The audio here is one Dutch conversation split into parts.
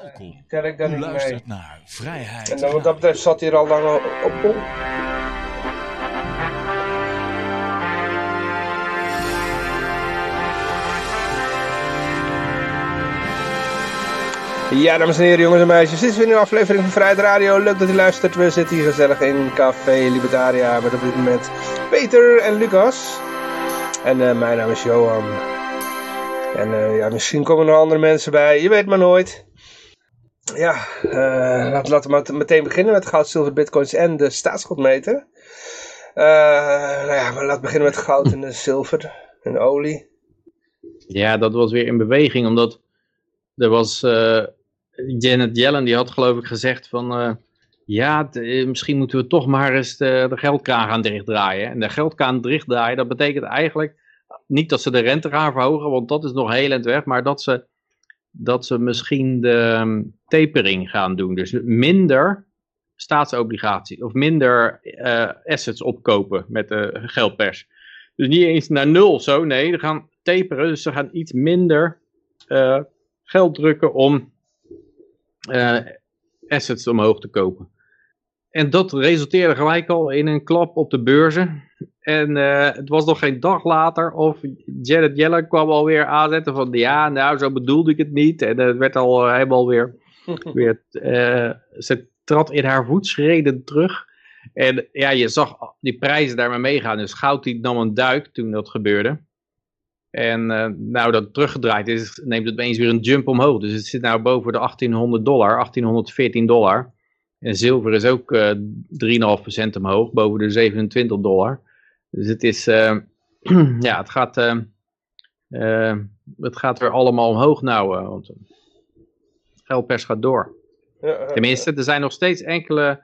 Welkom. tel ik daar U niet luistert mee. naar Vrijheid. En dan, wat dat betreft zat hij er al lang op. op. Ja, dames en heren, jongens en meisjes. Dit is weer een nieuwe aflevering van Vrijheid Radio. Leuk dat u luistert. We zitten hier gezellig in Café Libertaria met op dit moment Peter en Lucas. En eh, mijn naam is Johan. En eh, ja, misschien komen er nog andere mensen bij. Je weet maar nooit. Ja, eh, laten, laten we meteen beginnen met goud, zilver, bitcoins en de staatsschuldmeter. Eh nou ja, maar laten we beginnen met goud en zilver en olie. Ja, dat was weer in beweging, omdat er was eh, Janet Yellen, die had geloof ik gezegd van, ja, misschien moeten we toch maar eens de, de geldkraan gaan dichtdraaien. En de geldkraan dichtdraaien, dat betekent eigenlijk niet dat ze de rente gaan verhogen, want dat is nog heel eind weg, maar dat ze, dat ze misschien de ehm, tapering gaan doen. Dus minder staatsobligatie of minder eh, assets opkopen met de geldpers. Dus niet eens naar nul zo, nee, ze gaan taperen, dus ze gaan iets minder eh, geld drukken om eh, assets omhoog te kopen. En dat resulteerde gelijk al in een klap op de beurzen. En eh, het was nog geen dag later of Janet Yellen kwam alweer aanzetten van ja, nou zo bedoelde ik het niet. En het werd al eh, helemaal weer, weer eh, ze trad in haar voetschreden terug. En ja, je zag die prijzen daarmee meegaan. Dus goud die nam een duik toen dat gebeurde. En eh, nou dat teruggedraaid is, neemt het opeens weer een jump omhoog. Dus het zit nou boven de 1800 dollar, 1814 dollar. En zilver is ook eh 3,5% omhoog, boven de 27 dollar. Dus het is, eh, ja, het gaat, eh, eh, het gaat weer allemaal omhoog nou. eh, want geldpers gaat door. Eh, Tenminste, er zijn nog steeds enkele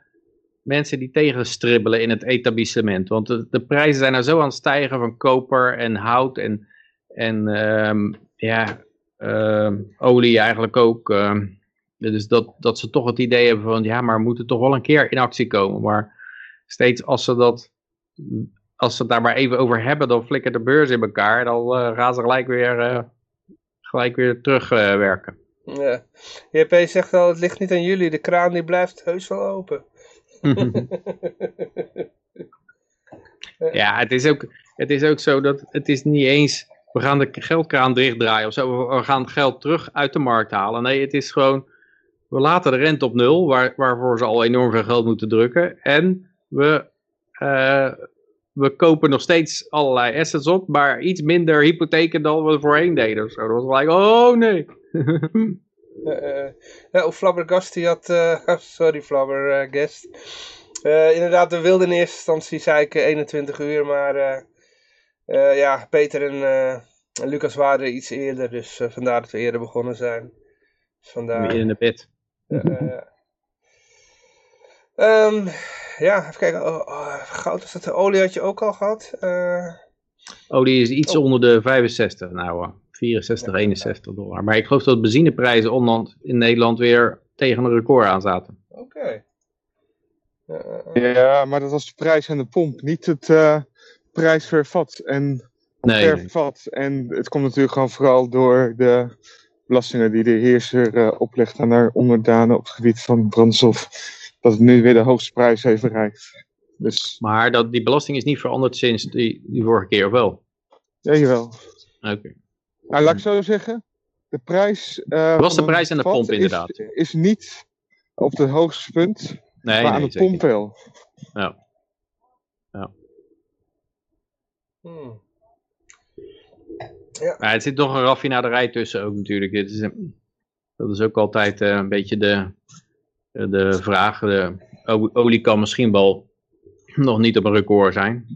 mensen die tegenstribbelen in het etablissement. Want de, de prijzen zijn nou zo aan het stijgen van koper en hout en, en ehm, ja, ehm, olie eigenlijk ook. ehm. Dus dat, dat ze toch het idee hebben van, ja, maar we moeten toch wel een keer in actie komen. Maar steeds als ze dat, als ze het daar maar even over hebben, dan flikkert de beurs in elkaar. Dan eh, gaan ze gelijk weer, eh, gelijk weer terugwerken. ja. JP zegt al, het ligt niet aan jullie. De kraan die blijft heus wel open. Ja, het is, ook, het is ook zo dat het is niet eens, we gaan de geldkraan dichtdraaien of zo, we- gaan geld terug uit de markt halen. Nee, het is gewoon, we laten de rente op nul, waar, waarvoor ze al enorm veel geld moeten drukken. En we, eh, we kopen nog steeds allerlei assets op, maar iets minder hypotheken dan we voorheen deden. of Zo. Dat was gelijk, oh nee. Eh, ja, of Flabbergast die had, eh, sorry Flabbergast. Eh inderdaad, we wilden in eerste instantie, zei ik, eh, 21 uur, maar ja, Peter en, Lucas waren iets eerder, dus vandaar dat we eerder begonnen zijn. Dus vandaar. Midden in de bed. Ehm, ja, even kijken. Oh, oh, goud, is dat de olie had je ook al gehad? Eh, Oh, die is iets Oh. onder de 65, nou eh, 64, 61 dollar. Maar ik geloof dat de benzineprijzen onland in Nederland weer tegen een record aan zaten. Oké. Ja, maar dat was de prijs aan de pomp, niet het eh, prijs per vat. En Nee, per nee. vat. En het komt natuurlijk gewoon vooral door de belastingen die de heerser eh, oplegt aan haar onderdanen op het gebied van brandstof. Dat het nu weer de hoogste prijs heeft bereikt. Dus, Maar dat, die belasting is niet veranderd sinds die, die vorige keer, of wel? ja, jawel. Oké. Nou, laat ik zo zeggen. De prijs. eh, Was de prijs aan de pomp, inderdaad. Is, niet op het hoogste punt, Nee, maar aan de pomp wel. Ja. Hmm. Maar het zit toch een raffinaderij tussen ook natuurlijk. Dit is een- dat is ook altijd eh, een beetje de, de vraag. De olie kan misschien wel nog niet op een record zijn.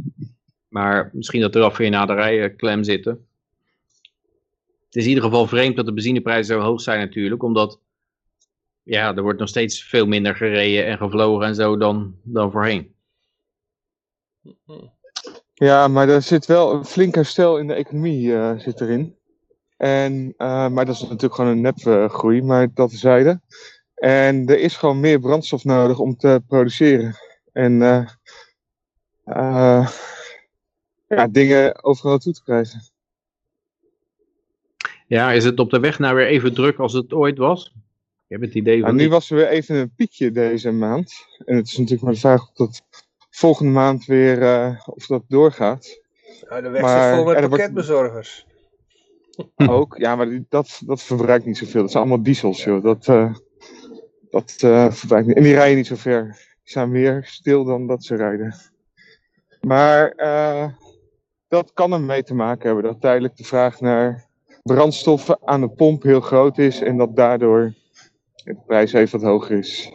Maar misschien dat de raffinaderijen klem zitten. Het is in ieder geval vreemd dat de benzineprijzen zo hoog zijn natuurlijk. Omdat ja, er wordt nog steeds veel minder gereden en gevlogen en zo dan, dan voorheen. Ja, maar er zit wel een flink herstel in de economie eh, zit erin. En, eh, maar dat is natuurlijk gewoon een nepgroei, maar dat terzijde. En er is gewoon meer brandstof nodig om te produceren. En eh, eh, ja, dingen overal toe te krijgen. Ja, is het op de weg nou weer even druk als het ooit was? heb het idee van Nou, nu niet. was er weer even een piekje deze maand. En het is natuurlijk maar de vraag of dat volgende maand weer eh, of dat doorgaat. Nou, de weg Maar- zit vol met er wordt- pakketbezorgers. Ook, ja, maar die- dat, dat verbruikt niet zoveel. Dat zijn allemaal diesels, joh. Dat, eh, dat eh, verbruikt niet. En die rijden niet zo ver. Die staan meer stil dan dat ze rijden. Maar dat kan ermee te maken hebben dat tijdelijk de vraag naar brandstoffen aan de pomp heel groot is. En dat daardoor de prijs even wat hoger is.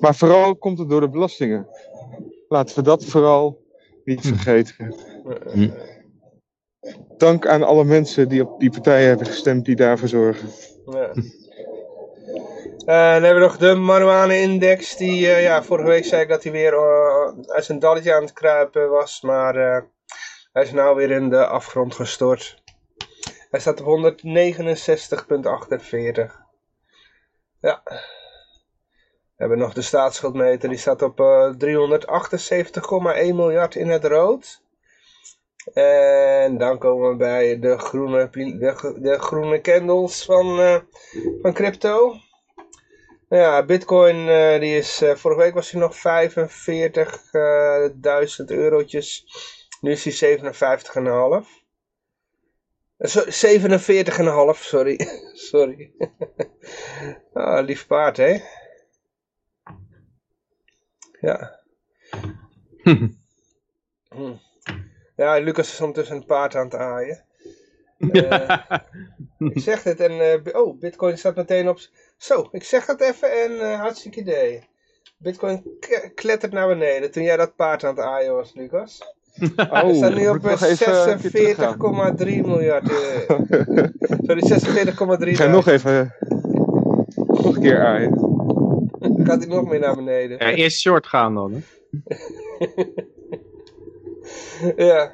Maar vooral komt het door de belastingen. Laten we dat vooral niet vergeten. Hm. Dank aan alle mensen die op die partijen hebben gestemd die daarvoor zorgen. Ja. Eh, dan hebben we nog de marijuana-index. Die, eh, ja, vorige week zei ik dat hij weer eh, uit zijn dalletje aan het kruipen was. Maar eh, hij is nou weer in de afgrond gestort. Hij staat op 169,48. Ja. We hebben nog de staatsschuldmeter. Die staat op eh 378,1 miljard in het rood. En dan komen we bij de groene, de, gro- de groene candles van, eh, van crypto. Nou ja, bitcoin eh, die is, eh, vorige week was hij nog 45.000 eurotjes. Nu is hij 57,5. Eh, so- 47,5, sorry. sorry. ah, lief paard, hè? Ja. Hm. Ja, Lucas is ondertussen een paard aan het aaien. Eh, ik zeg het en... eh, oh, Bitcoin staat meteen op... Zo, ik zeg het even en eh, hartstikke idee. Bitcoin klettert naar beneden toen jij dat paard aan het aaien was, Lucas. Oh, We staan nu op ik nog eh, even een keer teruggaan. 46,3 miljard. Sorry, 46,3. Ik ga nog even nog een keer aaien. Gaat hij nog meer naar beneden. Ja, eerst short gaan dan. Hè? Ja.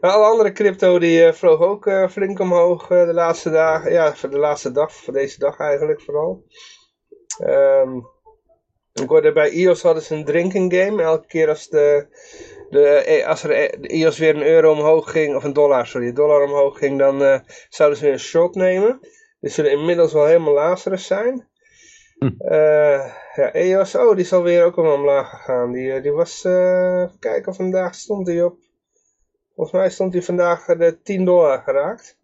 Maar alle andere crypto die eh, vloog ook eh, flink omhoog eh, de laatste dagen. Ja, voor de laatste dag, voor deze dag eigenlijk vooral. Ehm, ik hoorde bij EOS hadden ze een drinking game. Elke keer als de, de, als er de EOS weer een euro omhoog ging, of een dollar, sorry, een dollar omhoog ging, dan eh, zouden ze weer een shot nemen. Die zullen inmiddels wel helemaal Lazarus zijn. Hm. Ja, EOS, oh, die is alweer ook al omlaag gegaan. Die, eh, die was, eh, even kijken, vandaag stond die op. Volgens mij stond hij vandaag eh, de 10 dollar geraakt.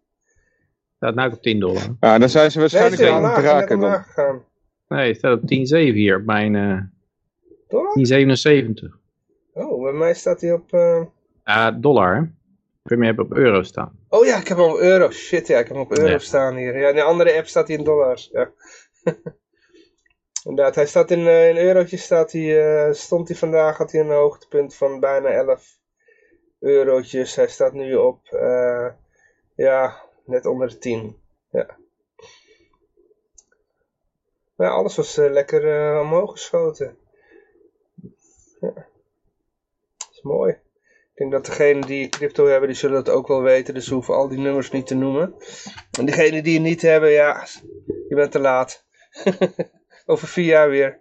Staat nou op 10 dollar. Ja, dan zijn ze Nee, waarschijnlijk aan omlaag, het braken dan. gegaan. Nee, het staat op 10,7 hier. op Mijn eh Dollar? 10,77. Oh, bij mij staat hij op... eh, Ja, dollar hè. Kun je hebben op euro staan. Oh ja, ik heb hem op euro. Shit, ja, ik heb hem op euro Ja. staan hier. Ja, in de andere app staat hij in dollars. Ja. Inderdaad, hij staat in, eh, in eurotjes staat hij, eh, stond hij vandaag, had hij een hoogtepunt van bijna 11 eurotjes. Hij staat nu op, eh, ja, net onder de 10. Ja. Maar alles was lekker omhoog geschoten. Ja. Dat is mooi. Ik denk dat degenen die crypto hebben, die zullen dat ook wel weten. Dus ze hoeven al die nummers niet te noemen. En diegenen die het niet hebben, ja, je bent te laat. Over vier jaar weer.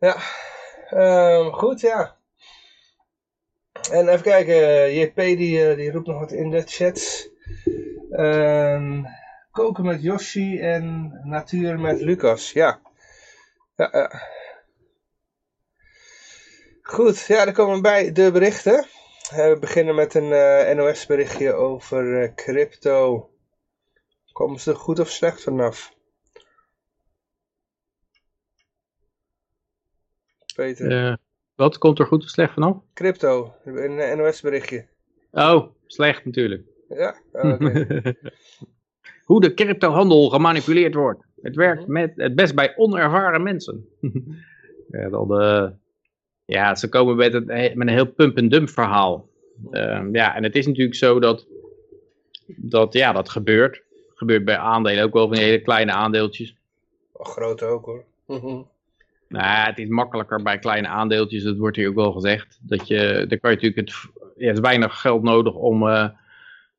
ja, Ehm, goed, ja. En even kijken, eh, JP die, eh, die roept nog wat in de chat. Ehm, koken met Yoshi en natuur met Lucas, ja. Ja. Goed, ja, dan komen we bij de berichten. Eh, we beginnen met een NOS-berichtje over crypto. Komen ze er goed of slecht vanaf? Peter. Eh, wat komt er goed of slecht vanaf? Crypto, een NOS-berichtje. Oh, slecht natuurlijk. Ja, Oh. Hoe de cryptohandel gemanipuleerd wordt. Het werkt met, het best bij onervaren mensen. ja, dan, eh, ja, ze komen met, het, met een heel pump-and-dump verhaal. Ehm, ja, en het is natuurlijk zo dat, dat ja, dat gebeurt. gebeurt bij aandelen ook wel van die hele kleine aandeeltjes. Oh, groot ook hoor. Nou, het is makkelijker bij kleine aandeeltjes, dat wordt hier ook wel gezegd. Dat je, dan kan je natuurlijk het, het is weinig geld nodig om, eh,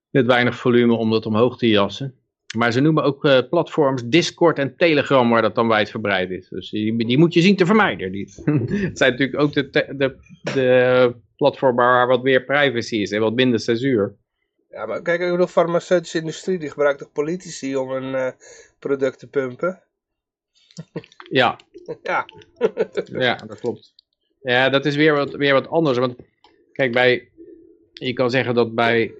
met weinig volume om dat omhoog te jassen. Maar ze noemen ook eh, platforms Discord en Telegram waar dat dan wijdverbreid is. Dus die, moet je zien te vermijden. Die, het zijn natuurlijk ook de, de, de platformen waar wat meer privacy is en wat minder censuur. Ja, maar kijk, bedoel, de farmaceutische industrie die gebruikt toch politici om een uh, product te pumpen? Ja. ja. ja, dat klopt. Ja, dat is weer wat, weer wat anders. Want kijk, bij, je kan zeggen dat bij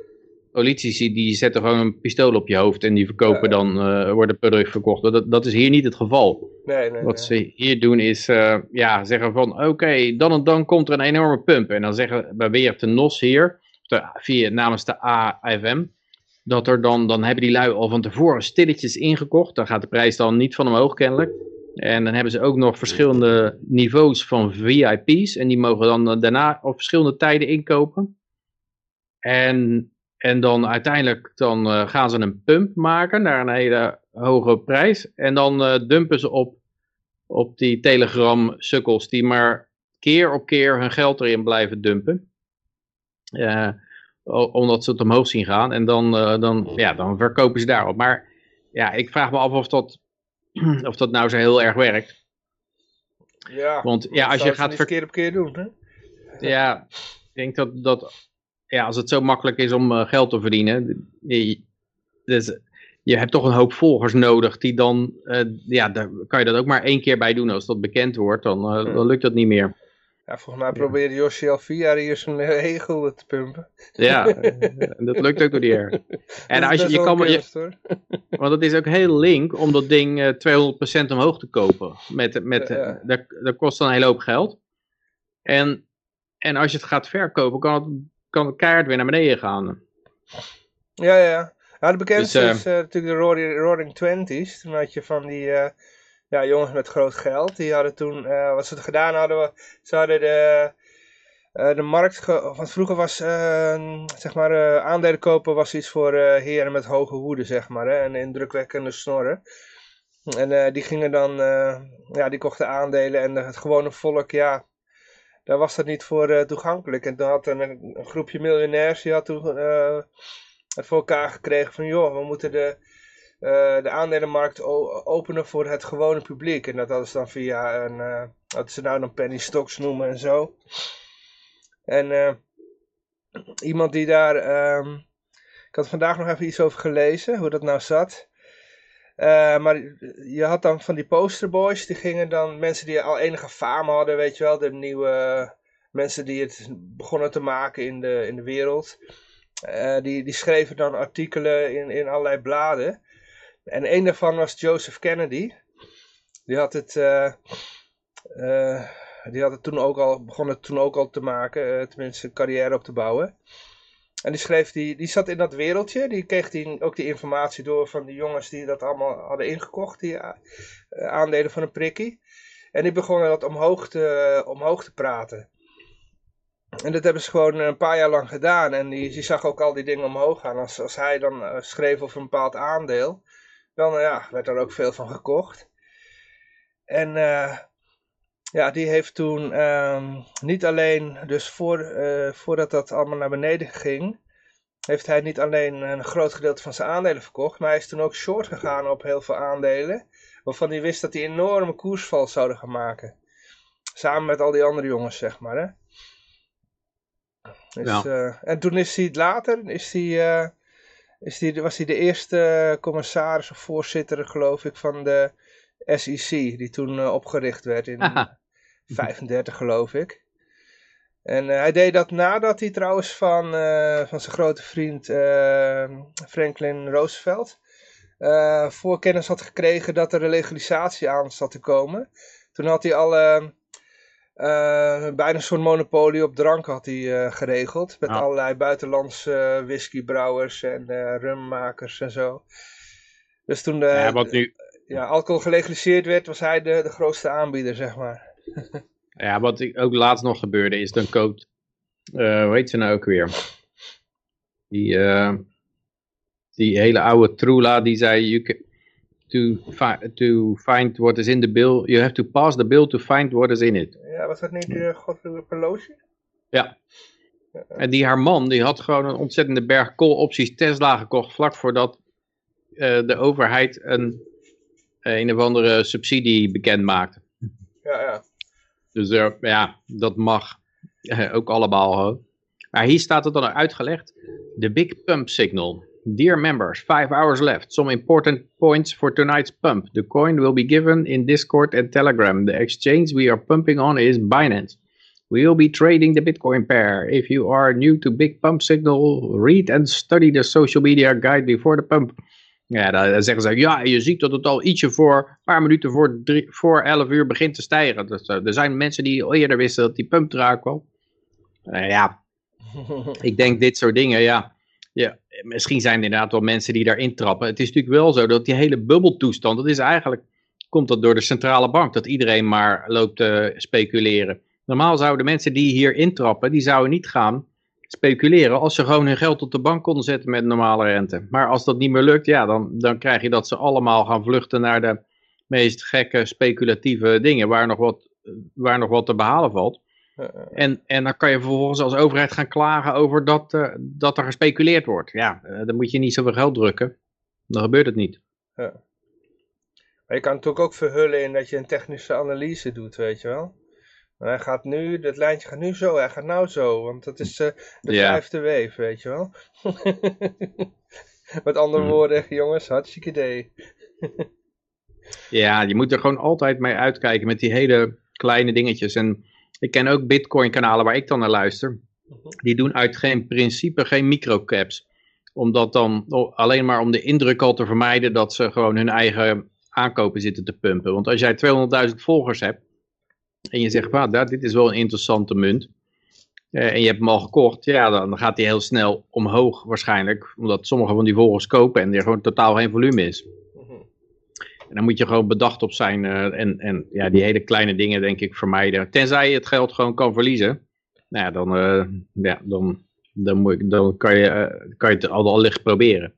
politici, die zetten gewoon een pistool op je hoofd en die verkopen dan, uh, worden product verkocht. Dat, dat is hier niet het geval. Nee, nee, Wat ze hier doen is, uh, ja, zeggen van, oké, dan en dan komt er een enorme pump. En dan zeggen bij weer de NOS hier, de, via, namens de AFM, dat er dan, dan hebben die lui al van tevoren stilletjes ingekocht. Dan gaat de prijs dan niet van omhoog kennelijk. En dan hebben ze ook nog verschillende niveaus van VIP's. En die mogen dan daarna op verschillende tijden inkopen. En, en dan uiteindelijk dan, uh, gaan ze een pump maken naar een hele hoge prijs. En dan uh, dumpen ze op, op die Telegram sukkels die maar keer op keer hun geld erin blijven dumpen. Uh, omdat ze het omhoog zien gaan. En dan, dan, ja, dan verkopen ze daarop. Maar ja, ik vraag me af of dat of dat nou zo heel erg werkt. Ja, Want ja, als je gaat... ver... keer op keer doen, hè? Ja, ik denk dat, dat ja, als het zo makkelijk is om uh, geld te verdienen, je, dus, je hebt toch een hoop volgers nodig die dan, uh, ja, daar kan je dat ook maar één keer bij doen. Als dat bekend wordt, dan, uh, dan lukt dat niet meer. Ja, volgens mij probeerde Yoshi al vier jaar hier zijn egel te pumpen. Ja, dat lukt ook niet erg. En als je, je kan maar, je, want het is ook heel link om dat ding uh, 200% omhoog te kopen. Met, met, ja, ja. Dat, dat kost dan een hele hoop geld. En, en als je het gaat verkopen, kan het, kan het keihard weer naar beneden gaan. Ja, ja. ja de bekendste dus, uh, is uh, natuurlijk de Roaring, Roaring Twenties. Toen had je van die uh, ja, jongens met groot geld. Die hadden toen, uh, wat ze gedaan hadden, ze hadden de, uh, de markt, want vroeger was, uh, zeg maar, aandelen kopen was iets voor heren met hoge hoeden, zeg maar, hè, en indrukwekkende snorren. En die gingen dan, ja, die kochten aandelen en het gewone volk, ja, daar was dat niet voor toegankelijk. En toen had een, een groepje miljonairs, die had toen het voor elkaar gekregen van, joh, we moeten de uh, de aandelenmarkt openen voor het gewone publiek. En dat hadden ze dan via een, uh, wat ze nou dan penny stocks noemen en zo. En uh, iemand die daar, um, ik had vandaag nog even iets over gelezen, hoe dat nou zat. maar je had dan van die posterboys, die gingen dan, mensen die al enige faam hadden, weet je wel, de nieuwe mensen die het begonnen te maken in de, in de wereld. die, die schreven dan artikelen in, in allerlei bladen. En een daarvan was Joseph Kennedy. Die had het, uh, uh, die had het toen ook al, begon het toen ook al te maken, uh, tenminste een carrière op te bouwen. En die schreef, die, die zat in dat wereldje, die kreeg die, ook die informatie door van die jongens die dat allemaal hadden ingekocht, die aandelen van een prikkie. En die begonnen dat omhoog te, omhoog te praten. En dat hebben ze gewoon een paar jaar lang gedaan. En die, die zag ook al die dingen omhoog gaan. Als, als hij dan schreef over een bepaald aandeel, dan ja, werd er ook veel van gekocht. En uh, ja, die heeft toen um, niet alleen, dus voor, uh, voordat dat allemaal naar beneden ging, heeft hij niet alleen een groot gedeelte van zijn aandelen verkocht, maar hij is toen ook short gegaan op heel veel aandelen, waarvan hij wist dat hij enorme koersval zouden gaan maken. Samen met al die andere jongens, zeg maar. Hè? Dus, ja. uh, en toen is hij later, is hij is die, was hij de eerste commissaris of voorzitter, geloof ik, van de SEC, die toen uh, opgericht werd in Aha. 35, geloof ik. En uh, hij deed dat nadat hij trouwens van, uh, van zijn grote vriend Franklin Roosevelt voorkennis had gekregen dat er een legalisatie aan zat te komen. Toen had hij alle uh, bijna een soort monopolie op drank had hij uh, geregeld. Met allerlei buitenlandse whiskybrouwers en rummakers en zo. Dus toen de, ja, wat nu... ja, alcohol gelegaliseerd werd, was hij de, de grootste aanbieder, zeg maar. ja, wat ook laatst nog gebeurde is, dan koopt, hoe heet ze nou ook weer? Die, die hele oude Trula, die zei, you to, fi to find what is in the bill. You have to pass the bill to find what is in it. Ja, was dat niet uh, Godfrey Pelosi? Ja. ja. En die haar man, die had gewoon een ontzettende berg opties Tesla gekocht vlak voordat uh, de overheid een, uh, een of andere subsidie bekend maakte. Ja, ja. Dus uh, ja, dat mag ook allemaal. Hoor. Maar hier staat het dan uitgelegd. The big pump signal. Dear members, five hours left. Some important points for tonight's pump. The coin will be given in Discord and Telegram. The exchange we are pumping on is Binance. We will be trading the Bitcoin pair. If you are new to Big Pump Signal, read and study the social media guide before the pump. Ja, dan zeggen ze, ja, je ziet dat het al ietsje voor, een paar minuten voor, drie, voor 11 uur begint te stijgen. Dus, uh, er zijn mensen die al eerder wisten dat die pump eraan kwam. Uh, ja, ik denk dit soort dingen, ja. ja. Misschien zijn er inderdaad wel mensen die daarin trappen. Het is natuurlijk wel zo dat die hele bubbeltoestand, dat is eigenlijk, komt dat door de centrale bank. Dat iedereen maar loopt te speculeren. Normaal zouden mensen die hier intrappen, die zouden niet gaan speculeren als ze gewoon hun geld op de bank konden zetten met normale rente. Maar als dat niet meer lukt, ja, dan, dan krijg je dat ze allemaal gaan vluchten naar de meest gekke speculatieve dingen waar nog wat, waar nog wat te behalen valt. En, en dan kan je vervolgens als overheid gaan klagen over dat, uh, dat er gespeculeerd wordt. Ja, uh, dan moet je niet zoveel geld drukken. Dan gebeurt het niet. Ja. Maar je kan natuurlijk ook verhullen in dat je een technische analyse doet, weet je wel. Hij gaat nu, dat lijntje gaat nu zo, hij gaat nou zo, want dat is uh, de ja. vijfde weef, weet je wel. Met andere hmm. woorden, jongens, hartstikke idee. ja, je moet er gewoon altijd mee uitkijken met die hele kleine dingetjes. En ik ken ook bitcoin kanalen waar ik dan naar luister. Die doen uit geen principe geen microcaps. Omdat dan, alleen maar om de indruk al te vermijden dat ze gewoon hun eigen aankopen zitten te pumpen. Want als jij 200.000 volgers hebt, en je zegt, nou, dit is wel een interessante munt. Uh, en je hebt hem al gekocht, ja, dan gaat hij heel snel omhoog waarschijnlijk. Omdat sommige van die volgers kopen en er gewoon totaal geen volume is. En dan moet je gewoon bedacht op zijn uh, en, en ja, die hele kleine dingen denk ik vermijden. Tenzij je het geld gewoon kan verliezen. Nou ja, dan, uh, ja, dan, dan, moet, dan kan, je, kan je het al, al licht proberen.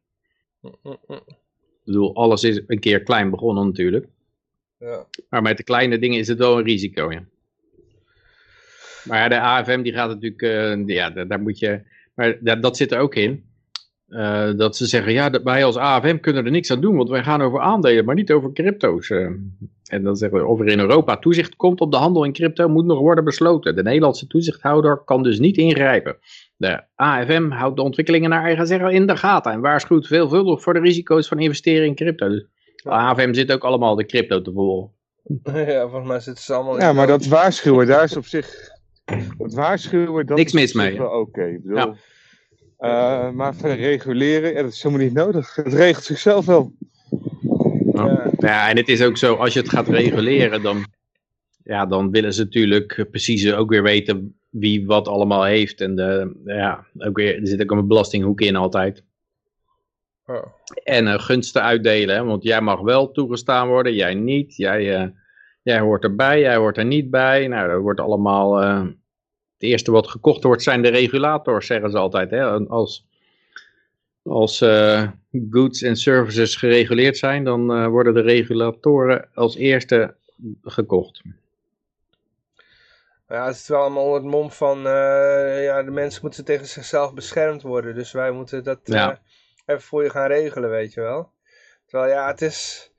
Ik bedoel, alles is een keer klein begonnen natuurlijk. Ja. Maar met de kleine dingen is het wel een risico, ja. Maar ja, de AFM die gaat natuurlijk, ja, daar, daar, moet je, maar dat, dat zit er ook in. Uh, dat ze zeggen, ja, dat wij als AFM kunnen er niks aan doen, want wij gaan over aandelen, maar niet over crypto's. Uh, en dan zeggen we, of er in Europa toezicht komt op de handel in crypto, moet nog worden besloten. De Nederlandse toezichthouder kan dus niet ingrijpen. De AFM houdt de ontwikkelingen naar eigen zeggen in de gaten en waarschuwt veelvuldig voor de risico's van investeren in crypto. Dus de AFM zit ook allemaal de crypto te volgen. Ja, volgens mij zitten ze allemaal... Ja, maar dat waarschuwen, daar is op zich... Het waarschuwen, dat Niks mis mee. Oké, okay. ja. Uh, maar verder reguleren, ja, dat is helemaal niet nodig. Het regelt zichzelf wel. Ja. ja, en het is ook zo, als je het gaat reguleren, dan, ja, dan willen ze natuurlijk precies ook weer weten wie wat allemaal heeft. En de, ja, ook weer, er zit ook een belastinghoek in altijd. Oh. En uh, gunsten uitdelen, hè? want jij mag wel toegestaan worden, jij niet. Jij, uh, jij hoort erbij, jij hoort er niet bij. Nou, dat wordt allemaal... Uh, het eerste wat gekocht wordt zijn de regulators, zeggen ze altijd. Hè? Als, als goods en services gereguleerd zijn, dan worden de regulatoren als eerste gekocht. Ja, het is wel allemaal het mom van, ja, de mensen moeten tegen zichzelf beschermd worden. Dus wij moeten dat... Ja even voor je gaan regelen, weet je wel. Terwijl ja, het is...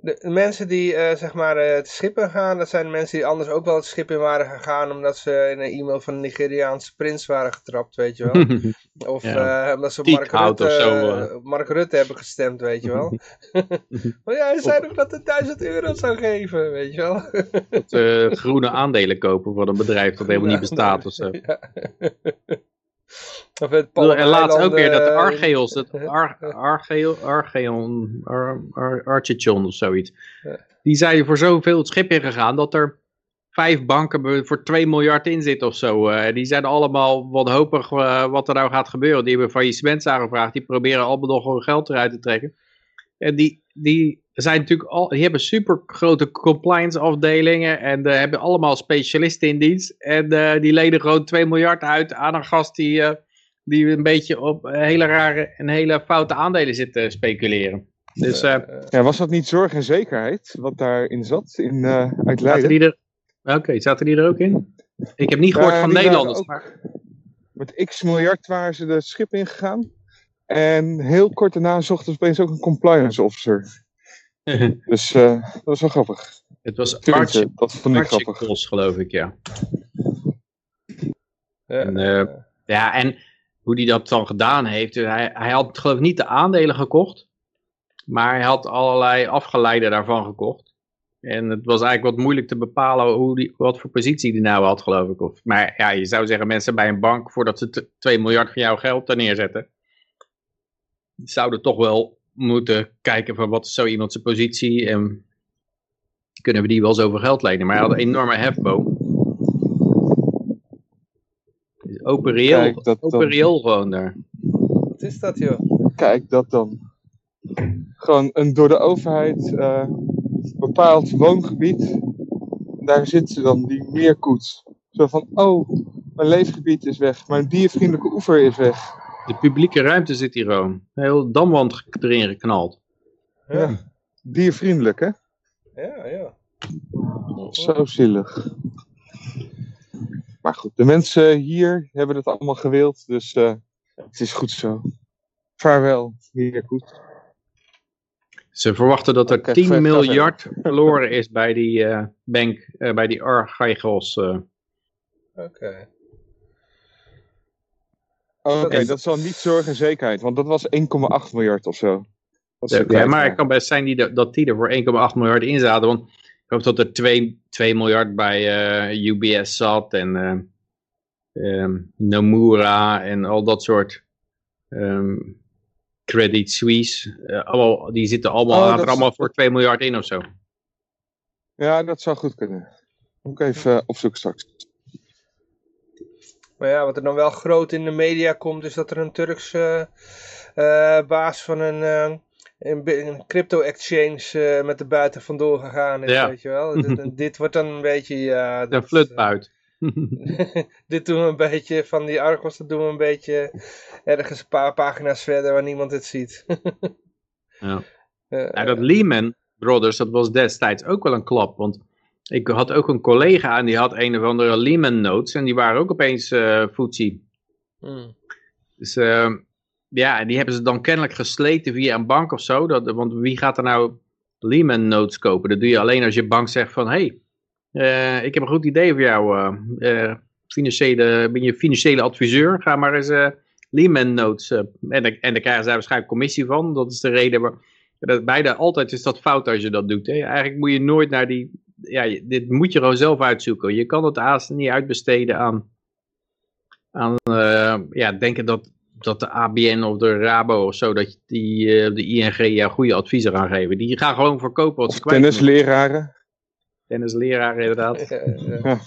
De, mensen die uh, zeg maar uh, het schip in gaan, dat zijn mensen die anders ook wel het schip in waren gegaan omdat ze in een e-mail van een Nigeriaanse prins waren getrapt, weet je wel. Of ja. uh, omdat ze Mark Rutte, zo, Mark Rutte hebben gestemd, weet je wel. maar ja, hij zei nog dat het 1000 euro zou geven, weet je wel. dat, groene aandelen kopen voor een bedrijf dat helemaal niet bestaat of zo. Ja. Of het en laatst ook weer dat de Archeos, dat Ar, Archeo, Archeon, Ar, Ar, Archichon of zoiets. Die zijn voor zoveel het schip ingegaan dat er vijf banken voor 2 miljard in zitten of zo. Uh, die zijn allemaal wanhopig uh, wat er nou gaat gebeuren. Die hebben faillissement aangevraagd. Die proberen allemaal nog hun geld eruit te trekken. En die, die zijn natuurlijk al, die hebben super grote compliance afdelingen en uh, hebben allemaal specialisten in dienst. En uh, die lenen gewoon 2 miljard uit aan een gast die, uh, die een beetje op hele rare en hele foute aandelen zit te speculeren. Dus, ja, was dat niet zorg en zekerheid wat daarin zat in, uit Leiden? Oké, okay, zaten die er ook in? Ik heb niet gehoord van Nederlanders. Maar... Met x miljard waren ze de schip ingegaan. En heel kort daarna zochten ze opeens ook een compliance officer. dus uh, dat was wel grappig. Het was Archie, dat vond ik grappig. geloof ik, ja. ja en, uh, Ja, en hoe hij dat dan gedaan heeft. Hij, hij had geloof ik niet de aandelen gekocht. Maar hij had allerlei afgeleiden daarvan gekocht. En het was eigenlijk wat moeilijk te bepalen hoe die, wat voor positie die nou had, geloof ik. Of, maar ja, je zou zeggen, mensen bij een bank, voordat ze t- 2 miljard van jouw geld daar neerzetten, zouden toch wel moeten kijken van wat is zo iemand zijn positie en kunnen we die wel zoveel geld lenen. Maar hij had een enorme hefboom. Dus Open reëel, Kijk, dat open gewoon daar. Wat is dat, joh? Kijk, dat dan. Gewoon een door de overheid eh, bepaald woongebied. Daar zit ze dan, die meerkoets. Zo van, oh, mijn leefgebied is weg. Mijn diervriendelijke oever is weg. De publieke ruimte zit hier gewoon. Heel damwand erin geknald. Ja, Ja. Diervriendelijk, hè? ja. ja. Zo zielig. Maar goed, de mensen hier hebben het allemaal gewild. Dus eh, het is goed zo. Vaarwel, meerkoet. Ze verwachten dat er Oké, 10 Fred, ga miljard verloren is bij die eh, bank, eh, bij die Archegos. eh. Oké. Oké, dat zal niet zorgen en zekerheid. Want dat was 1,8 miljard of zo. Ja, maar het waren. kan best zijn die, dat die er voor 1,8 miljard in zaten. Want ik hoop dat er 2, 2 miljard bij eh, UBS zat en eh, ehm, Nomura en al dat soort ehm, Credit Suisse. allemaal, die zitten allemaal, Oh, er allemaal voor 2 miljard in of zo. Ja, dat zou goed kunnen. Moet ik even eh, opzoeken straks. Maar ja, wat er dan wel groot in de media komt, is dat er een Turkse eh, baas van een, eh, een, een crypto-exchange eh, met de buiten vandoor gegaan is, Ja. weet je wel. dit, dit wordt dan een beetje, ja... Een dat- flutbuit. dit doen we een beetje, van die Argos, dat doen we een beetje ergens een paar pagina's verder waar niemand het ziet. Ja. Eh, Nou, dat Lehman Brothers, dat was destijds ook wel een klap. Want ik had ook een collega en die had een of andere Lehman Notes. En die waren ook opeens eh footsie. hmm. Dus eh, ja, en die hebben ze dan kennelijk gesleten via een bank of zo. Dat, want wie gaat er nou Lehman Notes kopen? Dat doe je alleen als je bank zegt van... Hé, hey, ik heb een goed idee voor jou. eh, eh, financiële, ben je financiële adviseur? Ga maar eens eh, Lehman Notes. eh, en, en dan krijgen zij waarschijnlijk commissie van. Dat is de reden... waar- dat, beide, altijd is dat fout als je dat doet. Hè? Eigenlijk moet je nooit naar die... Ja, dit moet je gewoon zelf uitzoeken. Je kan het haast niet uitbesteden aan... aan eh, ja, denken dat, dat de ABN of de Rabo of zo... dat die, eh, de ING jou goede adviezen gaan geven. Die gaan gewoon verkopen wat ze kwijt zijn. Tennisleraren. Tennisleraar inderdaad. Ja, ja. Ja.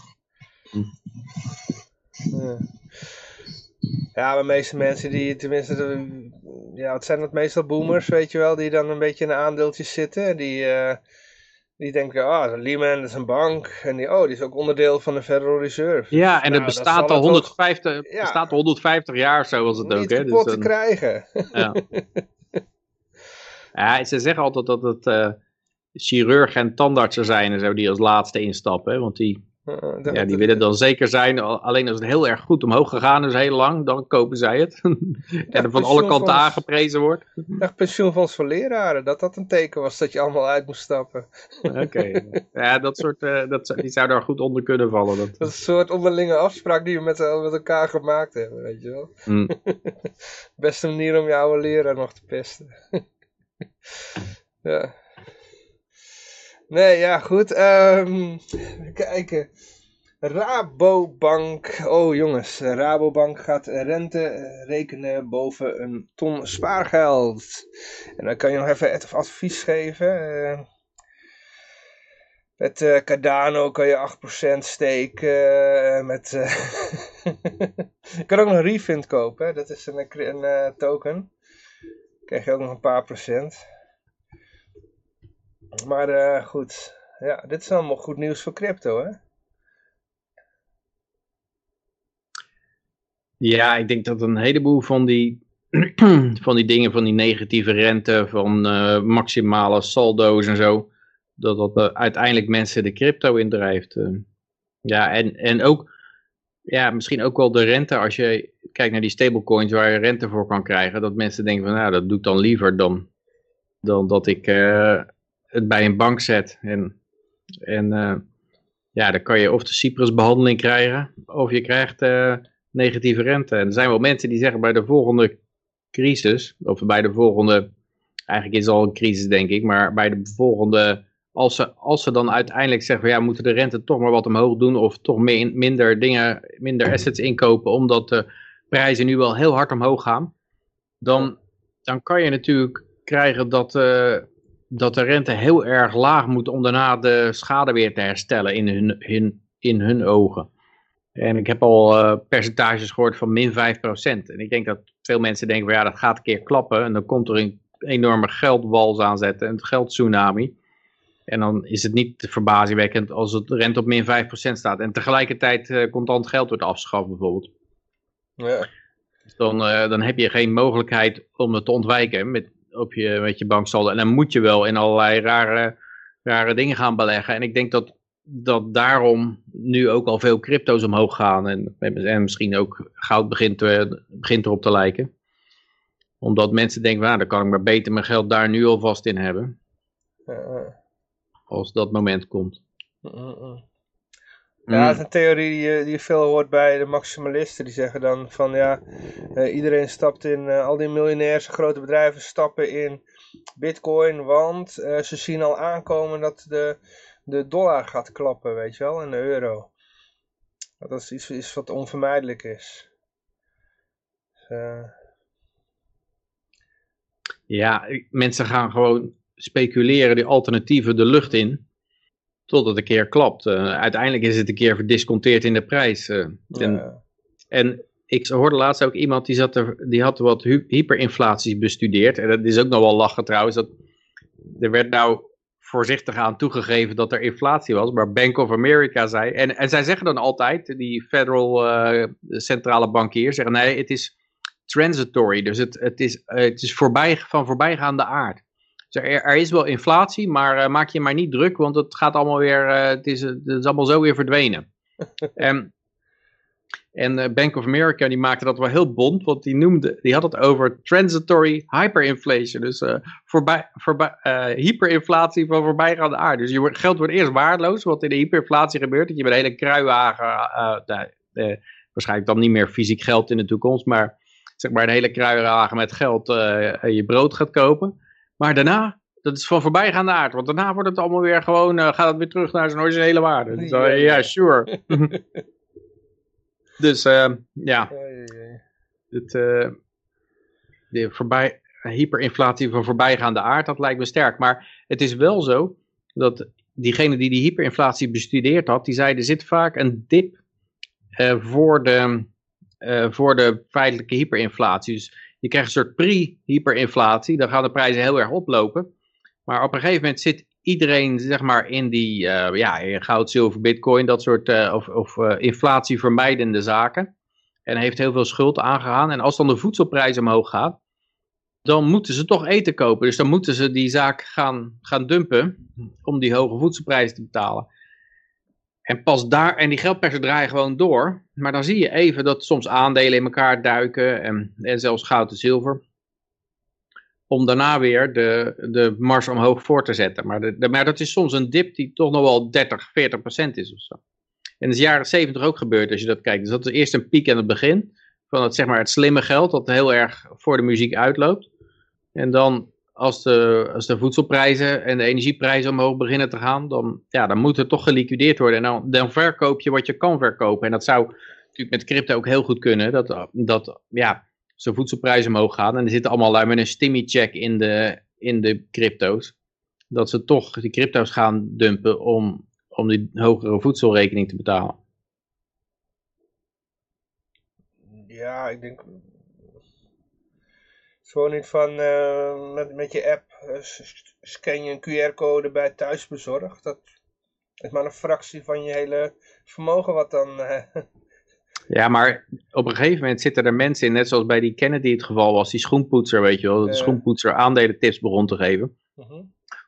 Ja. Ja, maar de meeste mensen die, tenminste, de- ja, wat zijn dat meestal boomers, weet je wel, die dan een beetje in de aandeeltjes zitten. Die, eh, die denken, ah, Lehman is een bank. En die, oh, die is ook onderdeel van de Federal Reserve. Ja, en Nou, het dan bestaat al het 150, Ja. bestaat al 150 jaar, zo was het Niet ook. Kapot Dus, te dan- krijgen. ja. ja, ze zeggen altijd dat het eh chirurgen en tandartsen zijn en zo die als laatste instappen. Hè? Want die, Eh, ja, die willen dan zeker zijn, al- alleen als het heel erg goed omhoog gegaan is, heel lang, dan kopen zij het. en er van alle kanten aangeprezen wordt. Echt pensioenfonds voor leraren, dat dat een teken was dat je allemaal uit moest stappen. Oké, ja, dat soort, eh, dat, die zou daar goed onder kunnen vallen. Dat, Dat is een soort onderlinge afspraak die we met, eh, met elkaar gemaakt hebben, weet je wel. Hm. Beste manier om je oude leraar nog te pesten. ja. Nee, ja, goed. ehm, even kijken. Rabobank. Oh jongens, Rabobank gaat rente eh, rekenen boven een ton spaargeld. En dan kan je nog even advies geven. eh. met eh, Cardano kan je 8% steken. met, je kan ook nog Refund kopen. Dat is een, een token. krijg je ook nog een paar procent. Maar eh, goed. Ja, dit is allemaal goed nieuws voor crypto, hè? Ja, ik denk dat een heleboel van die, van die dingen, van die negatieve rente, van eh, maximale saldo's en zo, dat dat eh, uiteindelijk mensen de crypto indrijft. ja, en, en ook, ja, misschien ook wel de rente, als je kijkt naar die stablecoins waar je rente voor kan krijgen, dat mensen denken van, nou, dat doe ik dan liever dan, dan dat ik het bij een bank zet. En, en eh, ja, dan kan je of de Cyprus-behandeling krijgen, of je krijgt... eh, negatieve rente. En er zijn wel mensen die zeggen bij de volgende crisis, of bij de volgende, eigenlijk is het al een crisis denk ik, maar bij de volgende, als ze, als ze dan uiteindelijk zeggen, ja, moeten de rente toch maar wat omhoog doen, of toch minder dingen, minder assets inkopen, omdat de prijzen nu wel heel hard omhoog gaan, dan, dan kan je natuurlijk krijgen dat, uh, dat de rente heel erg laag moet om daarna de schade weer te herstellen in hun, in, in hun ogen. En ik heb al uh, percentages gehoord van min 5%. En ik denk dat veel mensen denken, van, ja, dat gaat een keer klappen. En dan komt er een enorme geldwals aanzetten, een geldtsunami. En dan is het niet verbazingwekkend als het rente op min 5% staat. En tegelijkertijd uh, contant geld wordt afgeschaft bijvoorbeeld. Ja. Dus dan, uh, dan heb je geen mogelijkheid om het te ontwijken met, op je, met je banksaldo. En dan moet je wel in allerlei rare, rare dingen gaan beleggen. En ik denk dat dat daarom nu ook al veel crypto's omhoog gaan. En, en misschien ook goud begint, te, begint erop te lijken. Omdat mensen denken, nou, dan kan ik maar beter mijn geld daar nu alvast in hebben. Als dat moment komt. Ja, het is een theorie die je, die je veel hoort bij de maximalisten. Die zeggen dan van ja, uh, iedereen stapt in, uh, al die miljonairs, grote bedrijven stappen in bitcoin. Want uh, ze zien al aankomen dat de, de dollar gaat klappen, weet je wel, en de euro. Dat is iets, iets wat onvermijdelijk is. Dus, ja, mensen gaan gewoon speculeren die alternatieven de lucht in tot het een keer klapt. Uh, uiteindelijk is het een keer verdisconteerd in de prijs. Uh, ja. en, ik hoorde laatst ook iemand die, zat er, die had wat hyperinflaties bestudeerd. En dat is ook nog wel lachen trouwens. Dat, er werd nou voorzichtig aan toegegeven dat er inflatie was. Maar Bank of America zei... En, en zij zeggen dan altijd, die federal uh, centrale bankier... zeggen nee, het is transitory. Dus het, het is, het is voorbij, van voorbijgaande aard. Dus er, er, is wel inflatie, maar uh, maak je maar niet druk, want het gaat allemaal weer, uh, het, is, het is allemaal zo weer verdwenen. en en uh, Bank of America die maakte dat wel heel bond, want die, noemde, die had het over transitory hyperinflation. Dus voorbij, voorbij, hyperinflatie van voorbijgaande aard. Dus je geld wordt eerst waardeloos, wat in de hyperinflatie gebeurt. Dat je met een hele kruiwagen, waarschijnlijk dan niet meer fysiek geld in de toekomst, maar zeg maar een hele kruiwagen met geld je brood gaat kopen. Maar daarna, dat is van voorbijgaande aard. Want daarna wordt het allemaal weer gewoon, uh, gaat het weer terug naar zijn originele waarde. Dus, ja, sure. dus uh, ja, het, de voorbij, hyperinflatie van voorbijgaande aard, dat lijkt me sterk. Maar het is wel zo dat diegene die die hyperinflatie bestudeerd had, die zei er zit vaak een dip voor, de, voor de feitelijke hyperinflatie. Dus je krijgt een soort pre-hyperinflatie, dan gaan de prijzen heel erg oplopen. Maar op een gegeven moment zit iedereen zeg maar in die uh, ja, goud, zilver, bitcoin, dat soort uh, of, of uh, inflatievermijdende zaken. En heeft heel veel schuld aangegaan. En als dan de voedselprijs omhoog gaat, dan moeten ze toch eten kopen. Dus dan moeten ze die zaak gaan, gaan dumpen om die hoge voedselprijzen te betalen. En pas daar, en die geldpersen draaien gewoon door. Maar dan zie je even dat soms aandelen in elkaar duiken en, en zelfs goud en zilver. Om daarna weer de, de mars omhoog voor te zetten. Maar, de, maar dat is soms een dip die toch nog wel 30, 40 procent is of zo. En dat is jaren 70 ook gebeurd als je dat kijkt. Dus dat is eerst een piek aan het begin. Van het, zeg maar, het slimme geld dat heel erg voor de muziek uitloopt. En dan als de, als de voedselprijzen en de energieprijzen omhoog beginnen te gaan, dan, ja, dan moet het toch geliquideerd worden. En dan, dan verkoop je wat je kan verkopen. En dat zou natuurlijk met crypto ook heel goed kunnen. Dat, dat ja, zo'n voedselprijzen omhoog gaan. En er zitten allemaal lui met een stimmy check in de, in de crypto's. Dat ze toch die crypto's gaan dumpen om, om die hogere voedselrekening te betalen. Ja, ik denk gewoon niet van uh, met, met je app uh, scan je een QR-code bij thuisbezorgd. Dat is maar een fractie van je hele vermogen wat dan... Uh... Ja, maar op een gegeven moment zitten er mensen in, net zoals bij die Kennedy het geval was, die schoenpoetser, weet je wel, de schoenpoetser aandelentips begon te geven. -huh. Mhm.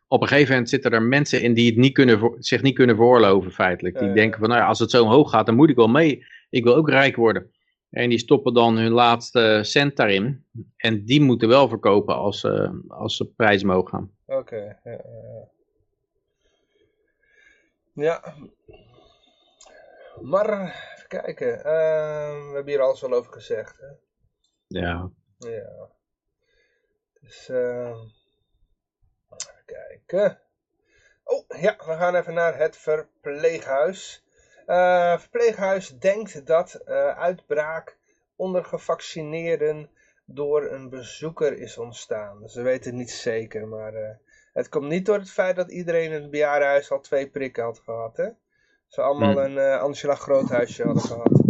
Op een gegeven moment zitten er mensen in die het niet kunnen, zich niet kunnen veroorloven feitelijk. Die denken van, nou ja, als het zo hoog gaat, dan moet ik wel mee. Ik wil ook rijk worden. En die stoppen dan hun laatste cent daarin. En die moeten wel verkopen als, uh, als de prijs omhoog gaan. Oké, okay, ja, ja. ja. Maar even kijken. Ehm, we hebben hier alles wel over gezegd. Hè? Ja. Ja. Dus, ehm even kijken. Oh, ja, we gaan even naar het verpleeghuis. Eh verpleeghuis denkt dat eh, uitbraak onder gevaccineerden door een bezoeker is ontstaan. Ze weten het niet zeker, maar eh, het komt niet door het feit dat iedereen in het bejaardenhuis al twee prikken had gehad. Hè? Ze allemaal Hmm. een eh, Angela Groothuisje hadden gehad.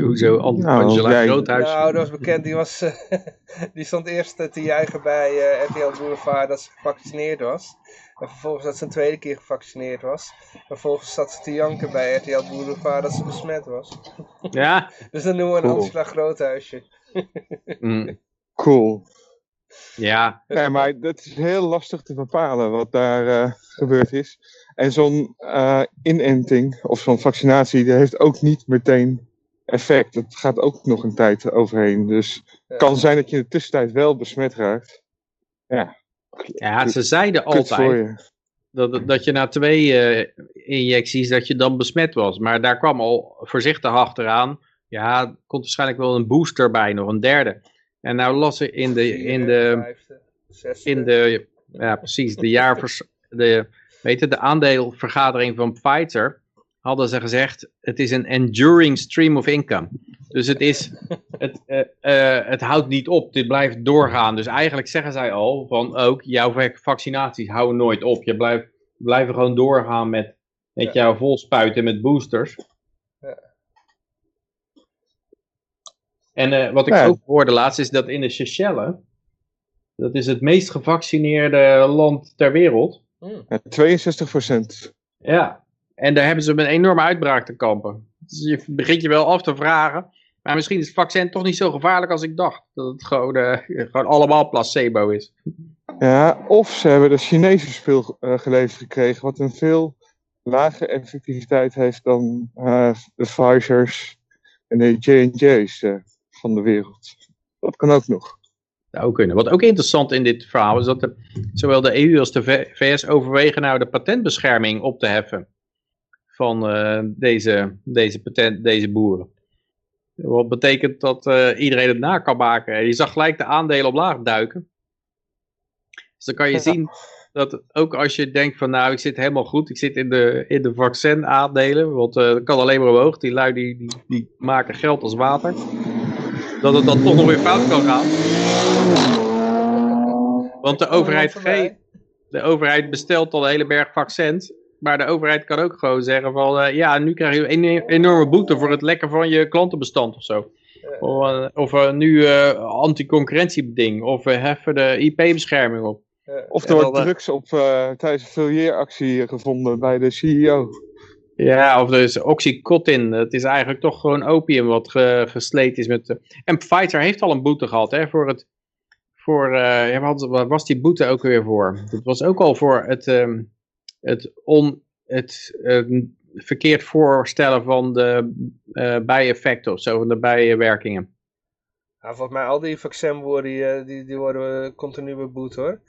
Hoezo? An- Nou, Angela jij- Groothuis. Nou, dat was bekend. Die, was, eh, die stond eerst te juichen bij eh RTL Boulevard dat ze gevaccineerd was. En vervolgens dat ze een tweede keer gevaccineerd was. Vervolgens zat ze te janken bij RTL Boulevard dat ze besmet was. Ja. Dus dan noemen we een Cool. Angela Groothuisje. Mm. Cool. Ja. Nee, maar het is heel lastig te bepalen wat daar eh, gebeurd is. En zo'n eh, inenting of zo'n vaccinatie, die heeft ook niet meteen effect. Het gaat ook nog een tijd overheen. Dus Ja. het kan zijn dat je in de tussentijd wel besmet raakt. Ja, ja, ze zeiden altijd dat, dat je na twee eh, injecties dat je dan besmet was. Maar daar kwam al voorzichtig achteraan. Ja, er komt waarschijnlijk wel een booster bij, nog een derde. En nou las ik in de, in de, in de ja precies, de jaarvers, de, weet je, de aandeelvergadering van Pfizer hadden ze gezegd, het is een enduring stream of income. Dus het is, het, eh, eh, het houdt niet op, dit blijft doorgaan. Dus eigenlijk zeggen zij al, van ook, jouw vac- vaccinaties houden nooit op. Je blijft, blijven gewoon doorgaan met, met Ja. jou vol spuiten met boosters. Ja. En eh, wat ik Ja. ook hoorde laatst is dat in de Seychelles, dat is het meest gevaccineerde land ter wereld. Hmm. Ja, 62 procent. Ja, en daar hebben ze met een enorme uitbraak te kampen. Dus je begint je wel af te vragen. Maar misschien is het vaccin toch niet zo gevaarlijk als ik dacht. Dat het gewoon, eh, gewoon allemaal placebo is. Ja, of ze hebben de Chinese spul eh, geleverd gekregen, wat een veel lagere effectiviteit heeft dan eh, de Pfizer's en de J&J's van de wereld. Dat kan ook nog. Zou kunnen. Wat ook interessant in dit verhaal is dat de, zowel de EU als de VS overwegen nou de patentbescherming op te heffen van deze, deze, patent, deze boeren. Wat betekent dat eh, iedereen het na kan maken. Je zag gelijk de aandelen omlaag duiken. Dus dan kan je Ja. zien dat ook als je denkt van nou ik zit helemaal goed, ik zit in de, in de vaccin aandelen, want eh, dat kan alleen maar omhoog. Die lui die, die, die maken geld als water. Dat het dan toch nog weer fout kan gaan. Want de overheid, de overheid bestelt al een hele berg vaccins. Maar de overheid kan ook gewoon zeggen van... eh, ja, nu krijg je een enorme boete voor het lekken van je klantenbestand of zo. Of, eh, of eh, nu eh anticoncurrentiebeding. Of we heffen de IP-bescherming op. Of er wordt drugs op eh, tijdens een filieeractie gevonden bij de CEO. Ja, of dus oxycontin. Het is eigenlijk toch gewoon opium wat ge- is met... de- En Pfizer heeft al een boete gehad hè, voor het... Voor, eh, ja, wat, wat was die boete ook weer voor? Dat was ook al voor het, ehm, het, on, het ehm, verkeerd voorstellen van de eh bijeffecten of zo, van de bijwerkingen. Ja, volgens mij al die vaccinboeren die, eh, die, die worden continu beboet hoor.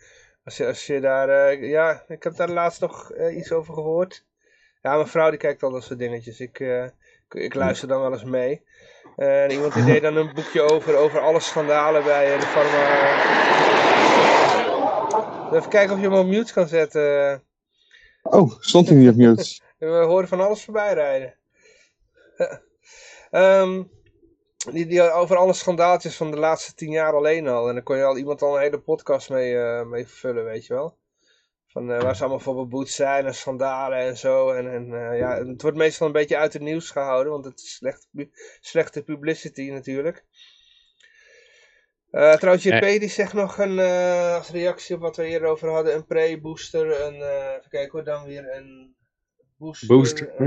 Als je, als je daar, eh, ja, ik heb daar laatst nog iets over gehoord. Ja, mijn vrouw die kijkt al dat soort dingetjes. Ik, ik, luister dan wel eens mee. Iemand die deed dan een boekje over, over alle schandalen bij de pharma. Even kijken of je hem op mute kan zetten. Oh, stond hij niet op? We horen van alles voorbij rijden. Ehm, die, die over alle schandaaltjes van de laatste tien jaar alleen al. En dan kon je al iemand al een hele podcast mee, eh, mee vullen, weet je wel. Van eh, waar ze allemaal voor beboet zijn en schandalen en zo. En, en eh, ja, het wordt meestal een beetje uit het nieuws gehouden, want het is slechte publicity natuurlijk. Eh, trouwens, JP die zegt nog een, eh, als reactie op wat we hier over hadden, een pre-booster, een, eh even kijken hoor, dan weer een booster. Booster.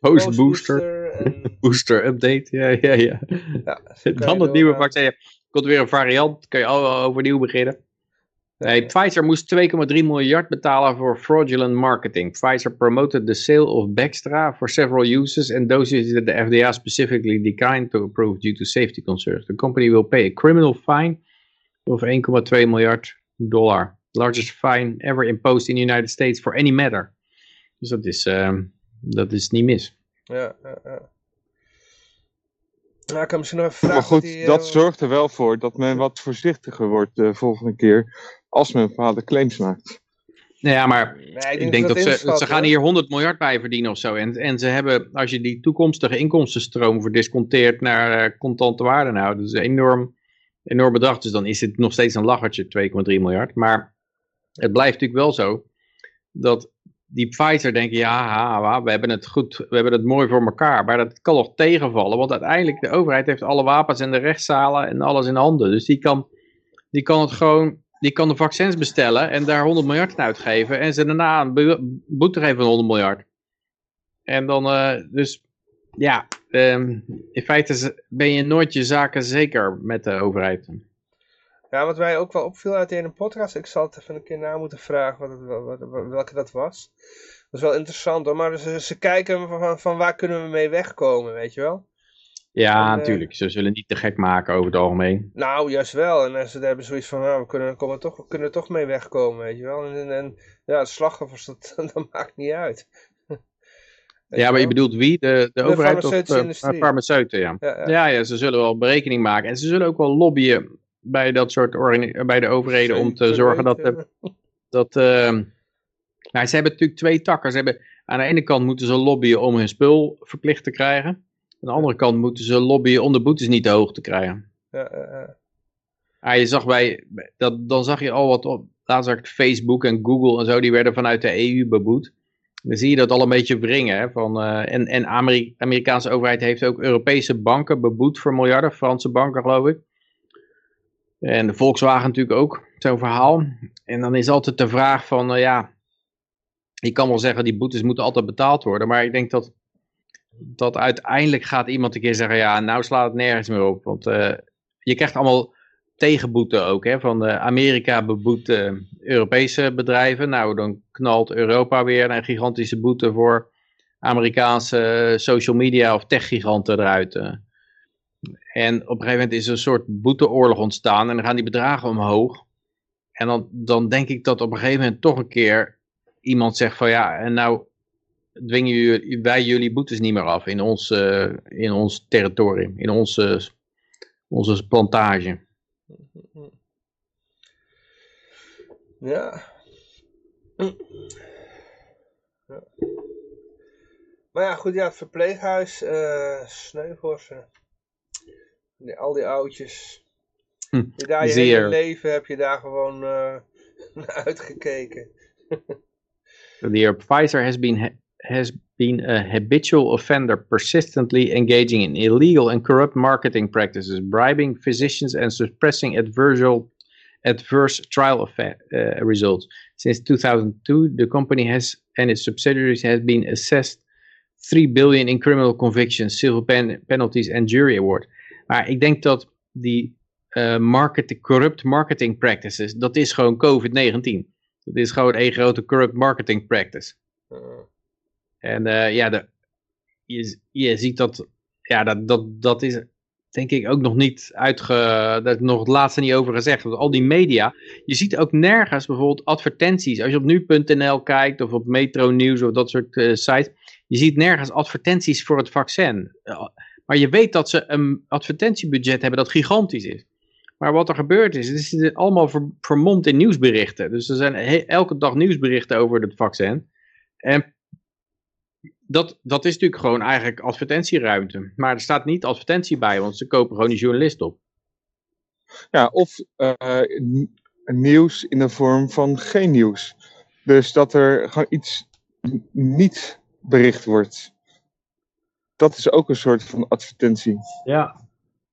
Post-booster. post-booster en Booster update. Ja, ja, ja. ja, Dan het nieuwe vaccin. Komt weer een variant. Kun je al overnieuw beginnen. Pfizer moest 2,3 miljard betalen voor fraudulent marketing. Pfizer promoted the sale of Bextra for several uses and doses that the FDA specifically declined to approve due to safety concerns. The company will pay a criminal fine of 1,2 miljard dollar. Largest fine ever imposed in the United States for any matter. Dus dat is, ehm, dat is niet mis. Ja. Nou, ik kan misschien nog even vragen. Maar goed, die, dat eh, zorgt er wel voor dat men wat voorzichtiger wordt de volgende keer als men bepaalde claims maakt. Nou ja, maar nee, ik denk dat, ze, inschat, ze gaan hier 100 miljard bij verdienen of zo. En, en ze hebben, als je die toekomstige inkomstenstroom verdisconteerd naar eh, contante waarde houdt, dat is een enorm, enorm bedrag. Dus dan is het nog steeds een lachertje, 2,3 miljard. Maar het blijft natuurlijk wel zo dat die Pfizer denken, ja, we hebben het goed, we hebben het mooi voor elkaar. Maar dat kan nog tegenvallen, want uiteindelijk de overheid heeft alle wapens en de rechtszalen en alles in handen. Dus die kan, die kan het gewoon, die kan de vaccins bestellen en daar 100 miljard uitgeven. En ze daarna een boete geven van 100 miljard. En dan, eh, dus ja, ehm, in feite ben je nooit je zaken zeker met de overheid. Ja, wat mij ook wel opviel uit de ene podcast, ik zal het even een keer na moeten vragen wat het, wat, welke dat was. Dat is wel interessant hoor, maar ze, ze kijken van, van waar kunnen we mee wegkomen, weet je wel? Ja, En, eh, natuurlijk. Ze zullen niet te gek maken over het algemeen. Nou, juist wel. En eh, ze hebben zoiets van, nou, we kunnen, komen toch, we kunnen er toch mee wegkomen, weet je wel? En, en, en ja, het slachtoffers, dat, dat maakt niet uit. Ja, maar je bedoelt wie? De, de, overheid of de industrie. farmaceuten, ja. Ja, ja. Ja, ja, ze zullen wel berekening maken. En ze zullen ook wel lobbyen bij dat soort bij de overheden om te zorgen dat... De, dat ehm, nou, ze hebben natuurlijk twee takken. Ze hebben, aan de ene kant moeten ze lobbyen om hun spul verplicht te krijgen. Aan de andere kant moeten ze lobbyen om de boetes niet te hoog te krijgen. Ja, ja, ja. Ah, je zag bij, dat, dan zag je al wat op. Laatst zag ik Facebook en Google en zo, die werden vanuit de EU beboet. Dan zie je dat al een beetje wringen. Hè, van, eh, en en Ameri Amerikaanse overheid heeft ook Europese banken beboet voor miljarden. Franse banken geloof ik. En de Volkswagen natuurlijk ook, zo'n verhaal. En dan is altijd de vraag van, eh, ja, ik kan wel zeggen die boetes moeten altijd betaald worden. Maar ik denk dat, dat uiteindelijk gaat iemand een keer zeggen, ja, nou slaat het nergens meer op. Want eh, je krijgt allemaal tegenboeten ook, hè, van de Amerika beboet eh, Europese bedrijven. Nou, dan knalt Europa weer een gigantische boete voor Amerikaanse social media of techgiganten eruit. En op een gegeven moment is er een soort boeteoorlog ontstaan en dan gaan die bedragen omhoog. En dan, dan denk ik dat op een gegeven moment toch een keer iemand zegt van ja, en nou dwingen wij jullie boetes niet meer af in ons, eh, in ons territorium, in onze, onze plantage. Ja. Maar ja, goed, ja, het verpleeghuis, ze. Die, al die oudjes. Hm, Die daar je hele leven heb je daar gewoon eh, naar uitgekeken. Pfizer has been ha- has been a habitual offender, persistently engaging in illegal and corrupt marketing practices, bribing physicians and suppressing adversal, adverse trial uh, results. Since 2002, the company has and its subsidiaries has been assessed 3 billion in criminal convictions, civil pen- penalties and jury award. Maar ik denk dat die eh, market, corrupt marketing practices, dat is gewoon COVID-19. Dat is gewoon één grote corrupt marketing practice. Eh, En eh, ja, de, je, je ziet dat, ja, dat, dat, dat is denk ik ook nog niet uitge, daar is nog het laatste niet over gezegd. Want al die media, je ziet ook nergens bijvoorbeeld advertenties. Als je op nu.nl kijkt of op Metro Nieuws of dat soort eh, sites, je ziet nergens advertenties voor het vaccin. Maar je weet dat ze een advertentiebudget hebben dat gigantisch is. Maar wat er gebeurd is, het is allemaal ver- vermomd in nieuwsberichten. Dus er zijn elke dag nieuwsberichten over het vaccin. En dat, dat is natuurlijk gewoon eigenlijk advertentieruimte. Maar er staat niet advertentie bij, want ze kopen gewoon die journalist op. Ja, of eh, nieuws in de vorm van geen nieuws. Dus dat er gewoon iets niet bericht wordt. Dat is ook een soort van advertentie. Ja.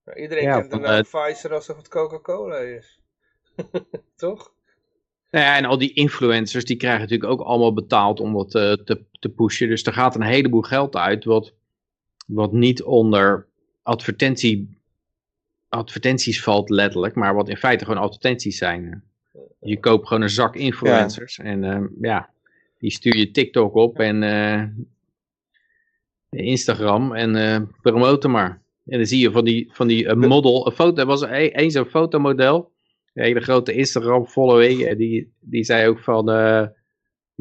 nou, iedereen Ja, kent de naam eh, Pfizer alsof het Coca-Cola is. Toch? Nou ja, en al die influencers, die krijgen natuurlijk ook allemaal betaald om wat eh, te, te pushen. Dus er gaat een heleboel geld uit wat, wat niet onder advertentie, advertenties valt letterlijk, maar wat in feite gewoon advertenties zijn. Je koopt gewoon een zak influencers en eh, ja, die stuur je TikTok op en eh, Instagram en eh promote maar. En dan zie je van die, van die eh, model, een foto, er was een- eens een fotomodel, een hele grote Instagram following, en die, die zei ook van, eh,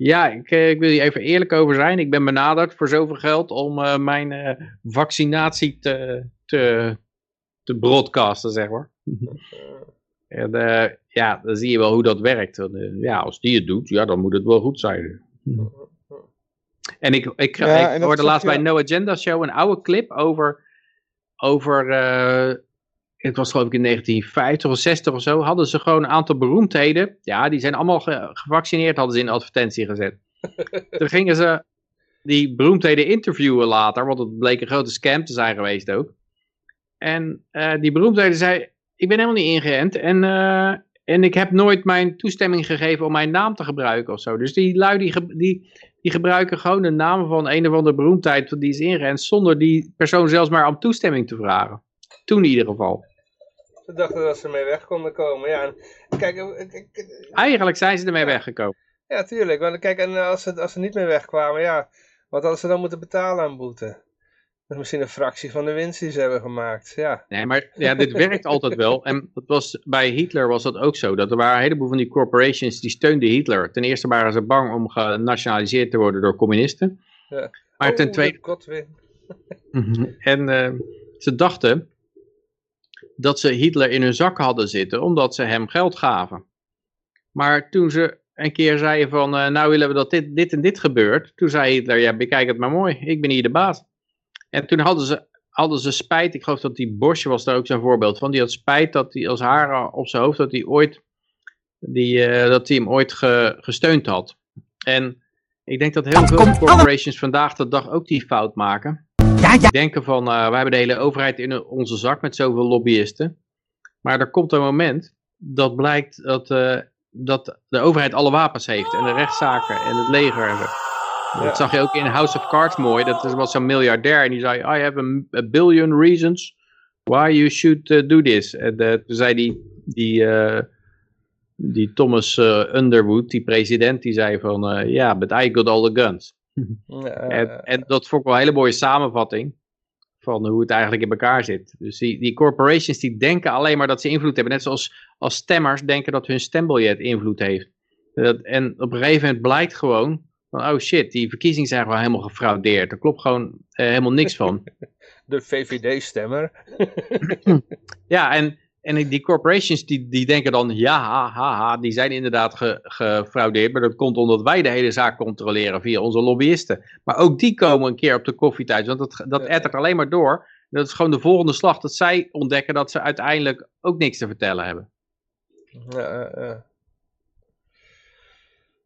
Ja, ik, eh, ik wil hier even eerlijk over zijn. Ik ben benaderd voor zoveel geld om eh, mijn eh, vaccinatie te, te, te broadcasten, zeg maar. en eh, ja, dan zie je wel hoe dat werkt. Eh, ja, als die het doet, ja, dan moet het wel goed zijn. En ik, ik, Ja, ik hoorde laatst bij No Agenda Show een oude clip over, over eh, het was geloof ik in 1950 of 60 of zo, hadden ze gewoon een aantal beroemdheden, ja, die zijn allemaal ge- gevaccineerd, hadden ze in de advertentie gezet. Toen gingen ze die beroemdheden interviewen later, want het bleek een grote scam te zijn geweest ook. En eh, die beroemdheden zei, ik ben helemaal niet ingeënt en, eh, en ik heb nooit mijn toestemming gegeven om mijn naam te gebruiken of zo. Dus die lui die, die, die gebruiken gewoon de naam van een of andere beroemdheid die is ingeënt, zonder die persoon zelfs maar om toestemming te vragen. Toen in ieder geval. Ze dachten dat ze ermee weg konden komen. Ja, en kijk, eh, ik- ik- ik- Eigenlijk zijn ze ermee weggekomen. ja tuurlijk. Want kijk, en als ze, als ze niet meer wegkwamen, ja, wat hadden ze dan moeten betalen aan boete? Dat is misschien een fractie van de winst die ze hebben gemaakt. Ja, Nee, maar ja, dit werkt altijd wel. En dat was, bij Hitler was dat ook zo. Dat er waren een heleboel van die corporations die steunden Hitler. Ten eerste waren ze bang om genationaliseerd te worden door communisten. Ja. Maar ten Oh, tweede... de Godwin. En eh, ze dachten dat ze Hitler in hun zak hadden zitten, omdat ze hem geld gaven. Maar toen ze een keer zeiden van, eh, nou willen we dat dit, dit en dit gebeurt, toen zei Hitler, ja bekijk het maar mooi, ik ben hier de baas. En toen hadden ze, hadden ze spijt, ik geloof dat die Bosch was daar ook zo'n voorbeeld van, die had spijt dat hij als haar op zijn hoofd, dat hij ooit, die, eh, dat hij hem ooit ge- gesteund had. En ik denk dat heel veel corporations vandaag de dag ook die fout maken. Die denken van, eh we hebben de hele overheid in onze zak met zoveel lobbyisten. Maar er komt een moment dat blijkt dat, eh, dat de overheid alle wapens heeft. En de rechtszaken en het leger. En zo. Ja. Dat zag je ook in House of Cards mooi. Dat was zo'n miljardair en die zei, I have a, a billion reasons why you should eh, do this. En eh, toen zei die, die, eh, die Thomas Underwood, die president, die zei van, ja, but I got all the guns. En dat vond ik wel een hele mooie samenvatting van hoe het eigenlijk in elkaar zit. Dus die, die corporations die denken alleen maar dat ze invloed hebben. Net zoals als stemmers denken dat hun stembiljet invloed heeft. Dat, en op een gegeven moment blijkt gewoon van oh shit, die verkiezingen zijn gewoon helemaal gefraudeerd. Er klopt gewoon eh, helemaal niks van. de VVD-stemmer. Ja, en, en die corporations die, die denken dan, ja, ha, ha, die zijn inderdaad ge, gefraudeerd, maar dat komt omdat wij de hele zaak controleren via onze lobbyisten. Maar ook die komen een keer op de koffietijd, want dat, dat ettert alleen maar door. Dat is gewoon de volgende slag dat zij ontdekken dat ze uiteindelijk ook niks te vertellen hebben. Ja, ja, ja.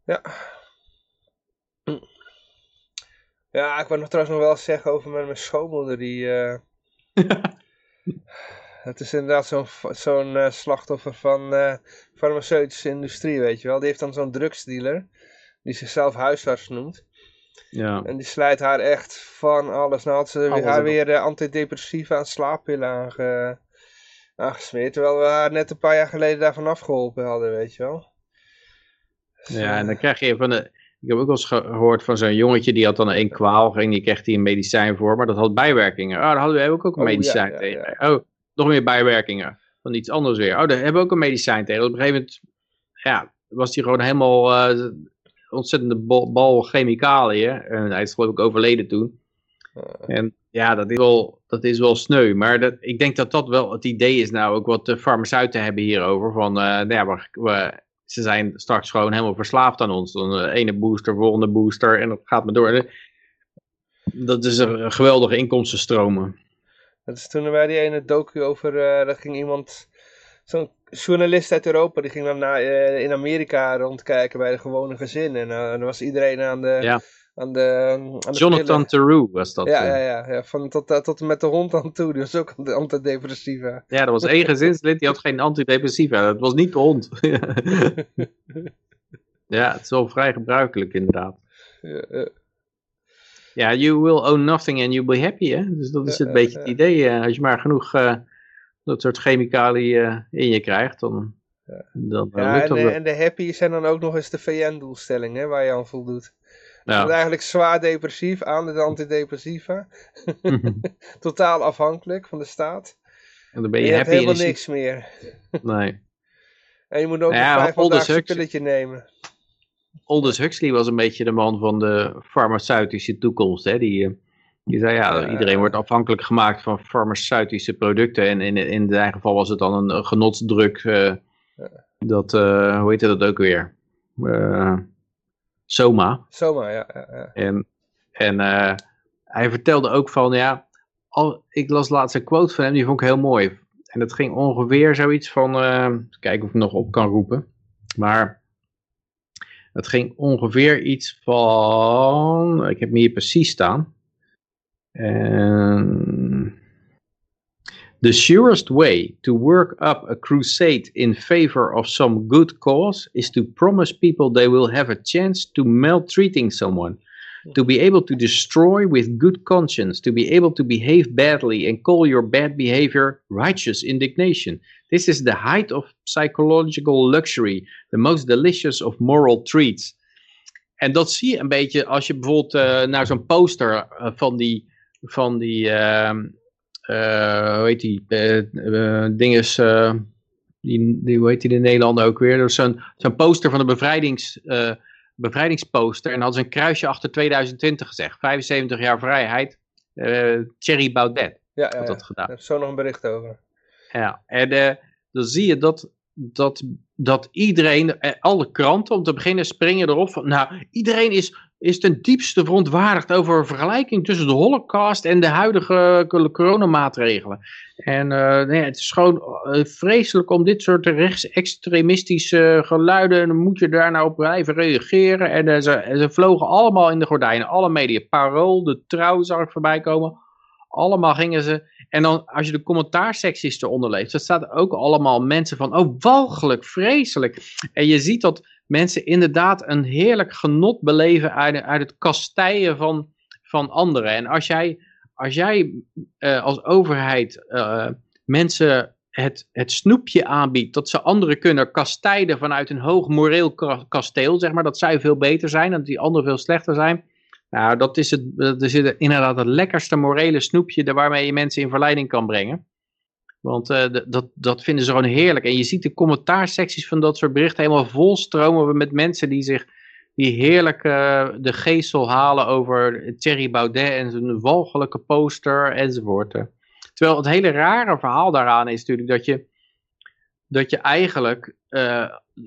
Ja. Ja, ik wou nog trouwens nog wel zeggen over mijn, mijn schoonmoeder. Die, het is inderdaad zo'n zo'n eh, slachtoffer van de farmaceutische industrie, weet je wel. Die heeft dan zo'n drugsdealer, die zichzelf huisarts noemt. Ja. En die slijt haar echt van alles. Nou had ze Alles haar weer eh, antidepressiva en slaappillen aange, aangesmeerd. Terwijl we haar net een paar jaar geleden daarvan afgeholpen hadden, weet je wel. Dus, Ja, en eh, dan krijg je van de. Ik heb ook wel eens gehoord van zo'n jongetje die had dan een kwaal, ging, die kreeg hij een medicijn voor, maar dat had bijwerkingen. Oh, daar hadden we ook een Oh, ja, medicijn ja, tegen. Oh, nog meer bijwerkingen van iets anders weer. Oh, daar hebben we ook een medicijn tegen. Op een gegeven moment, ja, was hij gewoon helemaal eh, ontzettende bal, bal chemicaliën. En hij is geloof ik overleden toen. En ja, dat is wel, dat is wel sneu. Maar dat, ik denk dat dat wel het idee is nou ook wat de farmaceuten hebben hierover. Van, eh, nou ja, we, we- ze zijn straks gewoon helemaal verslaafd aan ons. Dan de ene booster, volgende booster en dat gaat maar door. En Dat is een geweldige inkomstenstromen. Dat is toen er bij die ene docu over, eh dat ging iemand, zo'n journalist uit Europa, die ging dan naar, eh, in Amerika rondkijken bij de gewone gezinnen. En eh, dan was iedereen aan de, Ja. Aan de, aan de Jonathan. Theroux was dat. Ja, eh. ja, ja, ja, van tot, eh, tot en met de hond aan toe, die was ook anti- antidepressiva. Ja, er was één gezinslid die had geen antidepressiva. Dat was niet de hond. ja, het is wel vrij gebruikelijk inderdaad. Ja, Ja, you will own nothing and you'll be happy, hè? Dus dat is een beetje het idee. eh, als je maar genoeg dat soort chemicaliën in je krijgt, dan, dan ja en, en de happy zijn dan ook nog eens de VN-doelstellingen waar je aan voldoet. Ja. bent eigenlijk zwaar depressief aan de antidepressiva. Totaal afhankelijk van de staat. en dan ben En je, je hebt happy in helemaal niks meer. Nee. En je moet ook Ja, een vijfdaagse sucks. pilletje nemen. Aldous Huxley was een beetje de man van de farmaceutische toekomst. Hè? Die, eh, die zei ja, iedereen wordt afhankelijk gemaakt van farmaceutische producten. En in, in zijn geval was het dan een genotsdruk. Uh, dat, uh, hoe heet dat ook weer? Soma. Soma, ja. ja, ja. En, en hij vertelde ook van, ja, al, ik las laatst een quote van hem, die vond ik heel mooi. En dat ging ongeveer zoiets van, kijken of ik nog op kan roepen. Maar het ging ongeveer iets van, ik heb hem hier precies staan. Um, the surest way to work up a crusade in favor of some good cause is to promise people they will have a chance to maltreating someone, to be able to destroy with good conscience, to be able to behave badly and call your bad behavior righteous indignation. This is the height of psychological luxury, the most delicious of moral treats. En dat zie je een beetje als je bijvoorbeeld uh, naar zo'n poster uh, van die van die, uh, hoe heet die, uh, dinges, die, die, hoe heet die in Nederland ook weer? Zo'n zo'n poster van de bevrijdings, bevrijdingsposter. En hadden ze een kruisje achter 2020 gezegd. 75 jaar vrijheid. Thierry Baudet ja, ja, had dat gedaan. Daar is zo nog een bericht over. Ja, en dan zie je dat, dat, dat iedereen, alle kranten om te beginnen springen erop van, nou, iedereen is is ten diepste verontwaardigd over een vergelijking tussen de holocaust en de huidige coronamaatregelen. En uh, nee, het is gewoon vreselijk om dit soort rechtsextremistische geluiden, moet je daar nou op blijven reageren. En ze, ze, vlogen allemaal in de gordijnen, alle media, Parool, de Trouw zag ik voorbij komen. Allemaal gingen ze, en dan als je de commentaarsecties eronder leest, dat staat ook allemaal mensen van, oh walgelijk, vreselijk. En je ziet dat mensen inderdaad een heerlijk genot beleven uit, uit het kastijen van, van anderen. En als jij, als, jij uh, als overheid uh, mensen het, het snoepje aanbiedt, dat ze anderen kunnen kastijden vanuit een hoog moreel kasteel, zeg maar, dat zij veel beter zijn, dat die anderen veel slechter zijn. Nou, dat is, het, dat is inderdaad het lekkerste morele snoepje waarmee je mensen in verleiding kan brengen. Want uh, dat, dat vinden ze gewoon heerlijk. En je ziet de commentaarsecties van dat soort berichten helemaal volstromen met mensen die zich die heerlijk uh, de geestel halen over Thierry Baudet en zijn walgelijke poster enzovoort. Terwijl het hele rare verhaal daaraan is natuurlijk dat je, dat je eigenlijk,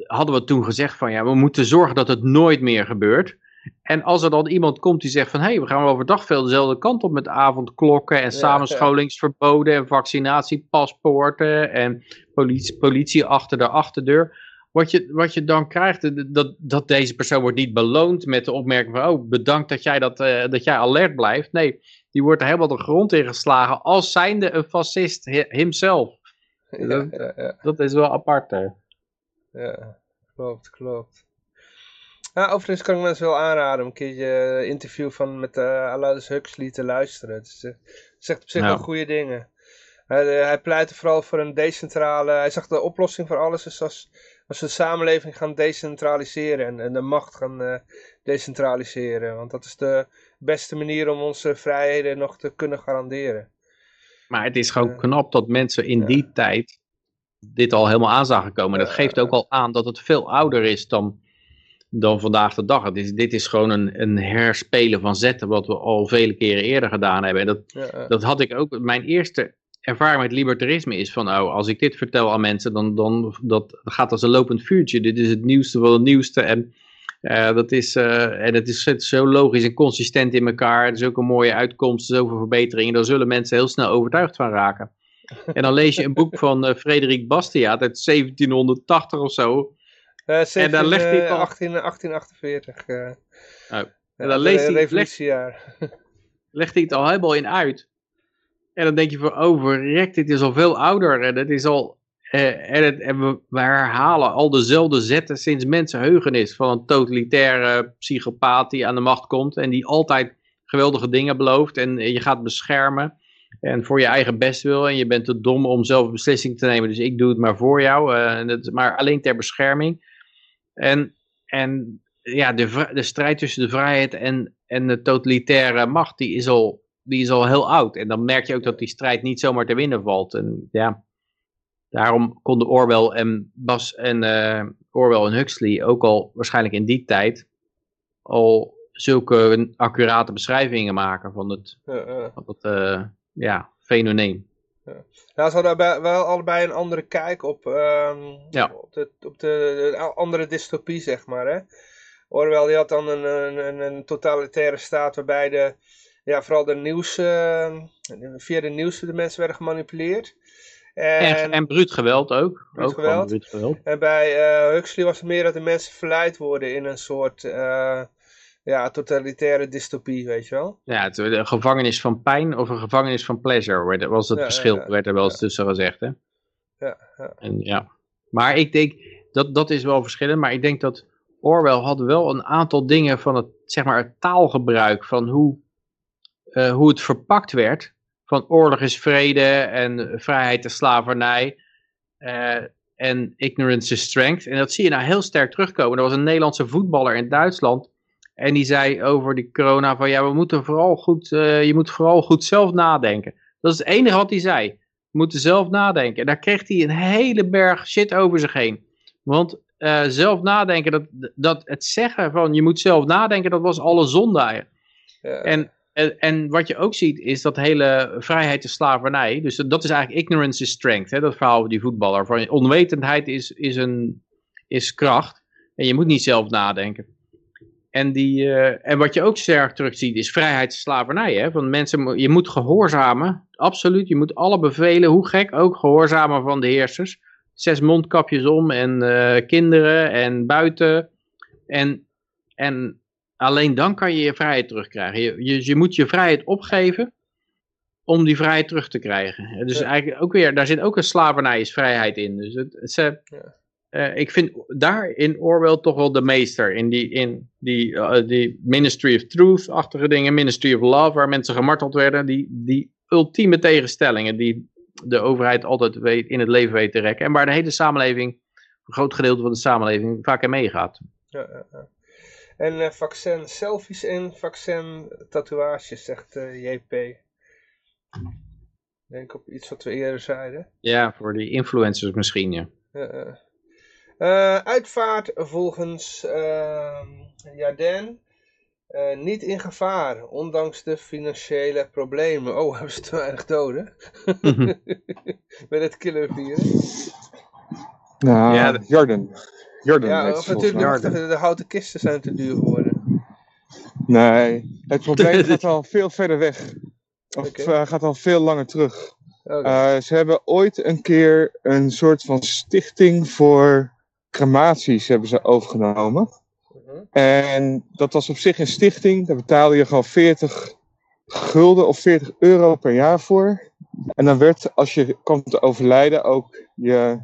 hadden we toen gezegd van ja, we moeten zorgen dat het nooit meer gebeurt. En als er dan iemand komt die zegt van... hé, hey, we gaan overdag veel dezelfde kant op met avondklokken... en samenscholingsverboden en vaccinatiepaspoorten... en politie, politie achter de achterdeur. Wat je, wat je dan krijgt, dat, dat deze persoon wordt niet beloond met de opmerking van... oh, bedankt dat jij, dat, uh, dat jij alert blijft. Nee, die wordt er helemaal de grond in geslagen... als zijnde een fascist hemzelf. Ja, dat, ja, dat, is wel apart, hè. Ja, klopt, klopt. Ja, overigens kan ik mensen wel aanraden om een keertje een interview van met uh, Huxley te luisteren. Het uh, zegt op zich wel goede dingen. Hij, hij pleitte vooral voor een decentrale... Hij zegt de oplossing voor alles is als, als we de samenleving gaan decentraliseren en, en de macht gaan uh, decentraliseren. Want dat is de beste manier om onze vrijheden nog te kunnen garanderen. Maar het is gewoon knap dat mensen in die tijd dit al helemaal aan zagen komen. Dat geeft ook al aan dat het veel ouder is dan dan vandaag de dag. Dit, dit is gewoon een, een herspelen van zetten wat we al vele keren eerder gedaan hebben. En dat, dat had ik ook, mijn eerste ervaring met libertarisme is van, oh, als ik dit vertel aan mensen, dan, dan dat gaat als een lopend vuurtje. Dit is het nieuwste van het nieuwste en uh, dat is, uh, en het is zo logisch en consistent in elkaar. Het is ook een mooie uitkomst, zoveel verbeteringen. Daar zullen mensen heel snel overtuigd van raken. En dan lees je een boek van uh, Frederik Bastiaat uit 1780 of zo. Uh, eh, 17, en dan legt hij al... 18, 1848. Uh, oh. En dan leest hij, legt hij het al helemaal in uit. En dan denk je van, oh verrekt, dit is al veel ouder. En het is al... Uh, en, het, en we, we, herhalen al dezelfde zetten sinds mensenheugenis. Van een totalitaire psychopaat die aan de macht komt. En die altijd geweldige dingen belooft. En je gaat beschermen. En voor je eigen best wil. En je bent te dom om zelf een beslissing te nemen. Dus ik doe het maar voor jou. Uh, maar alleen ter bescherming. En, en ja, de, de strijd tussen de vrijheid en, en de totalitaire macht, die is, al, die is al heel oud. En dan merk je ook dat die strijd niet zomaar te winnen valt. En ja, daarom konden Orwell en Bas en uh, Orwell en Huxley ook al waarschijnlijk in die tijd al zulke accurate beschrijvingen maken van het, van het eh, ja, fenomeen. Nou, ze hadden wel allebei een andere kijk op, ehm, Ja. op, de, op de, de andere dystopie, zeg maar. Hè? Orwell die had dan een, een, een, totalitaire staat waarbij de, ja, vooral de nieuws, ehm, via de nieuws de mensen werden gemanipuleerd. En, En, en bruut geweld ook. Bruut ook geweld. bruut geweld. en bij eh, Huxley was het meer dat de mensen verleid worden in een soort eh, ja, totalitaire dystopie, weet je wel. Ja, het, een gevangenis van pijn of een gevangenis van pleasure werd, was het Ja, verschil, ja, werd er wel eens tussen gezegd. Hè? Ja, ja. En, ja. Maar ik denk, dat, dat is wel verschillend, maar ik denk dat Orwell had wel een aantal dingen van het, zeg maar, het taalgebruik, van hoe, eh, hoe het verpakt werd, van oorlog is vrede en vrijheid is slavernij eh, en ignorance is strength. En dat zie je nou heel sterk terugkomen. Er was een Nederlandse voetballer in Duitsland en die zei over die corona van ja, we moeten vooral goed, eh, je moet vooral goed zelf nadenken. Dat is het enige wat hij zei. We moeten zelf nadenken. En daar kreeg hij een hele berg shit over zich heen. Want eh, zelf nadenken, dat, dat het zeggen van je moet zelf nadenken, dat was alle zonde. Ja. En, en, en wat je ook ziet is dat hele vrijheid is slavernij. Dus dat is eigenlijk ignorance is strength. Hè, dat verhaal van die voetballer. Van onwetendheid is, is, een, is kracht. En je moet niet zelf nadenken. En, die, eh, en wat je ook sterk terugziet is vrijheid is slavernij. Hè? Van mensen, je moet gehoorzamen. Absoluut. Je moet alle bevelen, hoe gek ook, gehoorzamen van de heersers. Zes mondkapjes om en eh, kinderen en buiten. En, en alleen dan kan je je vrijheid terugkrijgen. Je, je, je moet je vrijheid opgeven om die vrijheid terug te krijgen. Dus Ja. eigenlijk ook weer, daar zit ook een slavernij is vrijheid in. Dus het, het, ze- Ja. Eh, ik vind daar in Orwell toch wel de meester. In die, in die, eh, die Ministry of Truth-achtige dingen, Ministry of Love, waar mensen gemarteld werden. Die, die ultieme tegenstellingen die de overheid altijd weet, in het leven weet te rekken. En waar de hele samenleving, een groot gedeelte van de samenleving, vaak in meegaat. Ja, ja, ja. En eh, vaccin selfies en vaccin tatoeages, zegt JP. Denk op iets wat we eerder zeiden. Ja, voor die influencers misschien, ja. Ja, Eh, uitvaart volgens ehm Jarden eh, niet in gevaar, ondanks de financiële problemen. Oh, hebben ze te weinig doden? Met het killervirus. Nou, Ja, de- Jordan. Jordan Ja, of natuurlijk de, de houten kisten zijn te duur geworden. Nee, het probleem gaat al veel verder weg. Of Oké. eh, gaat al veel langer terug. Oké. Eh, ze hebben ooit een keer een soort van stichting voor crematies hebben ze overgenomen. Mhm. En dat was op zich een stichting. Daar betaalde je gewoon 40 gulden of 40 euro per jaar voor. En dan werd, als je kwam te overlijden, ook je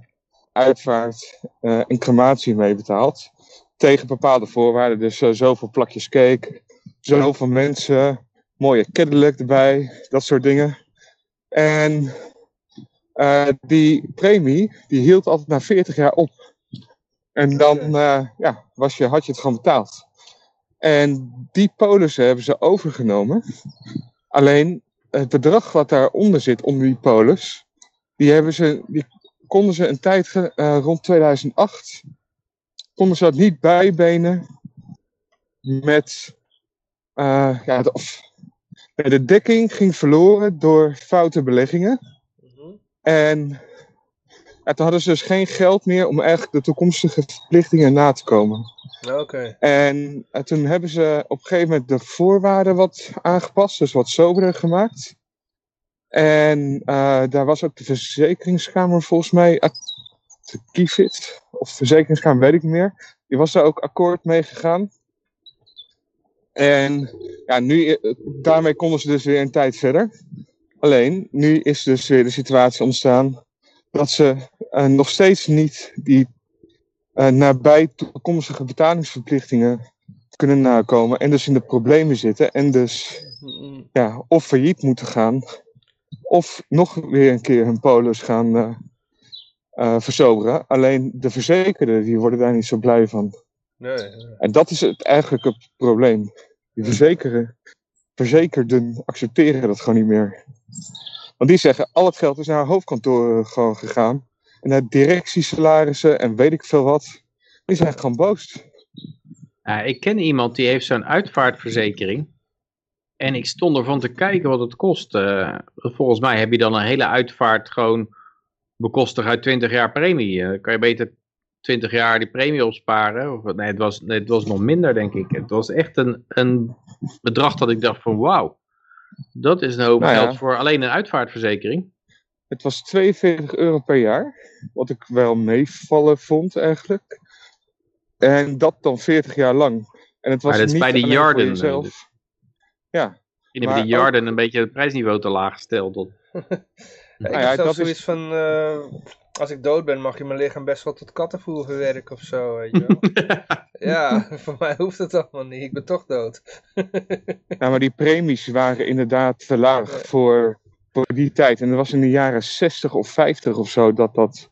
uitvaart eh, en crematie meebetaald. Tegen bepaalde voorwaarden. Dus eh, zoveel plakjes cake, zoveel mensen, mooie Cadillac erbij, dat soort dingen. En eh, die premie, die hield altijd na 40 jaar op. En dan eh, ja, was je, had je het gewoon betaald. En die polissen hebben ze overgenomen. Alleen het bedrag wat daaronder zit, onder die polis, die, hebben ze, die konden ze een tijd, eh, rond 2008, konden ze dat niet bijbenen met, eh, ja, de, of, de dekking ging verloren door foute beleggingen. Mhm. En ja, toen hadden ze dus geen geld meer om eigenlijk de toekomstige verplichtingen na te komen. Oké. En, toen hebben ze op een gegeven moment de voorwaarden wat aangepast, dus wat soberder gemaakt. En eh, daar was ook de verzekeringskamer volgens mij, de Kifit, of verzekeringskamer weet ik niet meer. Die was daar ook akkoord mee gegaan. En ja, nu, eh, daarmee konden ze dus weer een tijd verder. Alleen, nu is dus weer de situatie ontstaan dat ze eh, nog steeds niet die eh, nabij toekomstige betalingsverplichtingen kunnen nakomen. En dus in de problemen zitten. En dus Mhm. ja, of failliet moeten gaan. Of nog weer een keer hun polis gaan eh, verzoberen. Alleen de verzekerden die worden daar niet zo blij van. Nee, nee. En dat is het eigenlijke probleem. Die verzekeren, verzekerden accepteren dat gewoon niet meer. Want die zeggen, al het geld is naar hoofdkantoren gewoon gegaan. En naar directiesalarissen en weet ik veel wat. Die zijn gewoon boos. Ja, ik ken iemand die heeft zo'n uitvaartverzekering. En ik stond ervan te kijken wat het kost. Eh, volgens mij heb je dan een hele uitvaart gewoon bekostigd uit 20 jaar premie. Uh, kan je beter 20 jaar die premie opsparen. Of, nee, het was, het was nog minder, denk ik. Het was echt een, een bedrag dat ik dacht van wauw. Dat is een hoop Nou ja. geld voor alleen een uitvaartverzekering. Het was 42 euro per jaar. Wat ik wel meevallen vond eigenlijk. En dat dan 40 jaar lang. En het was Maar dat is niet bij de alleen voor Jarden, jezelf. dus. Ja, Misschien hebben die Maar ook- Jarden een beetje het prijsniveau te laag gesteld. Ja, Nou ik ja, zelfs is- zoiets van, eh, als ik dood ben mag je mijn lichaam best wel tot kattenvoer verwerken of zo, weet je wel. ja, voor mij hoeft het allemaal niet, ik ben toch dood. nou, maar die premies waren inderdaad te laag voor, voor die tijd. En dat was in de jaren 60 of 50 of zo dat dat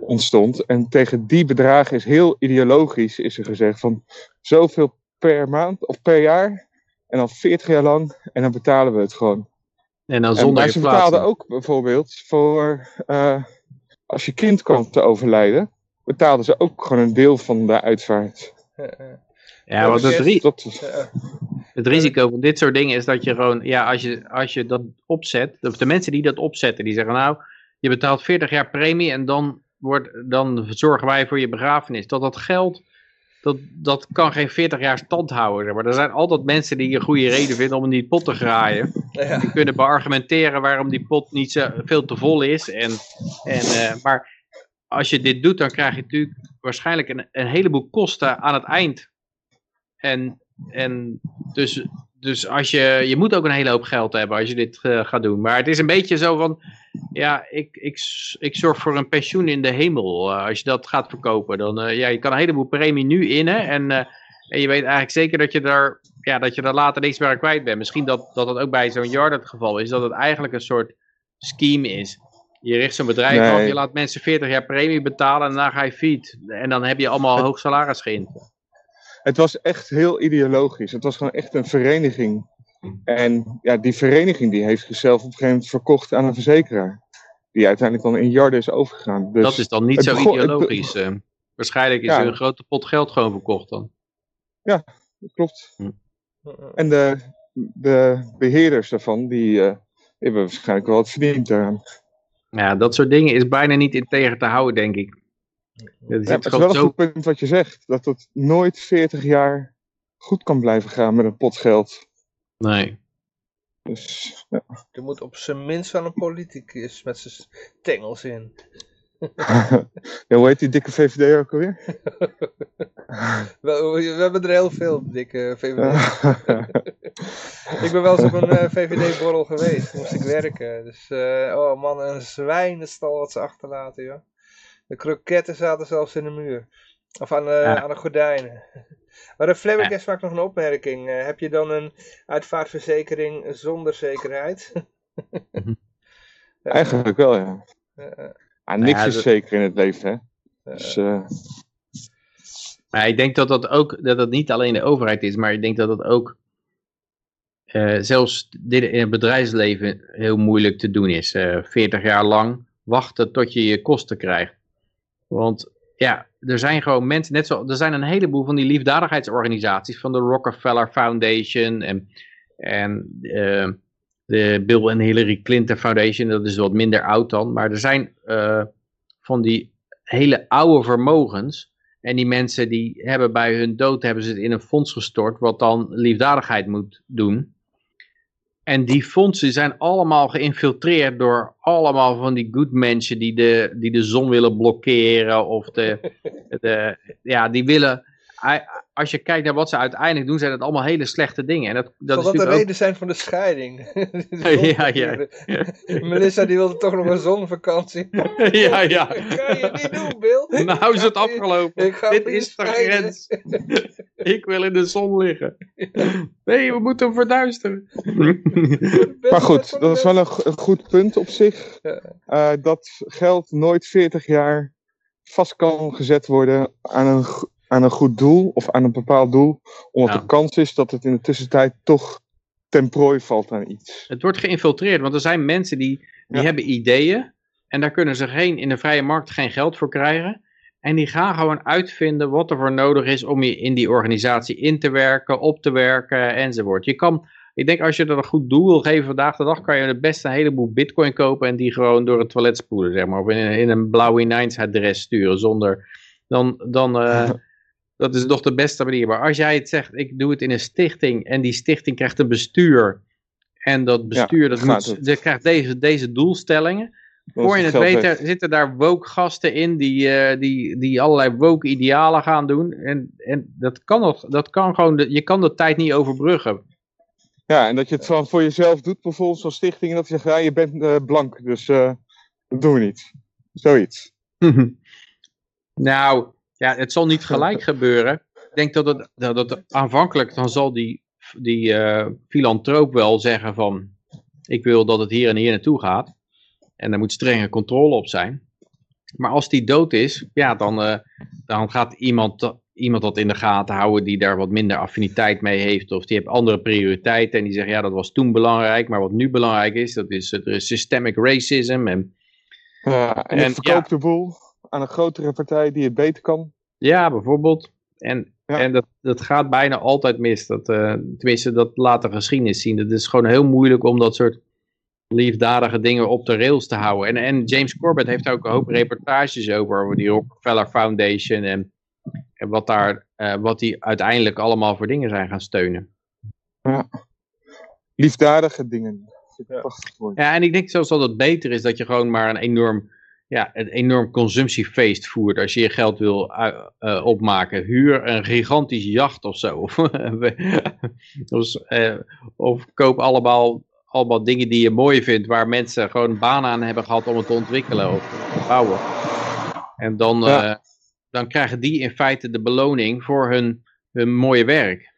ontstond. En tegen die bedragen is heel ideologisch is er gezegd van zoveel per maand of per jaar. En dan 40 jaar lang en dan betalen we het gewoon. En dan En, zonder maar ze inflatie. betaalden ook bijvoorbeeld voor eh, als je kind kwam te overlijden, betaalden ze ook gewoon een deel van de uitvaart. Ja, want het, bekend- ri- Dat, Ja, het risico van dit soort dingen is dat je gewoon, ja, als je, als je dat opzet, of de mensen die dat opzetten, die zeggen nou, je betaalt 40 jaar premie en dan, wordt, dan zorgen wij voor je begrafenis. Dat dat geld, dat, dat kan geen 40 jaar stand houden. Maar er zijn altijd mensen die een goede reden vinden om in die pot te graaien. ja. Die kunnen beargumenteren waarom die pot niet zo, veel te vol is. En, en, eh, maar als je dit doet, dan krijg je natuurlijk waarschijnlijk een, een heleboel kosten aan het eind. En, en dus, dus als je, je moet ook een hele hoop geld hebben als je dit eh, gaat doen. Maar het is een beetje zo van, ja, ik, ik, ik zorg voor een pensioen in de hemel. Eh, als je dat gaat verkopen, dan, eh, ja, je kan een heleboel premie nu innen. En, en je weet eigenlijk zeker dat je daar, ja, dat je daar later niks meer aan kwijt bent. Misschien dat dat, ook bij zo'n yard het geval is, dat het eigenlijk een soort scheme is. Je richt zo'n bedrijf Nee. op, je laat mensen 40 jaar premie betalen en daarna ga je fiet. En dan heb je allemaal hoog salaris geïnd. Het was echt heel ideologisch. Het was gewoon echt een vereniging. En ja, die vereniging die heeft zichzelf op een gegeven moment verkocht aan een verzekeraar. Die uiteindelijk dan in Jarden is overgegaan. Dus dat is dan niet zo begon- ideologisch. eh. waarschijnlijk is Ja. er een grote pot geld gewoon verkocht dan. klopt. Hm. En de, de beheerders daarvan, die eh, hebben waarschijnlijk wel wat verdiend daaraan. Ja, dat soort dingen is bijna niet integer te houden, denk ik. Het Ja, is maar het is wel een zo... goed punt wat je zegt. Dat het nooit 40 jaar goed kan blijven gaan met een pot geld. Nee. Dus ja. Er moet op zijn minst wel een politicus met zijn tengels in. ja, hoe heet die dikke VVD ook alweer? We, we hebben er heel veel, dikke VVD. Ik ben wel eens op een eh, VVD-borrel geweest, moest ik werken. Dus, eh, oh man, een zwijnenstal wat ze achterlaten, joh. De kroketten zaten zelfs in de muur. Of aan de, Ja. aan de gordijnen. Maar de Flabbergast maakt nog een opmerking. Eh, heb je dan een uitvaartverzekering zonder zekerheid? Ja, Eigenlijk wel, ja. Ah, niks Ja, is dat- zeker in het leven, hè. Dus, eh, Maar ik denk dat dat ook, dat het niet alleen de overheid is, maar ik denk dat het ook eh, zelfs dit in het bedrijfsleven heel moeilijk te doen is. Eh 40 jaar lang wachten tot je je kosten krijgt. Want ja, er zijn gewoon mensen, net zo, er zijn een heleboel van die liefdadigheidsorganisaties, van de Rockefeller Foundation en, en eh, de Bill en Hillary Clinton Foundation, dat is wat minder oud dan, maar er zijn eh, van die hele oude vermogens, en die mensen die hebben bij hun dood hebben ze het in een fonds gestort, wat dan liefdadigheid moet doen. En die fondsen zijn allemaal geïnfiltreerd door allemaal van die good mensen die de, die de zon willen blokkeren. Of de, de, ja, die willen, als je kijkt naar wat ze uiteindelijk doen, zijn het allemaal hele slechte dingen. En dat, dat is dat de reden zijn van de scheiding? Ja, ja, Melissa die wilde toch nog een zonvakantie. ja, ja. kan je niet doen, Bill. Nou is het afgelopen. ik ga Dit is de grens. Ik wil in de zon liggen. Nee, we moeten hem verduisteren. maar goed, dat is wel een, go- een goed punt op zich. Ja. Eh, dat geld nooit 40 jaar vast kan gezet worden aan een, aan een goed doel of aan een bepaald doel. Omdat Ja. de kans is dat het in de tussentijd toch ten prooi valt aan iets. Het wordt geïnfiltreerd, want er zijn mensen die, die Ja. hebben ideeën. En daar kunnen ze geen, in de vrije markt geen geld voor krijgen. En die gaan gewoon uitvinden wat er voor nodig is om je in die organisatie in te werken, op te werken enzovoort. Je kan, ik denk als je dat een goed doel wil geven vandaag de dag, kan je het beste een heleboel bitcoin kopen en die gewoon door het toilet spoelen, zeg maar. Of in, een- in een blauwe adres sturen zonder, dan, dan eh, dat is toch de beste manier. Maar als jij het zegt, ik doe het in een stichting en die stichting krijgt een bestuur en dat bestuur dat moet, dat krijgt deze, deze doelstellingen, voor je het weet zitten daar woke gasten in die, eh, die, die allerlei woke idealen gaan doen. En, en dat kan nog, dat kan gewoon, de- je kan de tijd niet overbruggen. Ja, en dat je het van voor jezelf doet, bijvoorbeeld als stichting, en dat je zegt, ja, je bent eh, blank, dus eh, dat doen we niet. Zoiets. nou, ja, het zal niet gelijk gebeuren. Ik denk dat het, dat het aanvankelijk, dan zal die, die eh, filantroop wel zeggen van, ik wil dat het hier en hier naartoe gaat. En daar moet strenge controle op zijn. Maar als die dood is, ja, dan, eh, dan gaat iemand, iemand dat in de gaten houden die daar wat minder affiniteit mee heeft. Of die heeft andere prioriteiten en die zegt, ja, dat was toen belangrijk. Maar wat nu belangrijk is, dat is, er is systemic racism. En Ja, en, verkoopt de boel aan een grotere partij die het beter kan. Ja, bijvoorbeeld. En, Ja. en dat, dat gaat bijna altijd mis. Dat, eh, tenminste, dat laat de geschiedenis zien. Het is gewoon heel moeilijk om dat soort liefdadige dingen op de rails te houden. En, en James Corbett heeft ook een hoop reportages over, over die Rockefeller Foundation en, en wat, daar, eh, wat die uiteindelijk allemaal voor dingen zijn gaan steunen. Liefdadige dingen. Ja. Ja, en ik denk zelfs dat het beter is dat je gewoon maar een enorm, ja, een enorm consumptiefeest voert. Als je je geld wil eh, eh, opmaken. Huur een gigantisch jacht of zo. Of, of, eh, of koop allemaal, allemaal dingen die je mooi vindt. Waar mensen gewoon banen aan hebben gehad om het te ontwikkelen of te bouwen. En dan, Ja. dan krijgen die in feite de beloning voor hun, hun mooie werk.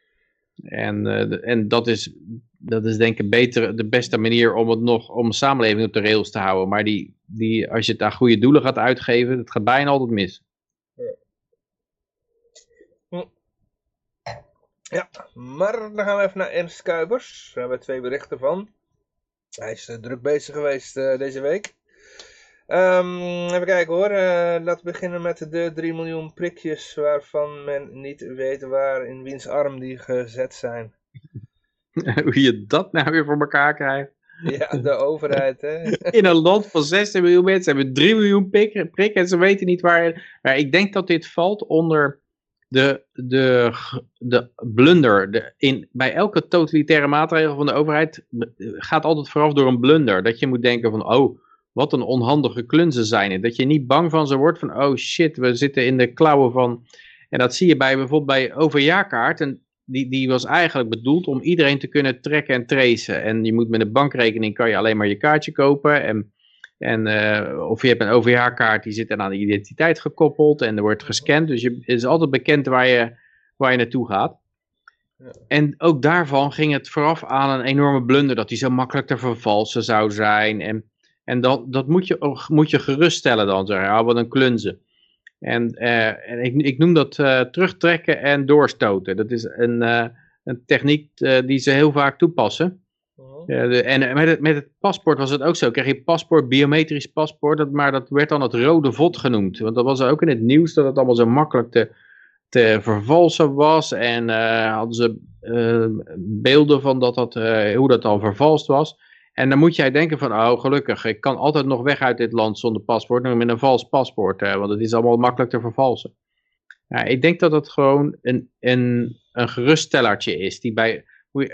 En, en dat is dat is denk ik beter, de beste manier om het nog om de samenleving op de rails te houden. Maar die, die, als je het aan goede doelen gaat uitgeven, dat gaat bijna altijd mis. Ja, maar dan gaan we even naar Ernst Kuipers. Daar hebben we twee berichten van. Hij is eh, druk bezig geweest eh, deze week. Ehm, even kijken hoor. Eh, laten we beginnen met de 3 miljoen prikjes waarvan men niet weet waar in wiens arm die gezet zijn. Hoe je dat nou weer voor elkaar krijgt. Ja, de overheid hè. In een land van 16 miljoen mensen hebben 3 miljoen pik- prikken en ze weten niet waar. Maar ik denk dat dit valt onder de, de, de blunder. De, in, bij elke totalitaire maatregel van de overheid eh, gaat altijd vooraf door een blunder. Dat je moet denken van, oh, wat een onhandige klunzen zijn het. Dat je niet bang van ze wordt van, oh shit, we zitten in de klauwen van... En dat zie je bij bijvoorbeeld bij overjaarkaart. En die, die was eigenlijk bedoeld om iedereen te kunnen trekken en tracen. En je moet met een bankrekening kan je alleen maar je kaartje kopen. En, en, eh, of je hebt een overjaarkaart, die zit dan aan de identiteit gekoppeld en er wordt gescand. Dus je, het is altijd bekend waar je, waar je naartoe gaat. Ja. En ook daarvan ging het vooraf aan een enorme blunder dat die zo makkelijk te vervalsen zou zijn. En, en dat, dat moet, je, moet je geruststellen dan, zeggen, ah, wat een klunze. En, eh, en ik, ik noem dat eh, terugtrekken en doorstoten. Dat is een, eh, een techniek die ze heel vaak toepassen. De- en met het, met het paspoort was het ook zo. Kreeg je paspoort, biometrisch paspoort, dat, maar dat werd dan het rode vod genoemd. Want dat was ook in het nieuws dat het allemaal zo makkelijk te, te vervalsen was. En hadden ze beelden van dat dat, hoe dat dan vervalst was. En dan moet jij denken van, oh gelukkig, ik kan altijd nog weg uit dit land zonder paspoort, maar met een vals paspoort, eh, want het is allemaal makkelijk te vervalsen. Ik denk dat het gewoon een, een, een geruststellertje is. Die bij,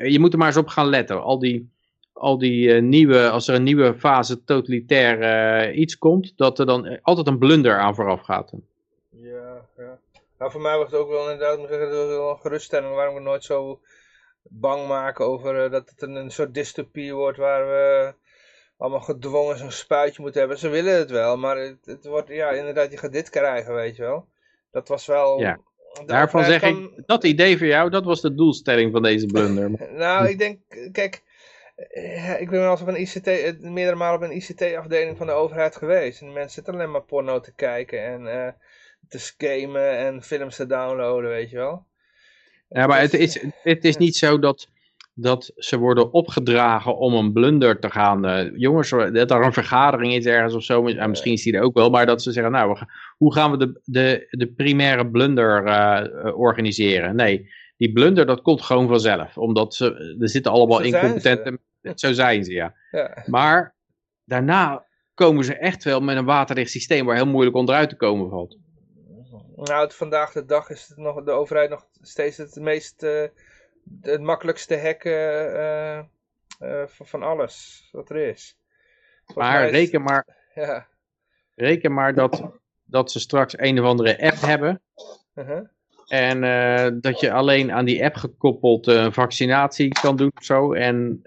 je moet er maar eens op gaan letten. Al die, al die eh, nieuwe, als er een nieuwe fase totalitair eh, iets komt, dat er dan altijd een blunder aan vooraf gaat. Ja, ja. Nou, voor mij was het ook wel inderdaad een geruststelling waarom we nooit zo bang maken over eh, dat het een, een soort dystopie wordt waar we allemaal gedwongen zo'n spuitje moeten hebben. Ze willen het wel, maar het, het wordt, ja, inderdaad, je gaat dit krijgen, weet je wel. Dat was wel... Ja. Daarvan zeg ik, dat idee voor jou, dat was de doelstelling van deze blunder. Nou, ik denk, kijk, eh, ik ben wel eens op een ICT, eh, meerdere malen op een ICT-afdeling van de overheid geweest. En mensen zitten alleen maar porno te kijken en te scamen en films te downloaden, weet je wel. Ja, maar het Dus, is, het is niet zo dat, dat ze worden opgedragen om een blunder te gaan. eh, jongens, dat er een vergadering is ergens of zo. en misschien is die er ook wel. Maar dat ze zeggen, nou, we hoe gaan we de, de, de primaire blunder eh, eh, organiseren? Nee, die blunder dat komt gewoon vanzelf. Omdat ze, er zitten allemaal Zo zijn incompetente... Zo zijn ze, ja. Ja. Maar daarna komen ze echt wel met een waterdicht systeem waar heel moeilijk onderuit te komen valt. Nou, het, vandaag de dag is het nog, de overheid nog steeds het meest, eh, het makkelijkste hacken eh, eh, van, van alles wat er is. Volgens Maar is- reken maar, Ja. reken maar dat, dat ze straks een of andere app hebben. uh-huh. En dat je alleen aan die app gekoppeld vaccinatie kan doen of zo. En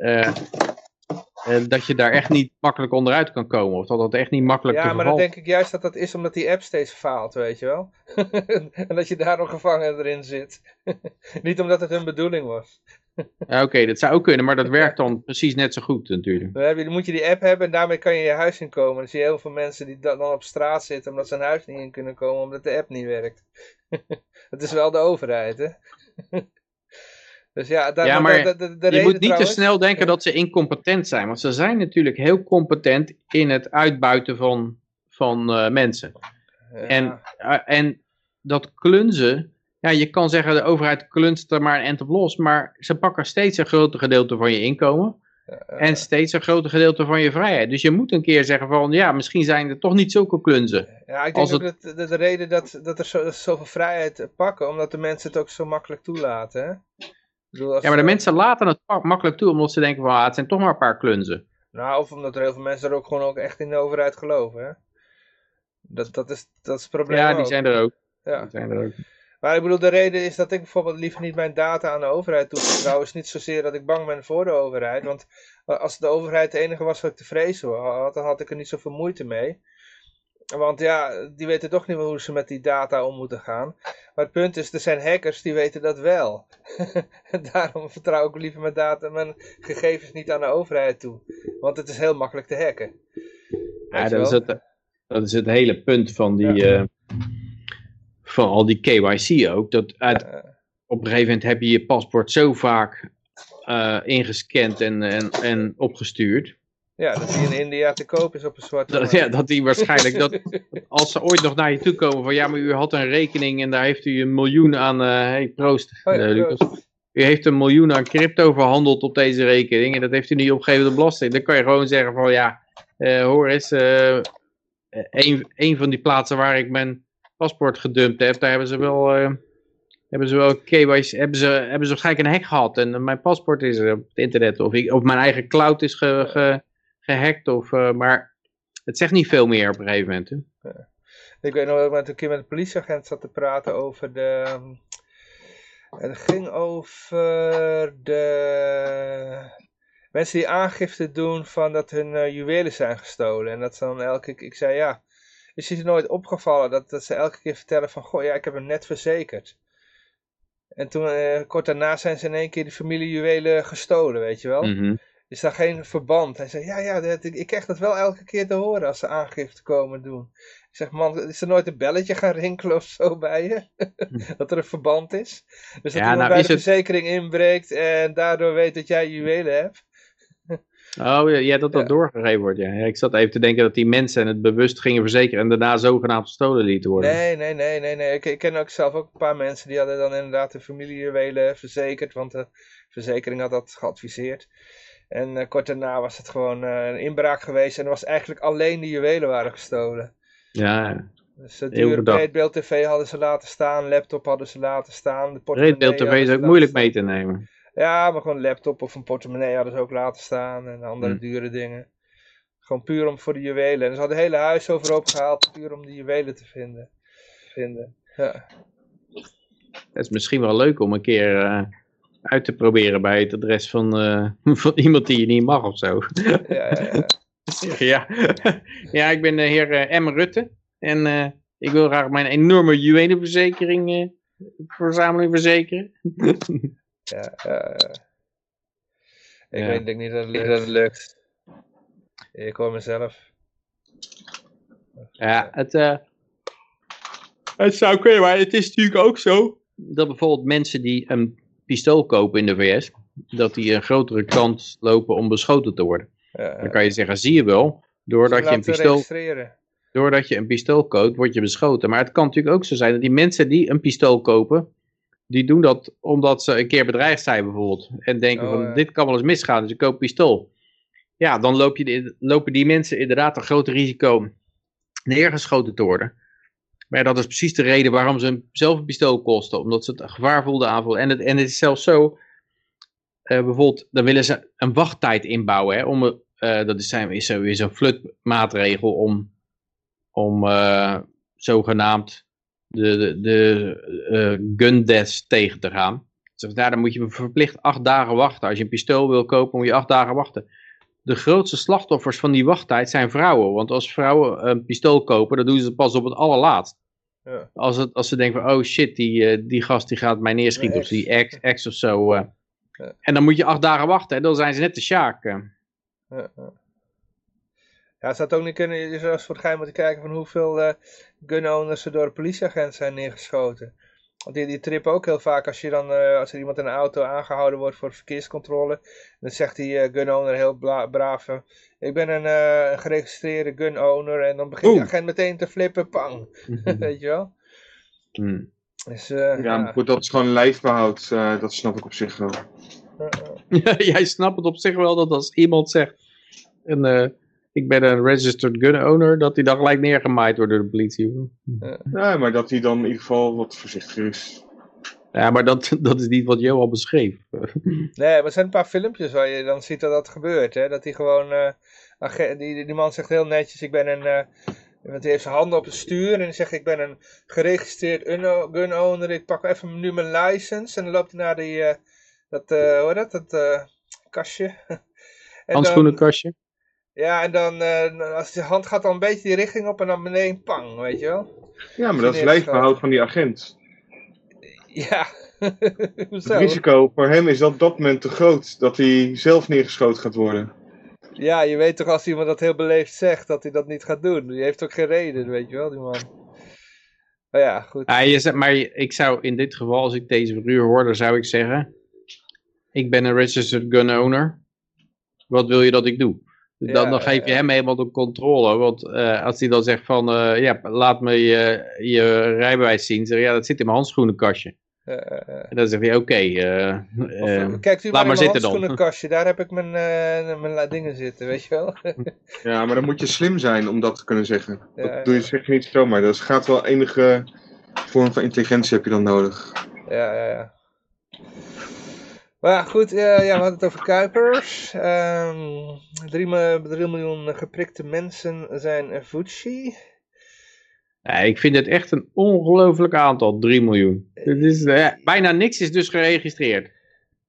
eh, eh, dat je daar echt niet makkelijk onderuit kan komen. Of dat dat echt niet makkelijk Ja, maar dan denk ik juist dat dat is omdat die app steeds faalt, weet je wel. en dat je daarom gevangen erin zit. Niet omdat het hun bedoeling was. Ja, Oké, dat zou ook kunnen, maar dat werkt dan precies net zo goed natuurlijk. Dan, moet je die app hebben en daarmee kan je je huis in komen. Dan zie je heel veel mensen die da- dan op straat zitten omdat ze hun huis niet in kunnen komen omdat de app niet werkt. Het is wel de overheid, hè. Dus ja, daar, Ja, maar de, de, de Je moet niet trouwens- te snel denken dat ze incompetent zijn. Want ze zijn natuurlijk heel competent in het uitbuiten van, van eh, mensen. Ja. En, eh, en dat klunzen, ja, je kan zeggen de overheid klunst er maar een end op los, maar ze pakken steeds een groter gedeelte van je inkomen en steeds een groter gedeelte van je vrijheid. Dus je moet een keer zeggen van, ja, misschien zijn er toch niet zulke klunzen. Ja, ik denk ook dat, dat de reden dat, dat er zo, dat ze zoveel vrijheid pakken, omdat de mensen het ook zo makkelijk toelaten. Hè? Bedoel, Ja, maar de mensen laten het makkelijk toe, omdat ze denken van, ah, het zijn toch maar een paar klunzen. Nou, of omdat er heel veel mensen er ook gewoon ook echt in de overheid geloven. Hè? Dat, dat, is, dat is het probleem Ja, die ook. zijn er ook. Ja. Die zijn er ook. Maar ik bedoel, de reden is dat ik bijvoorbeeld liever niet mijn data aan de overheid toevertrouw. is niet zozeer dat ik bang ben voor de overheid. Want als de overheid de enige was wat ik te vrezen had, dan had ik er niet zoveel moeite mee. Want ja, die weten toch niet hoe ze met die data om moeten gaan. Maar het punt is, er zijn hackers die weten dat wel. Daarom vertrouw ik liever mijn data, mijn gegevens niet aan de overheid toe. Want het is heel makkelijk te hacken. Ja, dat is, het, dat is het hele punt van, die, Ja. eh, van al die KYC ook. Dat uit, op een gegeven moment heb je je paspoort zo vaak eh, ingescand en, en, en opgestuurd. Ja, dat die in India te koop is op een zwarte Dat, markt. ja, dat die waarschijnlijk, dat, als ze ooit nog naar je toe komen van ja, maar u had een rekening en daar heeft u een miljoen aan, eh hey, proost, Oh ja, Lucas. proost. U heeft een miljoen aan crypto verhandeld op deze rekening en dat heeft u niet opgegeven de belasting. Dan kan je gewoon zeggen van ja, eh, hoor eens, eh, een, een van die plaatsen waar ik mijn paspoort gedumpt heb, daar hebben ze wel, hebben ze wel KYC, hebben ze, hebben ze waarschijnlijk een hack gehad en mijn paspoort is er op het internet of, ik, of mijn eigen cloud is ge, ge- gehackt of, eh, maar het zegt niet veel meer op een gegeven moment. Hè? Ik weet nog dat ik met een keer met een politieagent zat te praten over de... ehm, Het ging over de mensen die aangifte doen van dat hun eh, juwelen zijn gestolen. En dat ze dan elke keer... Ik zei ja, is je nooit opgevallen dat, dat ze elke keer vertellen van... Goh, ja, ik heb hem net verzekerd. En toen, eh, kort daarna zijn ze in één keer die familiejuwelen gestolen, weet je wel. Mhm. Is daar geen verband? Hij zei, ja, ja, dat, ik, ik krijg dat wel elke keer te horen als ze aangifte komen doen. Ik zeg, man, is er nooit een belletje gaan rinkelen of zo bij je? dat er een verband is? Dus dat Ja, iemand nou bij de het- verzekering inbreekt en daardoor weet dat jij juwelen hebt? Oh ja, dat dat Ja. doorgegeven wordt. Ja. Ja, Ik zat even te denken dat die mensen het bewust gingen verzekeren en daarna zogenaamd gestolen lieten worden. Nee, nee, nee, nee, nee. Ik, ik ken ook zelf ook een paar mensen die hadden dan inderdaad de familiejuwelen verzekerd, want de verzekering had dat geadviseerd. En eh, kort daarna was het gewoon eh, een inbraak geweest en er was eigenlijk alleen de juwelen waren gestolen. Ja, Dus verdacht. breedbeeld tv hadden ze laten staan, laptop hadden ze laten staan. de portemonnee breedbeeld tv is ook moeilijk staan. mee te nemen. Ja, maar gewoon een laptop of een portemonnee hadden ze ook laten staan en andere Hm. dure dingen. Gewoon puur om voor de juwelen. En ze hadden het hele huis overhoop gehaald puur om de juwelen te vinden. vinden. Ja. Het is misschien wel leuk om een keer eh, uit te proberen bij het adres van, eh, van iemand die je niet mag of zo. Ja, ja, ja. ja. ja, ik ben de heer eh, M. Rutte en eh, ik wil graag mijn enorme juwelenverzekering eh, verzameling verzekeren. ja. Ik Ja. weet denk niet dat het, dat het lukt. Ik hoor mezelf. Ja, het, eh, het zou kunnen, maar het is natuurlijk ook zo dat bijvoorbeeld mensen die een pistool kopen in de VS, dat die een grotere kans lopen om beschoten te worden. Ja, Dan kan je zeggen, zie je wel, doordat je een pistool, doordat je een pistool koopt, word je beschoten. Maar het kan natuurlijk ook zo zijn dat die mensen die een pistool kopen, die doen dat omdat ze een keer bedreigd zijn bijvoorbeeld. En denken Oh, van, ja. dit kan wel eens misgaan, dus ik koop een pistool. Ja, dan loop je, lopen die mensen inderdaad een groot risico neergeschoten te worden. Maar dat is precies de reden waarom ze zelf een pistool kosten. Omdat ze het gevaar voelden aanvoelen. En het, en het is zelfs zo, eh, bijvoorbeeld, dan willen ze een wachttijd inbouwen. Hè, om, eh, dat is, zijn, is weer zo'n flutmaatregel om, om eh, zogenaamd de, de, de gun deaths tegen te gaan. Dus daar dan moet je verplicht acht dagen wachten. Als je een pistool wil kopen, moet je acht dagen wachten. De grootste slachtoffers van die wachttijd zijn vrouwen. Want als vrouwen een pistool kopen, dan doen ze het pas op het allerlaatst. Ja. Als, het, als ze denken van, oh shit, die, eh, die gast die gaat mij neerschieten. Of die ex, ex of zo. eh. Ja. En dan moet je acht dagen wachten. En dan zijn ze net de Sjaak. eh. Ja, ja. Het zou ook niet kunnen, je zou voor het geheim moeten kijken van hoeveel eh gunowners er door een politieagent zijn neergeschoten. Want die, die trippen ook heel vaak als, je dan, als er iemand in een auto aangehouden wordt voor verkeerscontrole. Dan zegt die eh, gunowner heel braaf, ik ben een, eh, een geregistreerde gunowner. En dan begint de Oeh. agent meteen te flippen, pang. Weet je wel? Hmm. Dus, eh, Ja, ja. maar goed, dat is gewoon lijfbehoud. eh, dat snap ik op zich wel. Jij snapt het op zich wel dat als iemand zegt, en, eh, ik ben een registered gun owner, dat hij dan gelijk neergemaaid wordt door de politie. Ja, maar dat hij dan in ieder geval wat voorzichtiger is. Ja, maar dat, dat is niet wat Johan beschreef. Nee, maar er zijn een paar filmpjes waar je dan ziet dat dat gebeurt. Hè? Dat hij gewoon, eh, age- die, die man zegt heel netjes, ik ben een, eh, want hij heeft zijn handen op het stuur en hij zegt, ik ben een geregistreerd gun owner, ik pak even nu mijn license. En dan loopt hij naar die, eh, dat, eh hoe heet dat, dat eh, kastje. Handschoonenkastje. ja, en dan, eh, als zijn hand gaat dan een beetje die richting op en dan beneden, pang, weet je wel. Ja, maar dat is lijfbehoud van die agent. Ja, Het risico voor hem is op dat moment te groot dat hij zelf neergeschoten gaat worden. Ja, je weet toch als iemand dat heel beleefd zegt, dat hij dat niet gaat doen. Die heeft ook geen reden, weet je wel, die man. Maar ja, goed. Ja, je zegt, maar ik zou in dit geval, als ik deze verhuur hoor, dan zou ik zeggen, ik ben een registered gun owner. Wat wil je dat ik doe? Dan, Ja, dan geef je ja. hem helemaal de controle. Want eh, als hij dan zegt van, eh, ja, laat me je, je rijbewijs zien. Zeg, ik, ja, dat zit in mijn handschoenenkastje. Eh, eh. En dan zegt hij, oké, eh, Of, eh, Kijkt u laat maar mijn zitten dan. handschoenenkastje, daar heb ik mijn, eh, mijn dingen zitten, weet je wel. Ja, maar dan moet je slim zijn om dat te kunnen zeggen. Ja, Dat doe je, ja. zeg je niet zomaar. Dus gaat wel enige vorm van intelligentie heb je dan nodig. ja, ja, ja. Maar ja, goed, eh, ja, we hadden het over Kuipers. Ehm 3 miljoen geprikte mensen zijn Fuji. Ja, ik vind het echt een ongelooflijk aantal, 3 miljoen. Is, eh, bijna niks is dus geregistreerd.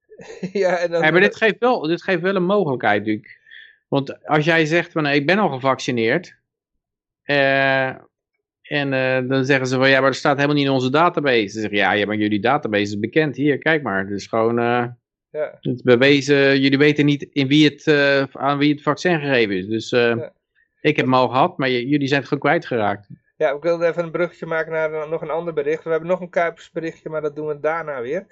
ja, en dan, Ja, maar dit geeft, wel, dit geeft wel een mogelijkheid natuurlijk. Want als jij zegt van ik ben al gevaccineerd. eh, en eh, dan zeggen ze van ja, maar dat staat helemaal niet in onze database. Dan zeg je ja, ja maar jullie database is bekend. Hier, kijk maar. Het is gewoon eh, ja, het bewezen. Jullie weten niet in wie het, eh, aan wie het vaccin gegeven is. Dus eh, ik heb hem al gehad, maar jullie zijn het gewoon kwijtgeraakt. Ja, ik wilde even een bruggetje maken naar nog een ander bericht. We hebben nog een Kuipersberichtje, maar dat doen we daarna weer.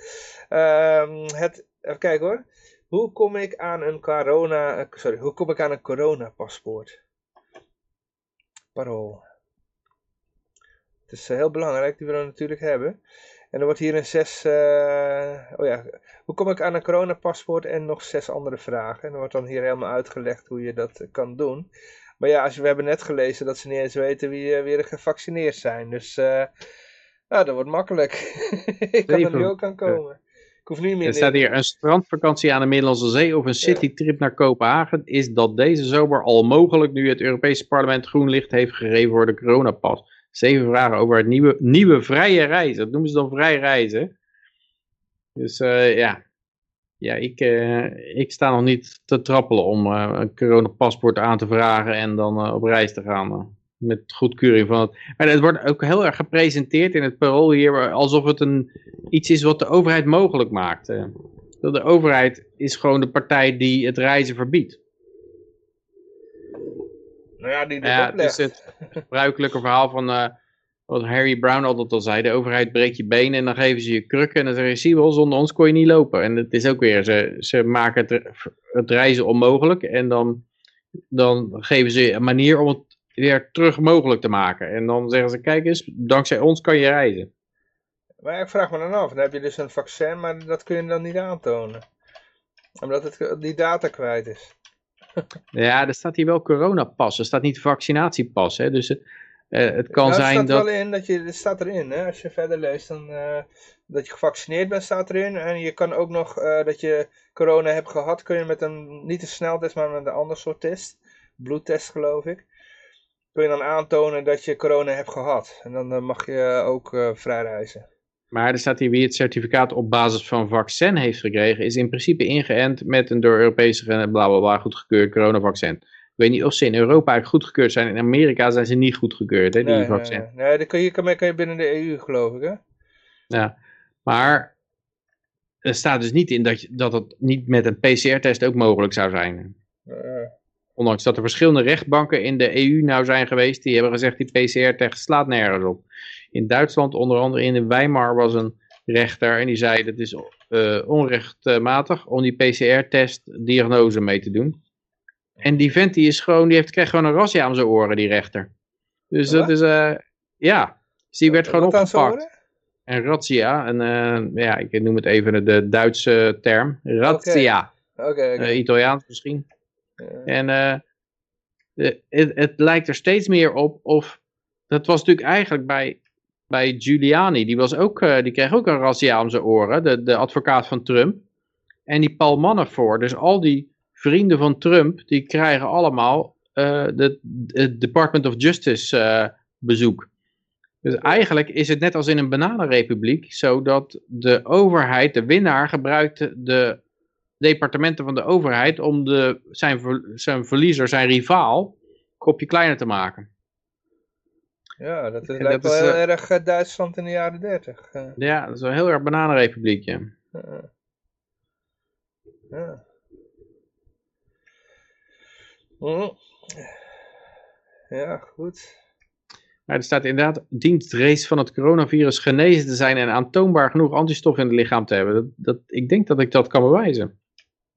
Ehm, het, even kijken hoor. Hoe kom ik aan een corona... eh, Sorry, hoe kom ik aan een coronapaspoort? Parool. Het is eh, heel belangrijk, die we dan natuurlijk hebben. En er wordt hier een zes... eh, oh ja, hoe kom ik aan een coronapaspoort en nog zes andere vragen. En er wordt dan hier helemaal uitgelegd hoe je dat kan doen. Maar ja, als we hebben net gelezen dat ze niet eens weten wie eh, weer gevaccineerd zijn. Dus eh, nou, dat wordt makkelijk. ik kan er nu ook aan komen. Ik hoef niet meer... Er staat hier een strandvakantie aan de Middellandse Zee of een citytrip naar Kopenhagen is dat deze zomer al mogelijk nu het Europese parlement groen licht heeft gegeven voor de coronapas. Zeven vragen over het nieuwe, nieuwe vrije reizen. Dat noemen ze dan vrij reizen. Dus eh, ja, ja ik, eh, ik sta nog niet te trappelen om eh, een coronapaspoort aan te vragen en dan eh, op reis te gaan. met goedkeuring van het. Maar het wordt ook heel erg gepresenteerd in het parool hier alsof het een, iets is wat de overheid mogelijk maakt. Dat De overheid is gewoon de partij die het reizen verbiedt. Nou ja, die dit Ja, het is het gebruikelijke verhaal van, wat Harry Brown altijd al zei, de overheid breekt je benen en dan geven ze je krukken en dan zeggen ze, zie wel, zonder ons kon je niet lopen. En het is ook weer, ze, ze maken het, het reizen onmogelijk en dan, dan geven ze een manier om het weer terug mogelijk te maken. En dan zeggen ze, kijk eens, dankzij ons kan je reizen. Maar ik vraag me dan af, dan heb je dus een vaccin, maar dat kun je dan niet aantonen. Omdat het die data kwijt is. ja, er staat hier wel coronapas, er staat niet vaccinatiepas. Hè? Dus het kan nou, zijn staat dat... Wel in, dat je, het staat erin, hè? als je verder leest, dan, uh, dat je gevaccineerd bent staat erin. En je kan ook nog, uh, dat je corona hebt gehad, kun je met een, niet een sneltest, maar met een ander soort test. Bloedtest geloof ik. Kun je dan aantonen dat je corona hebt gehad. En dan mag je ook vrij reizen. Maar er staat hier wie het certificaat op basis van vaccin heeft gekregen, is in principe ingeënt met een door Europese blablabla goedgekeurd coronavaccin. Ik weet niet of ze in Europa eigenlijk goedgekeurd zijn. In Amerika zijn ze niet goedgekeurd, hè, die nee, vaccin. Nee, nee. dat kun je, kan, kan je binnen de EU, geloof ik, hè? Ja, maar er staat dus niet in dat, dat het niet met een PCR-test ook mogelijk zou zijn. Uh. Ondanks dat er verschillende rechtbanken in de EU nou zijn geweest, die hebben gezegd die PCR-test slaat nergens op. In Duitsland, onder andere in Weimar, was een rechter en die zei dat is uh, onrechtmatig om die PCR-test diagnose mee te doen. En die vent die is gewoon, die heeft, kreeg gewoon een rasje aan zijn oren, die rechter. Dus Wat? dat is, uh, ja. Dus die werd gewoon Wat opgepakt. Een razzia, een, uh, ja, ik noem het even de Duitse term. Razzia. Oké, okay, okay. uh, Italiaans misschien. En het, het lijkt er steeds meer op of, dat was natuurlijk eigenlijk bij, bij Giuliani, die, was ook, die kreeg ook een razzia aan zijn oren, de, de advocaat van Trump. En die Paul Manafort, dus al die vrienden van Trump, die krijgen allemaal uh, de, het Department of Justice uh, bezoek. Dus eigenlijk is het net als in een bananenrepubliek, zodat de overheid, de winnaar, gebruikt de departementen van de overheid om de, zijn, zijn verliezer, zijn rivaal, kopje kleiner te maken. Ja, dat, is, lijkt dat wel is, heel uh, erg Duitsland in de jaren 30. Uh. Ja, dat is wel heel erg bananenrepubliekje. ja. Hm. Ja, goed. Maar er staat inderdaad, dient het race van het coronavirus genezen te zijn en aantoonbaar genoeg antistof in het lichaam te hebben. Dat, dat, ik denk dat ik dat kan bewijzen.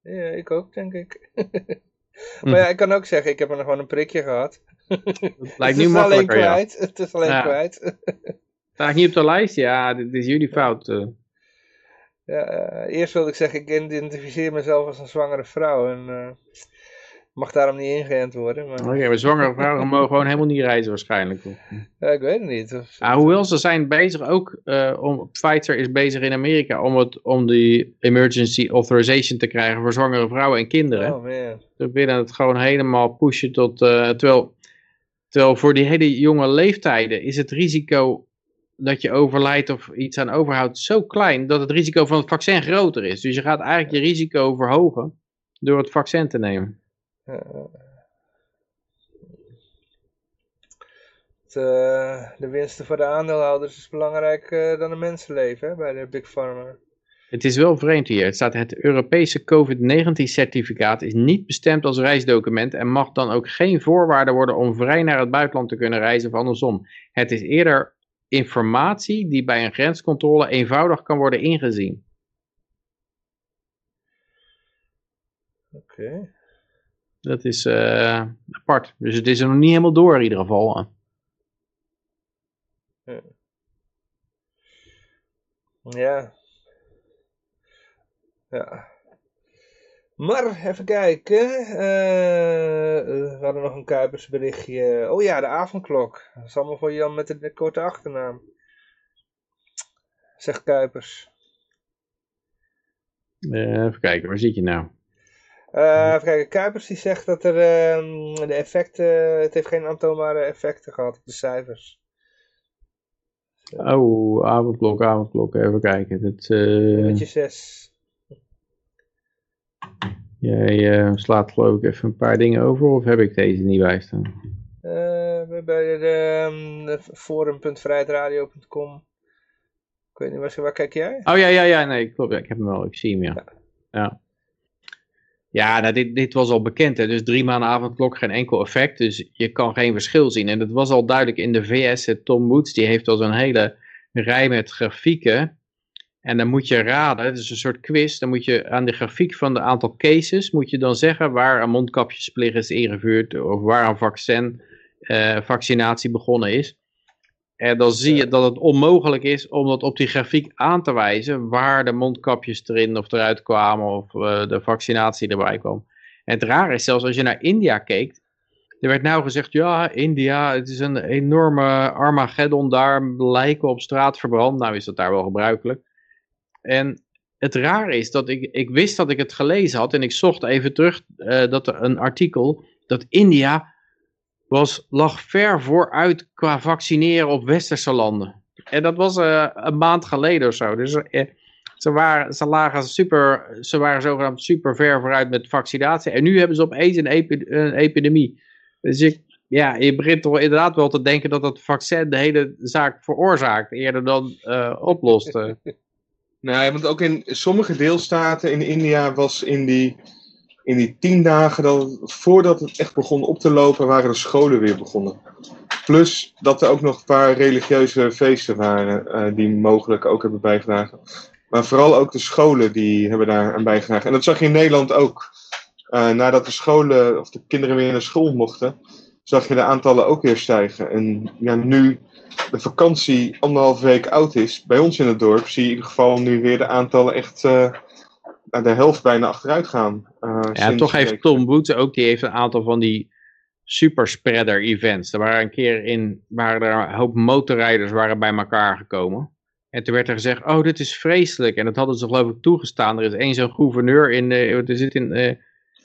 Ja, ik ook, denk ik. maar ja, ik kan ook zeggen, ik heb er nog gewoon een prikje gehad. Dat lijkt het nu is alleen makkelijker, ja. kwijt. Het is alleen Ja. kwijt. Sta ik niet op de lijst? Ja, dit is jullie fout. eh. Ja, eh, eerst wilde ik zeggen, ik identificeer mezelf als een zwangere vrouw. En eh, mag daarom niet ingeënt worden. Maar Oké, maar zwangere vrouwen mogen gewoon helemaal niet reizen waarschijnlijk. ja, ik weet het niet. Of, Ah, hoewel ze zijn bezig ook, eh, om, Pfizer is bezig in Amerika om, het, om die emergency authorization te krijgen voor zwangere vrouwen en kinderen. oh man. Ze willen het gewoon helemaal pushen tot, eh, terwijl, terwijl voor die hele jonge leeftijden is het risico dat je overlijdt of iets aan overhoudt zo klein dat het risico van het vaccin groter is. Dus je gaat eigenlijk je risico verhogen door het vaccin te nemen. Het, eh, de winsten voor de aandeelhouders is belangrijker dan een mensenleven hè, bij de Big Pharma. Het is wel vreemd hier. Het staat het Europese COVID-19 certificaat is niet bestemd als reisdocument en mag dan ook geen voorwaarde worden om vrij naar het buitenland te kunnen reizen of andersom. Het is eerder informatie die bij een grenscontrole eenvoudig kan worden ingezien. Oké. Dat is eh, apart. Dus het is er nog niet helemaal door in ieder geval. Ja. Ja. Maar, even kijken. eh, eh, we hadden nog een Kuipersberichtje. Oh ja, de avondklok. Dat is allemaal voor Jan met de, korte achternaam. Zegt Kuipers. Even kijken, waar zit je nou? Eh, even kijken, Kuipers die zegt dat er ehm, de effecten, het heeft geen aantoonbare effecten gehad op de cijfers. Oh, avondklok, avondklok. Even kijken. Dat, eh, Nummertje 6. jij eh, slaat geloof ik even een paar dingen over of heb ik deze niet bij staan? Eh, bij de, ehm, forum.vrijheidradio.com. Ik weet niet, waar, waar kijk jij? Oh ja, ja, ja, nee, klopt. Ja, ik heb hem wel, ik zie hem, ja. Ja, Ja, nou, dit, dit was al bekend. Hè? Dus drie maanden avondklok, geen enkel effect. Dus je kan geen verschil zien. En dat was al duidelijk in de VS. Tom Woods die heeft al zo'n hele rij met grafieken. En dan moet je raden, het is een soort quiz. Dan moet je aan de grafiek van de aantal cases, moet je dan zeggen waar een mondkapjesplicht is ingevuurd. Of waar een vaccin, uh, vaccinatie begonnen is. En dan zie je dat het onmogelijk is om dat op die grafiek aan te wijzen waar de mondkapjes erin of eruit kwamen of uh, de vaccinatie erbij kwam. En het rare is zelfs als je naar India keek, er werd nou gezegd, ja, India, het is een enorme Armageddon daar, lijken op straat verbrand. Nou is dat daar wel gebruikelijk. En het rare is dat ik, ik wist dat ik het gelezen had en ik zocht even terug uh, dat er een artikel dat India was, lag ver vooruit qua vaccineren op westerse landen. En dat was uh, een maand geleden of zo. Dus uh, ze, waren, ze, lagen super, ze waren zogenaamd super ver vooruit met vaccinatie. En nu hebben ze opeens een, een epidemie. Dus ik, ja, je begint toch inderdaad wel te denken dat het vaccin de hele zaak veroorzaakt. Eerder dan uh, oplost. nee, want ook in sommige deelstaten in India was in die in die tien dagen, dan, voordat het echt begon op te lopen, waren de scholen weer begonnen. Plus dat er ook nog een paar religieuze feesten waren, uh, die mogelijk ook hebben bijgedragen. Maar vooral ook de scholen die hebben daar aan bijgedragen. En dat zag je in Nederland ook. Uh, nadat de scholen, of de kinderen weer naar school mochten, zag je de aantallen ook weer stijgen. En ja, nu de vakantie anderhalve week oud is, bij ons in het dorp, zie je in ieder geval nu weer de aantallen echt uh, de helft bijna achteruit gaan. Uh, ja, toch heeft Tom Woods ook, die heeft een aantal van die superspreader events. Er waren een keer in, waren er een hoop motorrijders waren bij elkaar gekomen. En toen werd er gezegd, oh dit is vreselijk. En dat hadden ze geloof ik toegestaan. Er is één zo'n gouverneur in, uh, er zit in uh,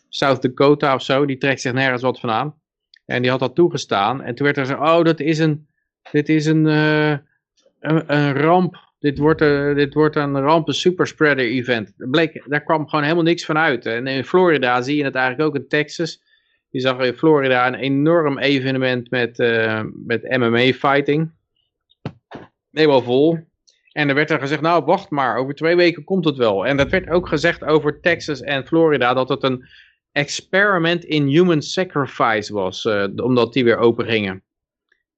South Dakota of zo, die trekt zich nergens wat van aan. En die had dat toegestaan. En toen werd er gezegd, oh dat is een, dit is een, uh, een, een ramp dit wordt, uh, dit wordt een rampen superspreader event. Bleek, daar kwam gewoon helemaal niks van uit. En in Florida zie je het eigenlijk ook in Texas. Je zag in Florida een enorm evenement met, uh, met MMA fighting. Helemaal vol. En er werd er gezegd, nou wacht maar, over twee weken komt het wel. En dat werd ook gezegd over Texas en Florida, dat het een experiment in human sacrifice was, uh, omdat die weer open gingen.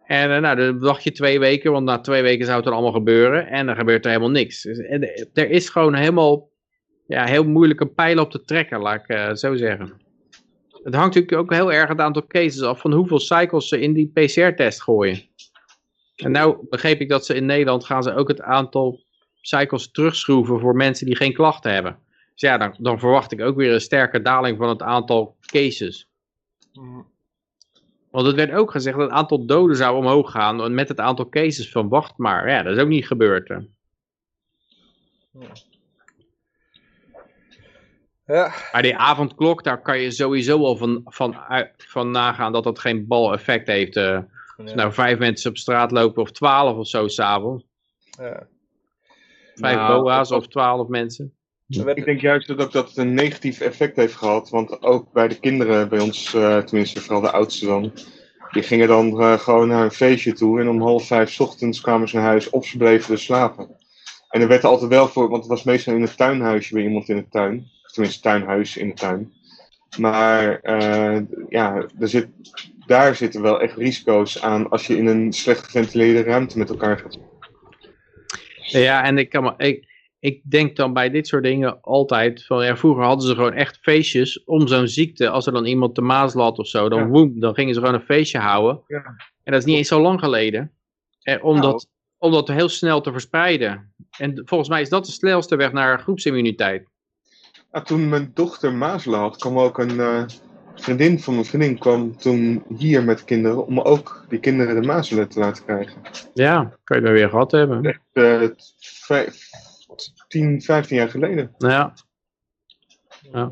En uh, nou, dan wacht je twee weken, want na twee weken zou het dan allemaal gebeuren. En dan gebeurt er helemaal niks. Dus, en, er is gewoon helemaal, ja, heel moeilijk een pijl op te trekken, laat ik uh, zo zeggen. Het hangt natuurlijk ook heel erg het aantal cases af van hoeveel cycles ze in die PCR-test gooien. En nou begreep ik dat ze in Nederland gaan ze ook het aantal cycles terugschroeven voor mensen die geen klachten hebben. Dus ja, dan, dan verwacht ik ook weer een sterke daling van het aantal cases. Mm. Want het werd ook gezegd dat het aantal doden zou omhoog gaan met het aantal cases van wacht maar. Ja, dat is ook niet gebeurd. Hè. Ja. Maar die avondklok, daar kan je sowieso al van, van, van nagaan dat dat geen bal-effect heeft. Uh, als nou vijf mensen op straat lopen of twaalf of zo s'avonds. Ja. Vijf nou, boa's of twaalf mensen. Ik denk juist dat ook dat het een negatief effect heeft gehad. Want ook bij de kinderen bij ons, uh, tenminste vooral de oudste dan. Die gingen dan uh, gewoon naar een feestje toe. En om half vijf ochtends kwamen ze naar huis of ze bleven dus slapen. En er werd er altijd wel voor, want het was meestal in een tuinhuisje bij iemand in de tuin. Of tenminste tuinhuis in de tuin. Maar uh, ja, er zit, daar zitten wel echt risico's aan als je in een slecht geventileerde ruimte met elkaar gaat. Ja, en ik kan me, ik, ik denk dan bij dit soort dingen altijd van, ja, vroeger hadden ze gewoon echt feestjes om zo'n ziekte, als er dan iemand de mazelen had of zo, dan, woem, dan gingen ze gewoon een feestje houden. Ja. En dat is niet eens zo lang geleden. Eh, om, nou. dat, om dat heel snel te verspreiden. En volgens mij is dat de snelste weg naar groepsimmuniteit. Ja, toen mijn dochter mazelen had, kwam ook een uh, vriendin van mijn vriendin kwam toen hier met kinderen, om ook die kinderen de mazelen te laten krijgen. Ja, kan je er weer gehad hebben. Echt, uh, vijf, 10, 15 jaar geleden. Ja. Ja,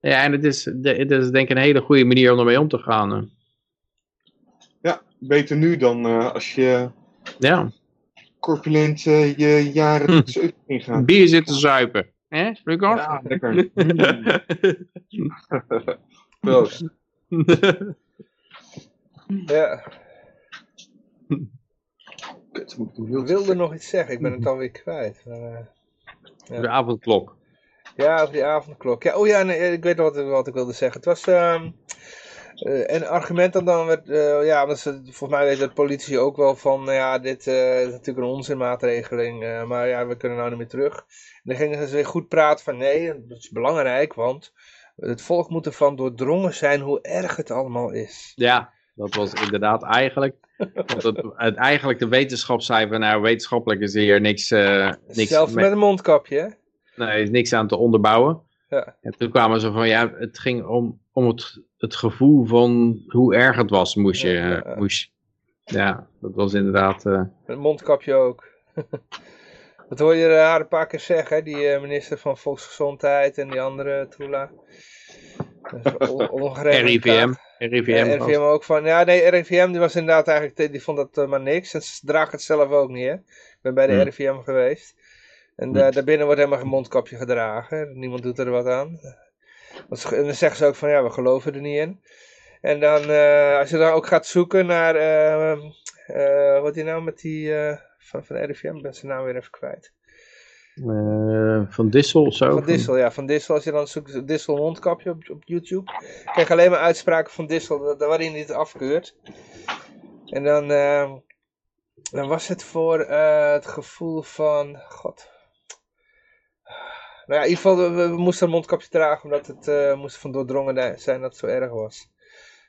ja en het is, het is denk ik een hele goede manier om ermee om te gaan. Ja, beter nu dan uh, als je ja. corpulent uh, je jaren hm. 70 ingaat. Bier zitten zuipen. Hè, Lucas? Ja, lekker. Proost. ja. Ik wilde nog iets zeggen, ik ben het alweer kwijt. Maar, uh, ja. De avondklok. Ja, over die avondklok. Ja, oh ja, nee, ik weet wat, wat ik wilde zeggen. Het was ehm, eh, een argument dat dan werd, eh, ja, ze, volgens mij weet de politie ook wel van, nou ja, dit eh, is natuurlijk een onzinmaatregeling, eh, maar ja, we kunnen nou niet meer terug. En dan gingen ze weer goed praten van, nee, dat is belangrijk, want het volk moet ervan doordrongen zijn hoe erg het allemaal is. Ja, dat was inderdaad eigenlijk. Want het, het- eigenlijk de wetenschap zei van nou, wetenschappelijk is hier niks, eh niks, Zelfs met een mondkapje, hè? nee, is niks aan te onderbouwen. Ja. En toen kwamen ze van ja, het ging om, om het, het gevoel van hoe erg het was, moest je. Ja, moest, ja dat was inderdaad. eh, Met een mondkapje ook. Dat hoor je haar een paar keer zeggen, die eh, minister van Volksgezondheid en die andere Tula. Ongeregeld RIVM. RIVM. Ja, was- RIVM ook van, ja nee, RIVM die was inderdaad eigenlijk, die vond dat eh, maar niks. En ze draagt het zelf ook niet, hè. Ik ben bij de Hmm. RIVM geweest. En da- daarbinnen wordt helemaal geen mondkapje gedragen. Niemand doet er wat aan. En dan zeggen ze ook van, ja, we geloven er niet in. En dan, eh, als je dan ook gaat zoeken naar, eh, eh, wat die nou met die, eh, van, van de RIVM, ben zijn naam weer even kwijt. Eh, van Dissel of zo. Van Dissel, ja, van Dissel. Als je dan zoekt Dissel mondkapje op, op YouTube, krijg je alleen maar uitspraken van Dissel waarin hij het afkeurt. En dan, eh, dan was het voor eh, het gevoel van, god. Nou ja, in ieder geval, we, we moesten een mondkapje dragen omdat het eh, moest van doordrongen zijn dat het zo erg was.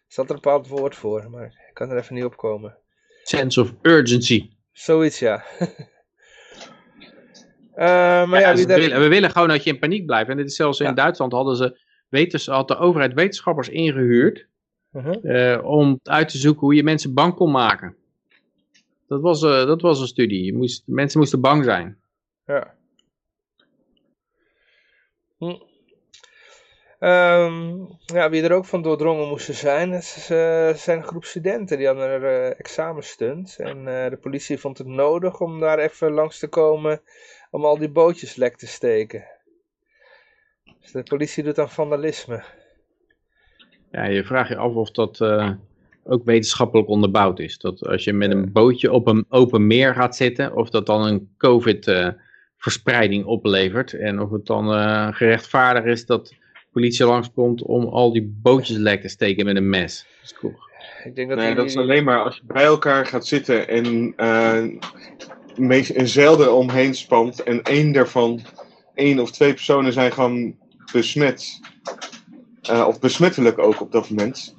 Er zat er een bepaald woord voor, maar ik kan er even niet op komen. Sense of urgency. Zoiets, ja. Eh, maar ja, willen- we willen gewoon dat je in paniek blijft. En dit is zelfs in Duitsland hadden ze, wetens, had de overheid wetenschappers ingehuurd Mhm. eh, om uit te zoeken hoe je mensen bang kon maken. Dat was, eh, dat was een studie. Je moest, mensen moesten bang zijn. Ja. Hm. Ehm, ja, wie er ook van doordrongen moesten zijn, is, eh, zijn een groep studenten die hadden er eh examenstunt. En de politie vond het nodig om daar even langs te komen om al die bootjes lek te steken. Dus de politie doet aan vandalisme. Ja, je vraagt je af of dat eh, ook wetenschappelijk onderbouwd is. Dat als je met een bootje op een open meer gaat zitten, of dat dan een COVID-verspreiding oplevert. En of het dan eh, gerechtvaardigd is dat de politie langskomt om al die bootjes lek te steken met een mes. Dat is cool. Ik denk dat Nee, die- dat is alleen maar als je bij elkaar gaat zitten en meest- een zeil er omheen spant en één daarvan, één of twee personen zijn gewoon besmet, eh, of besmettelijk ook op dat moment,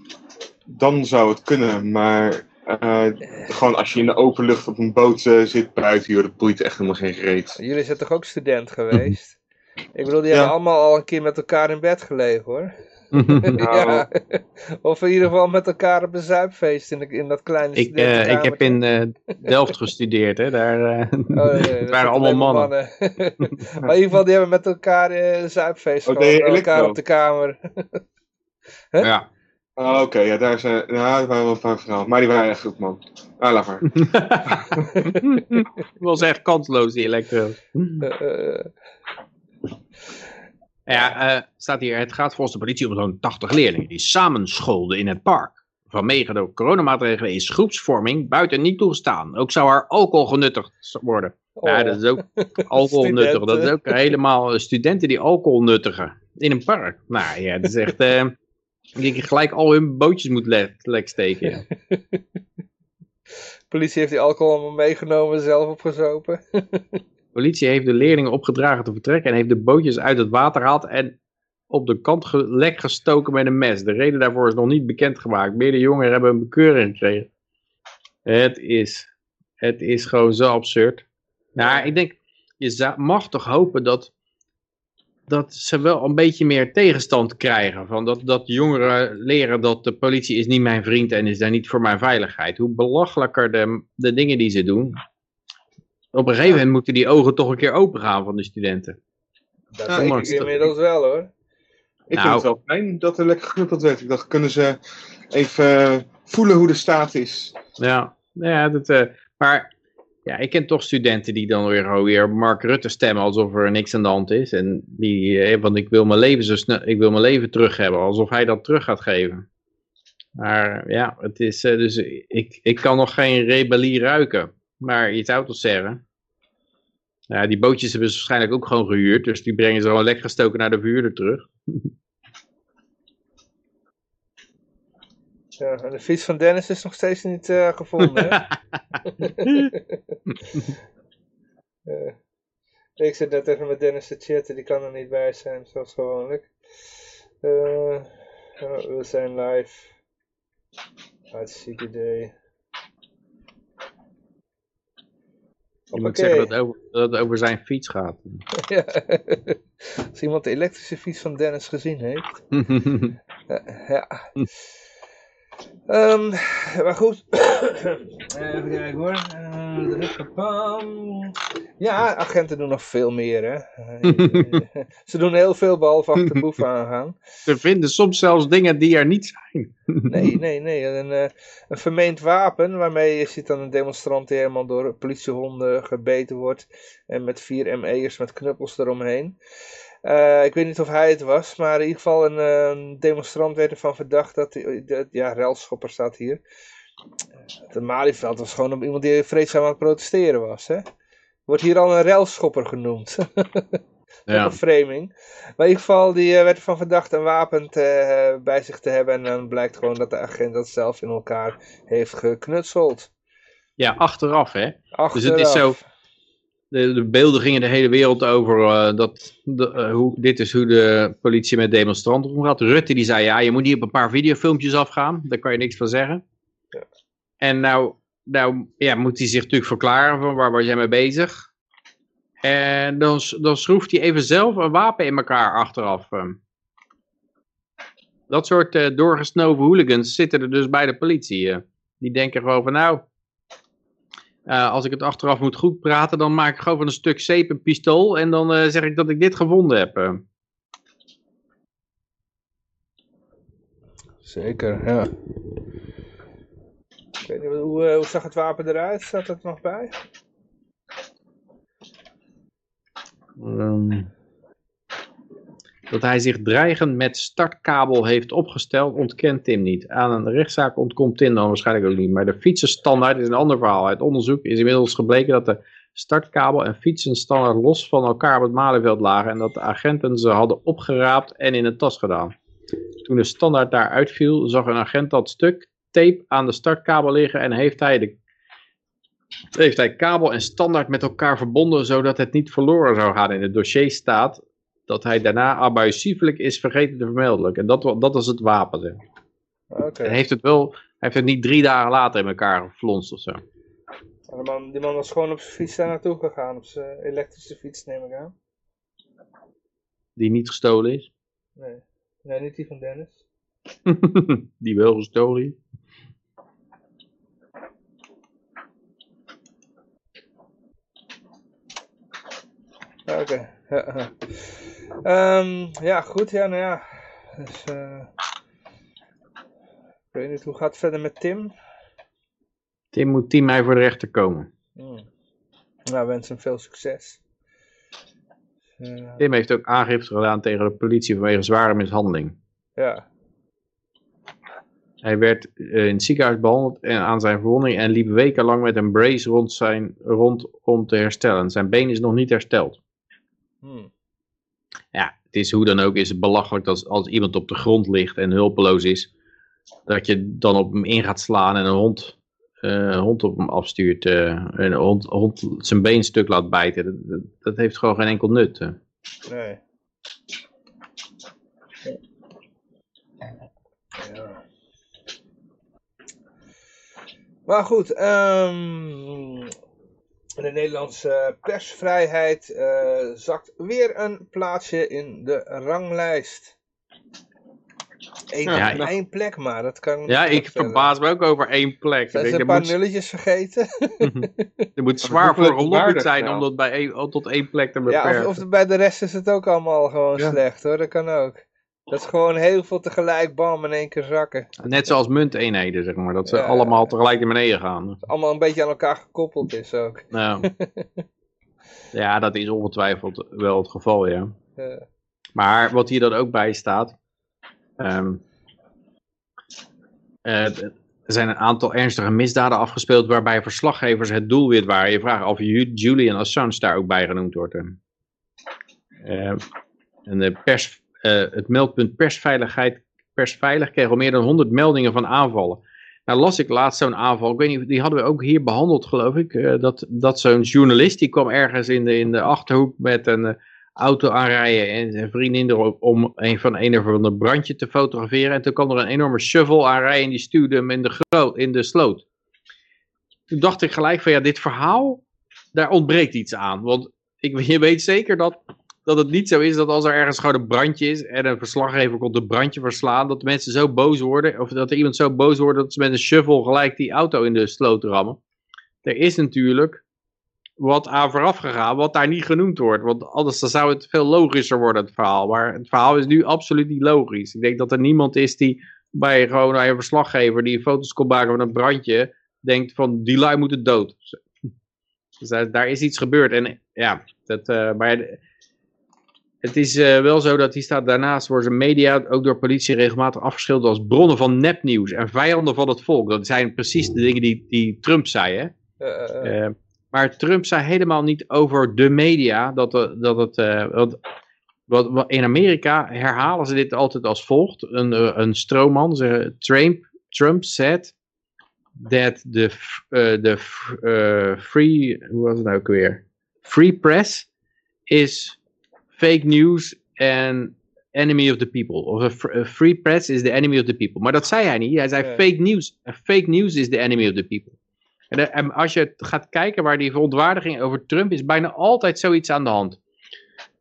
dan zou het kunnen. Maar eh, gewoon als je in de open lucht op een boot eh, zit buiten, joh, dat boeit echt helemaal geen reet. Jullie zijn toch ook student geweest? Ik bedoel, die Ja. hebben allemaal al een keer met elkaar in bed gelegen hoor. ja. Of in ieder geval met elkaar op een zuipfeest in, de, in dat kleine ik, eh, ik heb in eh, Delft gestudeerd, hè. Daar, eh, Oh, nee, het dat waren allemaal mannen. maar in ieder geval, die hebben met elkaar eh, een zuipfeest Oh, je bij elkaar op de kamer. Ja. Ah, Oké, ja, daar zijn, ja, waren wel een paar verhalen, maar die waren echt goed, man. Ah, laat maar. was echt kansloos, die elektro. Ja, eh, staat hier, het gaat volgens de politie om zo'n 80 leerlingen die samen schoolden in het park. Vanwege de coronamaatregelen is groepsvorming buiten niet toegestaan. Ook zou er alcohol genuttigd worden. Ja, oh. dat is ook alcohol nuttigen. Dat is ook helemaal eh, studenten die alcohol nuttigen. In een park. Nou ja, dat is echt... eh die gelijk al hun bootjes moet lek, lek steken. ja. politie heeft die alcohol allemaal meegenomen, zelf opgezopen. politie heeft de leerlingen opgedragen te vertrekken en heeft de bootjes uit het water gehaald en op de kant lek gestoken met een mes. De reden daarvoor is nog niet bekendgemaakt. Meerdere jongeren hebben een bekeuring gekregen. Het is, het is gewoon zo absurd. Nou, ik denk, je mag toch hopen dat, dat ze wel een beetje meer tegenstand krijgen. Van dat, dat jongeren leren dat de politie is niet mijn vriend en is daar niet voor mijn veiligheid. Hoe belachelijker de, de dingen die ze doen. Op een gegeven moment moeten die ogen toch een keer open gaan van de studenten. Dat Ja, denk ik- ik inmiddels wel hoor. Ik Nou. vind het wel fijn dat er lekker geknuppeld werd. Ik dacht, kunnen ze even eh, voelen hoe de staat is. Ja, ja dat, eh, maar ja, ik ken toch studenten die dan weer, gewoon weer Mark Rutte stemmen alsof er niks aan de hand is. En die, eh, want ik wil mijn leven zo snel, ik wil mijn leven terug hebben, alsof hij dat terug gaat geven. Maar ja, het is, eh, dus ik, ik kan nog geen rebellie ruiken. Maar je zou toch zeggen, Ja, die bootjes hebben ze waarschijnlijk ook gewoon gehuurd. Dus die brengen ze gewoon lekker gestoken naar de verhuurder terug. Ja, en de fiets van Dennis is nog steeds niet uh, gevonden, hè? uh, ik zit net even met Dennis te chatten, die kan er niet bij zijn, zoals gewoonlijk. Uh, we zijn live. Hartstikke idee. Je moet zeggen dat het, over, dat het over zijn fiets gaat. ja. Als iemand de elektrische fiets van Dennis gezien heeft. ja. Um, maar goed. Even kijken hoor. Uh, ja, agenten doen nog veel meer hè. Ze doen heel veel behalve achter de boef aangaan. Ze vinden soms zelfs dingen die er niet zijn. nee, nee, nee. Een, uh, een vermeend wapen waarmee je ziet dan een demonstrant die helemaal door politiehonden gebeten wordt. En met vier ME'ers met knuppels eromheen. Uh, ik weet niet of hij het was, maar in ieder geval een, uh, demonstrant werd ervan verdacht dat, hij, ja, relschopper staat hier. Het Malieveld was gewoon iemand die vreedzaam aan het protesteren was. Hè? Wordt hier al een relschopper genoemd. ja. een framing. Maar in ieder geval, die werd ervan verdacht een wapen te, bij zich te hebben. En dan blijkt gewoon dat de agent dat zelf in elkaar heeft geknutseld. Ja, achteraf hè. Achteraf. Dus het is zo, de, de, beelden gingen de hele wereld over. Uh, dat, de, uh, hoe, dit is hoe de politie met demonstranten omgaat. Rutte die zei, ja, je moet niet op een paar videofilmpjes afgaan. Daar kan je niks van zeggen. Ja. En nou, nou ja, moet hij zich natuurlijk verklaren van waar was jij mee bezig. En dan, dan schroeft hij even zelf een wapen in elkaar achteraf. Dat soort uh, doorgesnoven hooligans zitten er dus bij de politie. die denken gewoon van nou, uh, als ik het achteraf moet goed praten, dan maak ik gewoon van een stuk zeep een pistool en dan uh, zeg ik dat ik dit gevonden heb. Uh. Zeker, ja. Ik weet niet, hoe, hoe zag het wapen eruit? Staat het nog bij? Um, dat hij zich dreigend met startkabel heeft opgesteld, ontkent Tim niet. Aan een rechtszaak ontkomt Tim dan waarschijnlijk ook niet. Maar de fietsenstandaard is een ander verhaal. Uit onderzoek is inmiddels gebleken dat de startkabel en fietsenstandaard los van elkaar op het Malieveld lagen. En dat de agenten ze hadden opgeraapt en in een tas gedaan. Toen de standaard daar uitviel, zag een agent dat stuk tape aan de startkabel liggen en heeft hij de heeft hij kabel en standaard met elkaar verbonden, zodat het niet verloren zou gaan. In het dossier staat dat hij daarna abusieflijk is vergeten te vermelden. En dat, dat was het wapen. Zeg. Okay. En heeft het wel, hij heeft het niet drie dagen later in elkaar geflonst of zo. Die man, die man was gewoon op zijn fiets daar naartoe gegaan, op zijn elektrische fiets neem ik aan. Die niet gestolen is? Nee, nee niet die van Dennis. die wel gestolen is? Oké. Okay. Um, ja, goed. Ja, nou ja. Dus, uh, ik weet niet, hoe gaat het verder met Tim? Tim moet 10 mei voor de rechter komen. Hmm. Nou, wens hem veel succes. Uh, Tim heeft ook aangifte gedaan tegen de politie vanwege zware mishandeling. Ja. Hij werd uh, in het ziekenhuis behandeld en aan zijn verwonding en liep wekenlang met een brace rond, zijn, rond om te herstellen. Zijn been is nog niet hersteld. Hmm. Ja, het is hoe dan ook is het belachelijk dat als iemand op de grond ligt en hulpeloos is, dat je dan op hem in gaat slaan en een hond, een hond op hem afstuurt, uh, een hond, hond zijn been stuk laat bijten. Dat, dat, heeft gewoon geen enkel nut. Hè. Nee. Maar goed, um, de Nederlandse persvrijheid uh, zakt weer een plaatsje in de ranglijst. Eén, ja, één plek maar, dat kan Ja, ik verbaas me ook over één plek. Zijn ze een paar moet... nulletjes vergeten? er moet zwaar voor gelobbyd zijn om dat bij één, tot één plek te beperken. Ja, of, of, bij de rest is het ook allemaal gewoon ja. slecht hoor, dat kan ook. Dat is gewoon heel veel tegelijk, bam, in één keer zakken. Net zoals munteenheden, zeg maar. Dat ze ja, allemaal tegelijk naar beneden gaan. Dat het allemaal een beetje aan elkaar gekoppeld is ook. Nou. ja, dat is ongetwijfeld wel het geval, ja. ja. Maar wat hier dan ook bij staat... Um, uh, er zijn een aantal ernstige misdaden afgespeeld waarbij verslaggevers het doelwit waren. Je vraagt of Julian Assange daar ook bij genoemd wordt. Uh, en de pers, het meldpunt persveiligheid, persveilig kreeg al meer dan 100 meldingen van aanvallen. Nou las ik laatst zo'n aanval, ik weet niet, die hadden we ook hier behandeld geloof ik. Uh, dat dat zo'n journalist, die kwam ergens in de, in de Achterhoek met een auto aanrijden en zijn vriendin erop om een van een of ander brandje te fotograferen. En toen kwam er een enorme shovel aanrijden en die stuwde hem in de, in de sloot. Toen dacht ik gelijk van ja, dit verhaal, daar ontbreekt iets aan. Want ik, je weet zeker dat, dat het niet zo is dat als er ergens gewoon een brandje is en een verslaggever komt een brandje verslaan, dat de mensen zo boos worden, of dat er iemand zo boos wordt dat ze met een shovel gelijk die auto in de sloot rammen. Er is natuurlijk wat aan vooraf gegaan, wat daar niet genoemd wordt. Want anders dan zou het veel logischer worden, het verhaal. Maar het verhaal is nu absoluut niet logisch. Ik denk dat er niemand is die bij gewoon een verslaggever die foto's kon maken van een brandje, denkt van die lui moeten dood. Dus daar, is iets gebeurd. En ja, dat, uh, maar het is uh, wel zo dat die staat daarnaast worden media ook door politie regelmatig afgeschilderd als bronnen van nepnieuws en vijanden van het volk. Dat zijn precies de dingen die, die Trump zei, hè. Uh, maar Trump zei helemaal niet over de media, dat, dat het, wat, wat, in Amerika herhalen ze dit altijd als volgt. Een, een stroomman, ze, Trump, Trump said that the, the free, hoe was het nou ook weer? Free press is fake news and enemy of the people. Of a, free press is the enemy of the people. Maar dat zei hij niet. Hij zei fake news. Fake news is the enemy of the people. En, als je gaat kijken waar die verontwaardiging over Trump is, bijna altijd zoiets aan de hand.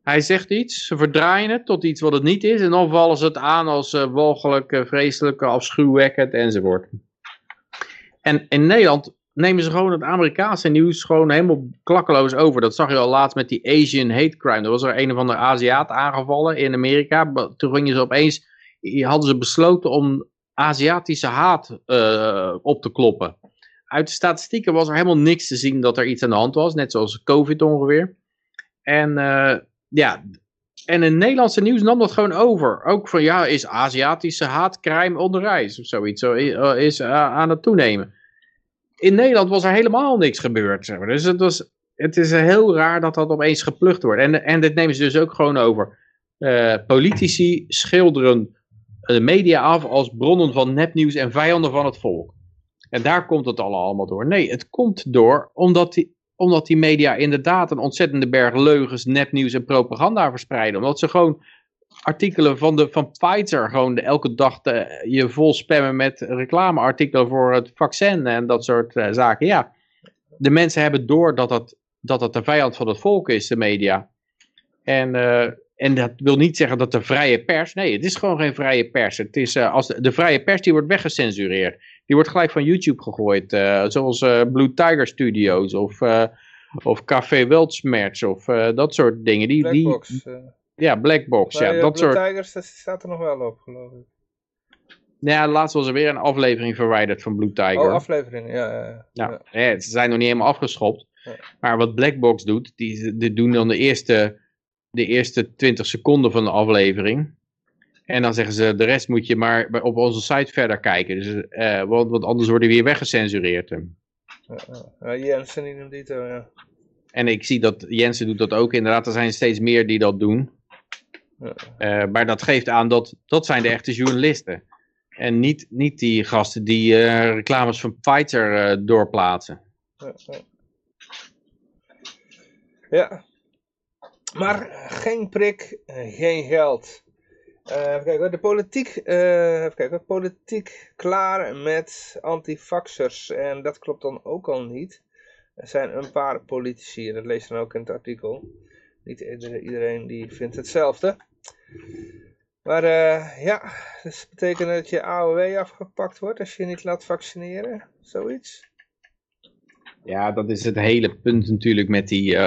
Hij zegt iets, ze verdraaien het tot iets wat het niet is en dan vallen ze het aan als uh, walgelijk, uh, vreselijk, afschuwwekkend enzovoort. En in Nederland nemen ze gewoon het Amerikaanse nieuws gewoon helemaal klakkeloos over. Dat zag je al laatst met die Asian hate crime. Er was er een of andere Aziat aangevallen in Amerika. Toen gingen ze opeens, hadden ze besloten om Aziatische haat uh, op te kloppen uit de statistieken was er helemaal niks te zien dat er iets aan de hand was. Net zoals COVID ongeveer. En uh, ja, en het Nederlandse nieuws nam dat gewoon over. Ook van ja, is Aziatische haatcrime onder reis of zoiets. Zo eh, is aan het toenemen. In Nederland was er helemaal niks gebeurd. Zeg maar. Dus het, was, het is heel raar dat dat opeens geplucht wordt. En, en dit nemen ze dus ook gewoon over. Uh, politici schilderen de media af als bronnen van nepnieuws en vijanden van het volk. En daar komt het allemaal door. Nee, het komt door omdat die, omdat die media inderdaad een ontzettende berg leugens, nepnieuws en propaganda verspreiden. Omdat ze gewoon artikelen van, de, van Pfizer gewoon de, elke dag de, je vol spammen met reclameartikelen voor het vaccin en dat soort uh, zaken. Ja, de mensen hebben door dat dat, dat dat de vijand van het volk is, de media. En, uh, en dat wil niet zeggen dat de vrije pers, nee, het is gewoon geen vrije pers. Het is, uh, als de, de, vrije pers die wordt weggecensureerd. Die wordt gelijk van YouTube gegooid. Zoals Blue Tiger Studios of, of Café Weltsmerts of dat soort dingen. Die, Blackbox. Die, ja, Blackbox. Ja, dat Blue soort... Tigers dat staat er nog wel op, geloof ik. Ja, laatst was er weer een aflevering verwijderd van Blue Tiger. Oh, aflevering, ja. ja, ja. ja. ja ze zijn nog niet helemaal afgeschopt. Maar wat Blackbox doet, die, die doen dan de eerste, de eerste 20 seconden van de aflevering. En dan zeggen ze, de rest moet je maar op onze site verder kijken. Dus, uh, want, want, anders worden we weer weggecensureerd. Ja. Jensen die noemt dit, ja. En ik zie dat Jensen doet dat ook. Inderdaad, er zijn steeds meer die dat doen. Uh, maar dat geeft aan dat dat zijn de echte journalisten. En niet, niet die gasten die uh, reclames van Pfizer doorplaatsen. Ja. Maar geen prik, geen geld. Even kijken, de politiek, even kijken, politiek klaar met antifaxers. En dat klopt dan ook al niet. Er zijn een paar politici, en dat lees je dan ook in het artikel. Niet iedereen die vindt hetzelfde. Maar uh, ja, dus betekent dat je AOW afgepakt wordt als je niet laat vaccineren. Zoiets. Ja, dat is het hele punt natuurlijk met die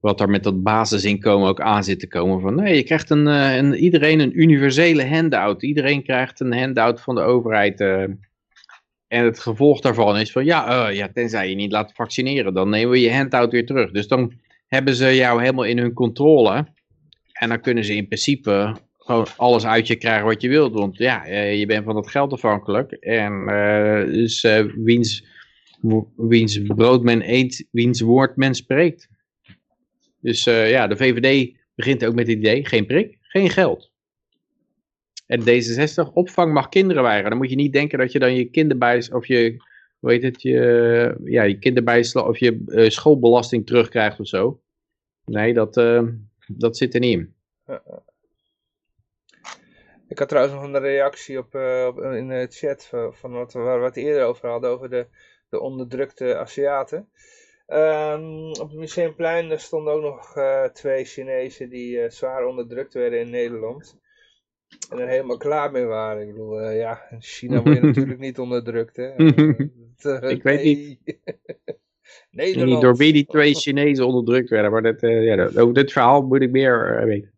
wat er met dat basisinkomen ook aan zit te komen. Van nee, je krijgt een, uh, een, iedereen een universele handout. Iedereen krijgt een handout van de overheid. En het gevolg daarvan is van ja, ja, tenzij je niet laat vaccineren, dan nemen we je handout weer terug. Dus dan hebben ze jou helemaal in hun controle. En dan kunnen ze in principe gewoon alles uit je krijgen wat je wilt. Want ja, eh, je bent van dat geld afhankelijk. En uh, dus uh, wiens, wiens brood men eet, wiens woord men spreekt. Dus ja, de VVD begint ook met het idee, geen prik, geen geld. En D66, opvang mag kinderen weigeren. Dan moet je niet denken dat je dan je kinderbijs of je, hoe heet het, je, ja, je kinderbijslag of je schoolbelasting terugkrijgt of zo. Nee, dat, dat zit er niet in. Ik had trouwens nog een reactie op, op in de chat van, wat, waar we het eerder over hadden, over de, de onderdrukte Aziaten. Um, op het Museumplein stonden ook nog twee Chinezen die zwaar onderdrukt werden in Nederland. En er helemaal klaar mee waren. Ik bedoel, ja, in China word je natuurlijk niet onderdrukt. Hè? Ik weet niet. Nederland. Niet door wie die twee Chinezen onderdrukt werden. Maar dat, ja, dat, over dit verhaal moet ik meer weten.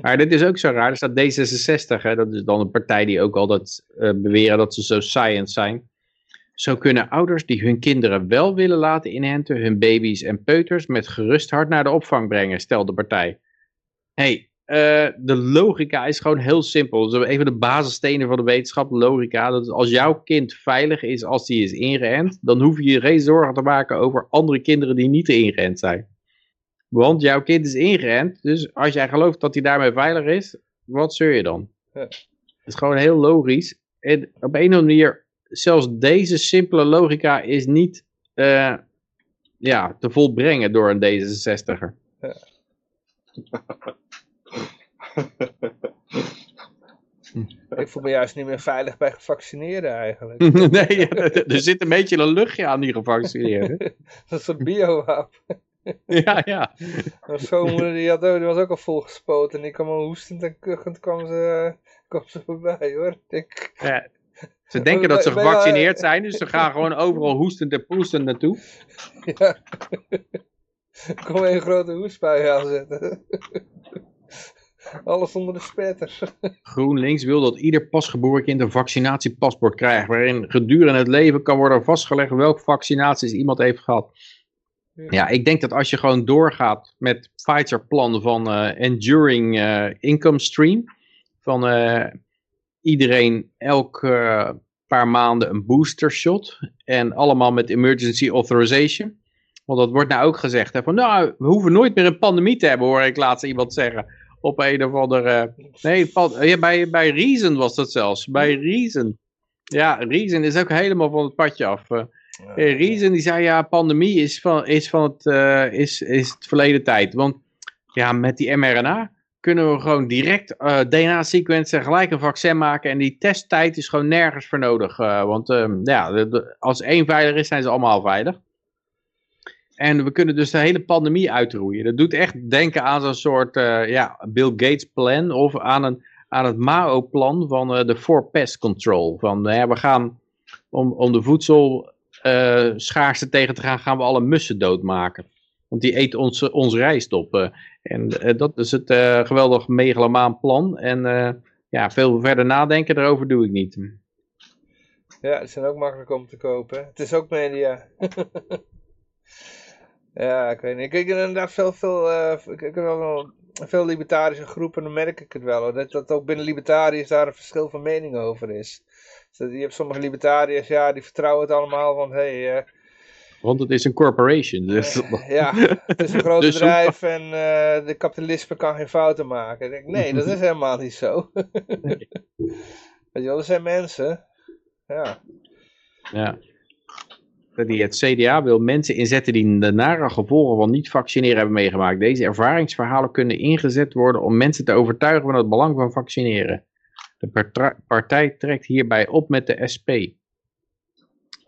Maar dit is ook zo raar. Er staat D66, hè, dat is dan een partij die ook altijd beweren dat ze zo science zijn. Zo kunnen ouders die hun kinderen wel willen laten inhenten, hun baby's en peuters met gerust hart naar de opvang brengen, stelt de partij. hey, uh, de logica is gewoon heel simpel. Dat is even de basisstenen van de wetenschap, logica. Dat als jouw kind veilig is als die is ingeënt, dan hoef je je geen zorgen te maken over andere kinderen die niet ingeënt zijn. Want jouw kind is ingerend, dus als jij gelooft dat hij daarmee veilig is, wat zeur je dan? Ja. Het is gewoon heel logisch. En op een of andere manier, zelfs deze simpele logica is niet uh, ja, te volbrengen door een D66er. Ja. Ik voel me juist niet meer veilig bij gevaccineerden eigenlijk. nee, er zit een beetje een luchtje aan die gevaccineerden. dat is een biowapen. ja, ja. Mijn schoonmoeder die, had, die was ook al volgespoten. En die kwam al hoestend en kuchend kwam ze, kwam ze voorbij hoor. Ik... Ja. Ze denken dat ze gevaccineerd zijn, dus ze gaan gewoon overal hoestend en poestend naartoe. Ja. Kom een grote hoestbui aanzetten. Alles onder de spetters. GroenLinks wil dat ieder pasgeboren kind een vaccinatiepaspoort krijgt, waarin gedurende het leven kan worden vastgelegd welke vaccinaties iemand heeft gehad. Ja, ik denk dat als je gewoon doorgaat met Pfizer plan van uh, enduring uh, income stream, van uh, iedereen elk paar maanden een booster shot en allemaal met emergency authorization. Want dat wordt nou ook gezegd, hè, van nou, we hoeven nooit meer een pandemie te hebben, hoor ik laatst iemand zeggen. Op een of andere, nee, ja, bij, bij Reason was dat zelfs, bij Reason. Ja, Reason is ook helemaal van het padje af. Uh, Reason die zei ja, pandemie is van, is van het, uh, is, is het verleden tijd. Want ja, met die mRNA kunnen we gewoon direct uh, DNA-sequencen gelijk een vaccin maken. En die testtijd is gewoon nergens voor nodig. want ehm, ja, als één veilig is, zijn ze allemaal veilig. En we kunnen dus de hele pandemie uitroeien. Dat doet echt denken aan zo'n soort ja, Bill Gates plan of aan, een, aan het Mao-plan van de Four Pest Control. Van ja, we gaan om, om de voedsel uh, schaarste tegen te gaan, gaan we alle mussen doodmaken. Want die eten ons, ons rijst op. En dat is het geweldig megalomaan plan. En ja, veel verder nadenken daarover doe ik niet. Ja, ze zijn ook makkelijk om te kopen. Het is ook media. ja, ik weet niet. Ik kijk inderdaad veel, veel, ik, ik heb wel veel libertarische groepen, dan merk ik het wel. Dat, dat ook binnen libertariërs daar een verschil van mening over is. Dus je hebt sommige libertariërs, ja, die vertrouwen het allemaal van, hé... Hey, uh, want het is een corporation. Dus... Uh, ja, het is een groot dus bedrijf en uh, de kapitalisme kan geen fouten maken. Denk, nee, dat is helemaal niet zo. nee. Weet je wel, dat zijn mensen. Ja. Ja. Die het CDA wil mensen inzetten die de nare gevolgen van niet vaccineren hebben meegemaakt. Deze ervaringsverhalen kunnen ingezet worden om mensen te overtuigen van het belang van vaccineren. De partij trekt hierbij op met de SP.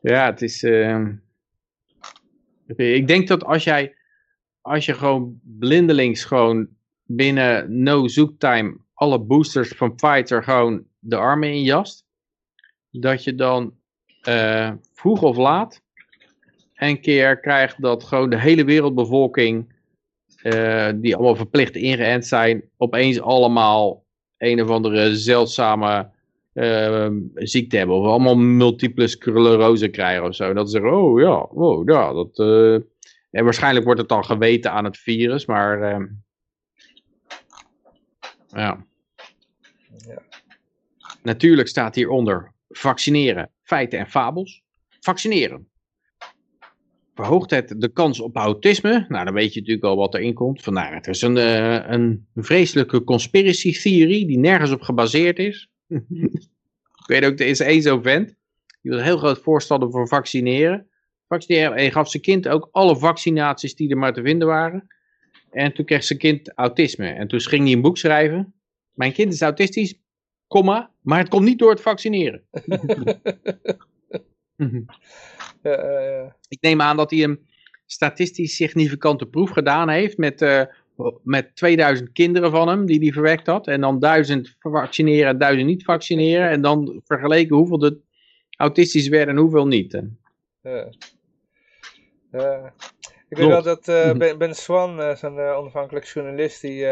Ja, het is... Uh, ik denk dat als jij... Als je gewoon blindelings gewoon binnen no zoektime alle boosters van Pfizer gewoon de armen injast. Dat je dan uh, vroeg of laat een keer krijgt dat gewoon de hele wereldbevolking, uh, die allemaal verplicht ingeënt zijn, opeens allemaal een of andere zeldzame uh, ziekte hebben. Of allemaal multiple sclerose krijgen of zo. Dat ze zeggen, oh ja, oh, ja dat... Uh... en waarschijnlijk wordt het dan geweten aan het virus, maar... Uh... ja. Natuurlijk staat hieronder vaccineren, feiten en fabels. Vaccineren. Verhoogt het de kans op autisme? Nou, dan weet je natuurlijk al wat erin komt. Vandaar, het is een, uh, een vreselijke conspiracy theorie die nergens op gebaseerd is. Ik weet ook, er is één zo'n vent. Die was heel groot voorstander voor vaccineren. Vaccineren en gaf zijn kind ook alle vaccinaties die er maar te vinden waren. En toen kreeg zijn kind autisme. En toen ging hij een boek schrijven. Mijn kind is autistisch, komma, maar het komt niet door het vaccineren. Ik neem aan dat hij een statistisch significante proef gedaan heeft met, uh, met 2000 kinderen van hem die hij verwekt had. En dan 1000 vaccineren en 1000 niet vaccineren. En dan vergeleken hoeveel de autistisch werden en hoeveel niet. Ik weet wel dat uh, Ben, ben Swan, uh, zo'n onafhankelijk journalist, die,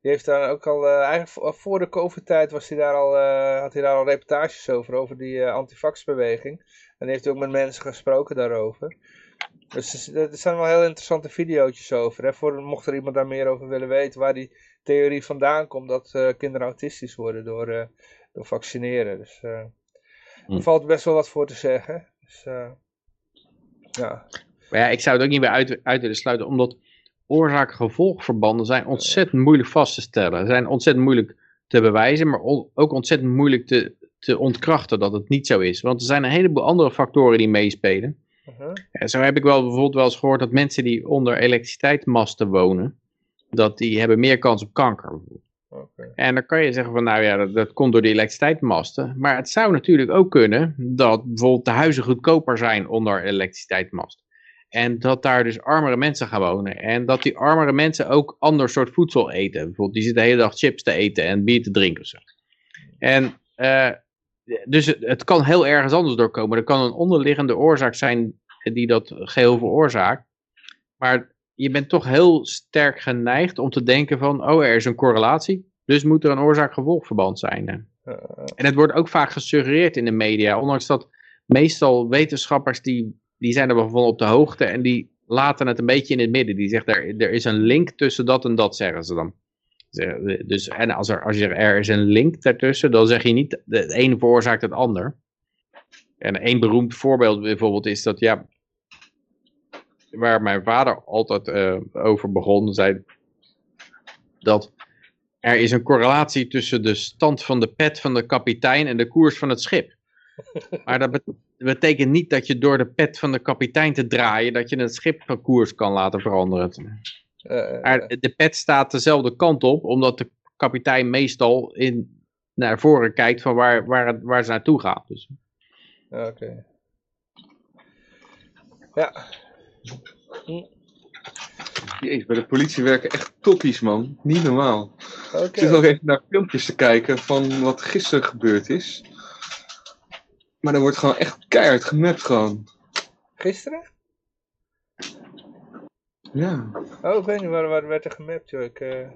die heeft daar ook al, eigenlijk voor de COVID-tijd was hij daar al, had hij daar al reportages over, over die antivaxbeweging. En die heeft ook met mensen gesproken daarover. Dus er zijn wel heel interessante video's over. Hè, voor, mocht er iemand daar meer over willen weten, waar die theorie vandaan komt dat kinderen autistisch worden door, door vaccineren. Dus er hm. valt best wel wat voor te zeggen. Dus, ja. Maar ja, ik zou het ook niet meer uit, uit willen sluiten, omdat oorzaak-gevolgverbanden zijn ontzettend moeilijk vast te stellen. Ze zijn ontzettend moeilijk te bewijzen, maar ook ontzettend moeilijk te, te ontkrachten dat het niet zo is. Want er zijn een heleboel andere factoren die meespelen. Uh zo heb ik wel bijvoorbeeld wel eens gehoord dat mensen die onder elektriciteitsmasten wonen, dat die hebben meer kans op kanker. Okay. En dan kan je zeggen van nou ja, dat, dat, komt door die elektriciteitsmasten. Maar het zou natuurlijk ook kunnen dat bijvoorbeeld de huizen goedkoper zijn onder elektriciteitsmasten. En dat daar dus armere mensen gaan wonen. En dat die armere mensen ook ander soort voedsel eten. Bijvoorbeeld, die zitten de hele dag chips te eten en bier te drinken of zo. En uh, dus het, het, kan heel ergens anders doorkomen. Er kan een onderliggende oorzaak zijn die dat geheel veroorzaakt. Maar je bent toch heel sterk geneigd om te denken van, oh er is een correlatie. Dus moet er een oorzaak-gevolgverband zijn. En het wordt ook vaak gesuggereerd in de media. Ondanks dat meestal wetenschappers die die zijn er van op de hoogte en die laten het een beetje in het midden. Die zegt er, er is een link tussen dat en dat, zeggen ze dan. Dus, en als, er, als je, er is een link daartussen, dan zeg je niet het ene veroorzaakt het ander. En één beroemd voorbeeld bijvoorbeeld is dat, ja, waar mijn vader altijd uh, over begon, zei dat er is een correlatie tussen de stand van de pet van de kapitein en de koers van het schip. Maar dat betekent niet dat je door de pet van de kapitein te draaien, dat je het schip van koers kan laten veranderen. Uh, de pet staat dezelfde kant op, omdat de kapitein meestal in, naar voren kijkt van waar, waar, het, waar ze naartoe gaat. Dus. Oké. Ja. Hm. Jezus, bij de politie werken echt toppies, man. Niet normaal. Okay. Ik zit nog even naar filmpjes te kijken van wat gisteren gebeurd is. Maar er wordt gewoon echt keihard gemapt gewoon. Gisteren? Ja. Oh, ik weet niet, waar, waar werd er gemapt, joh. Ik, uh...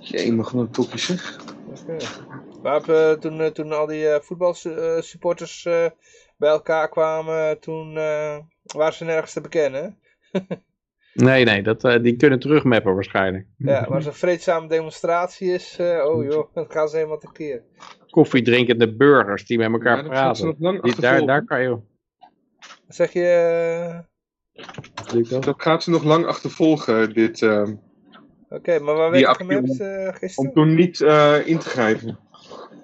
Jee, mag gewoon een topje zeg. Oké. Okay. Uh, toen, uh, toen al die uh, voetbalsupporters bij elkaar kwamen, toen waren ze nergens te bekennen. nee, nee, dat, die kunnen terugmappen waarschijnlijk. Ja, maar als een vreedzame demonstratie is, oh joh, dan gaan ze helemaal tekeer koffiedrinkende burgers die met elkaar praten. Die, daar, daar kan je... Zeg je... Dat gaat ze nog lang achtervolgen, dit... Uh... Oké, okay, maar waar werd je gemerkt uh, gisteren? Om toen niet uh, in te grijpen.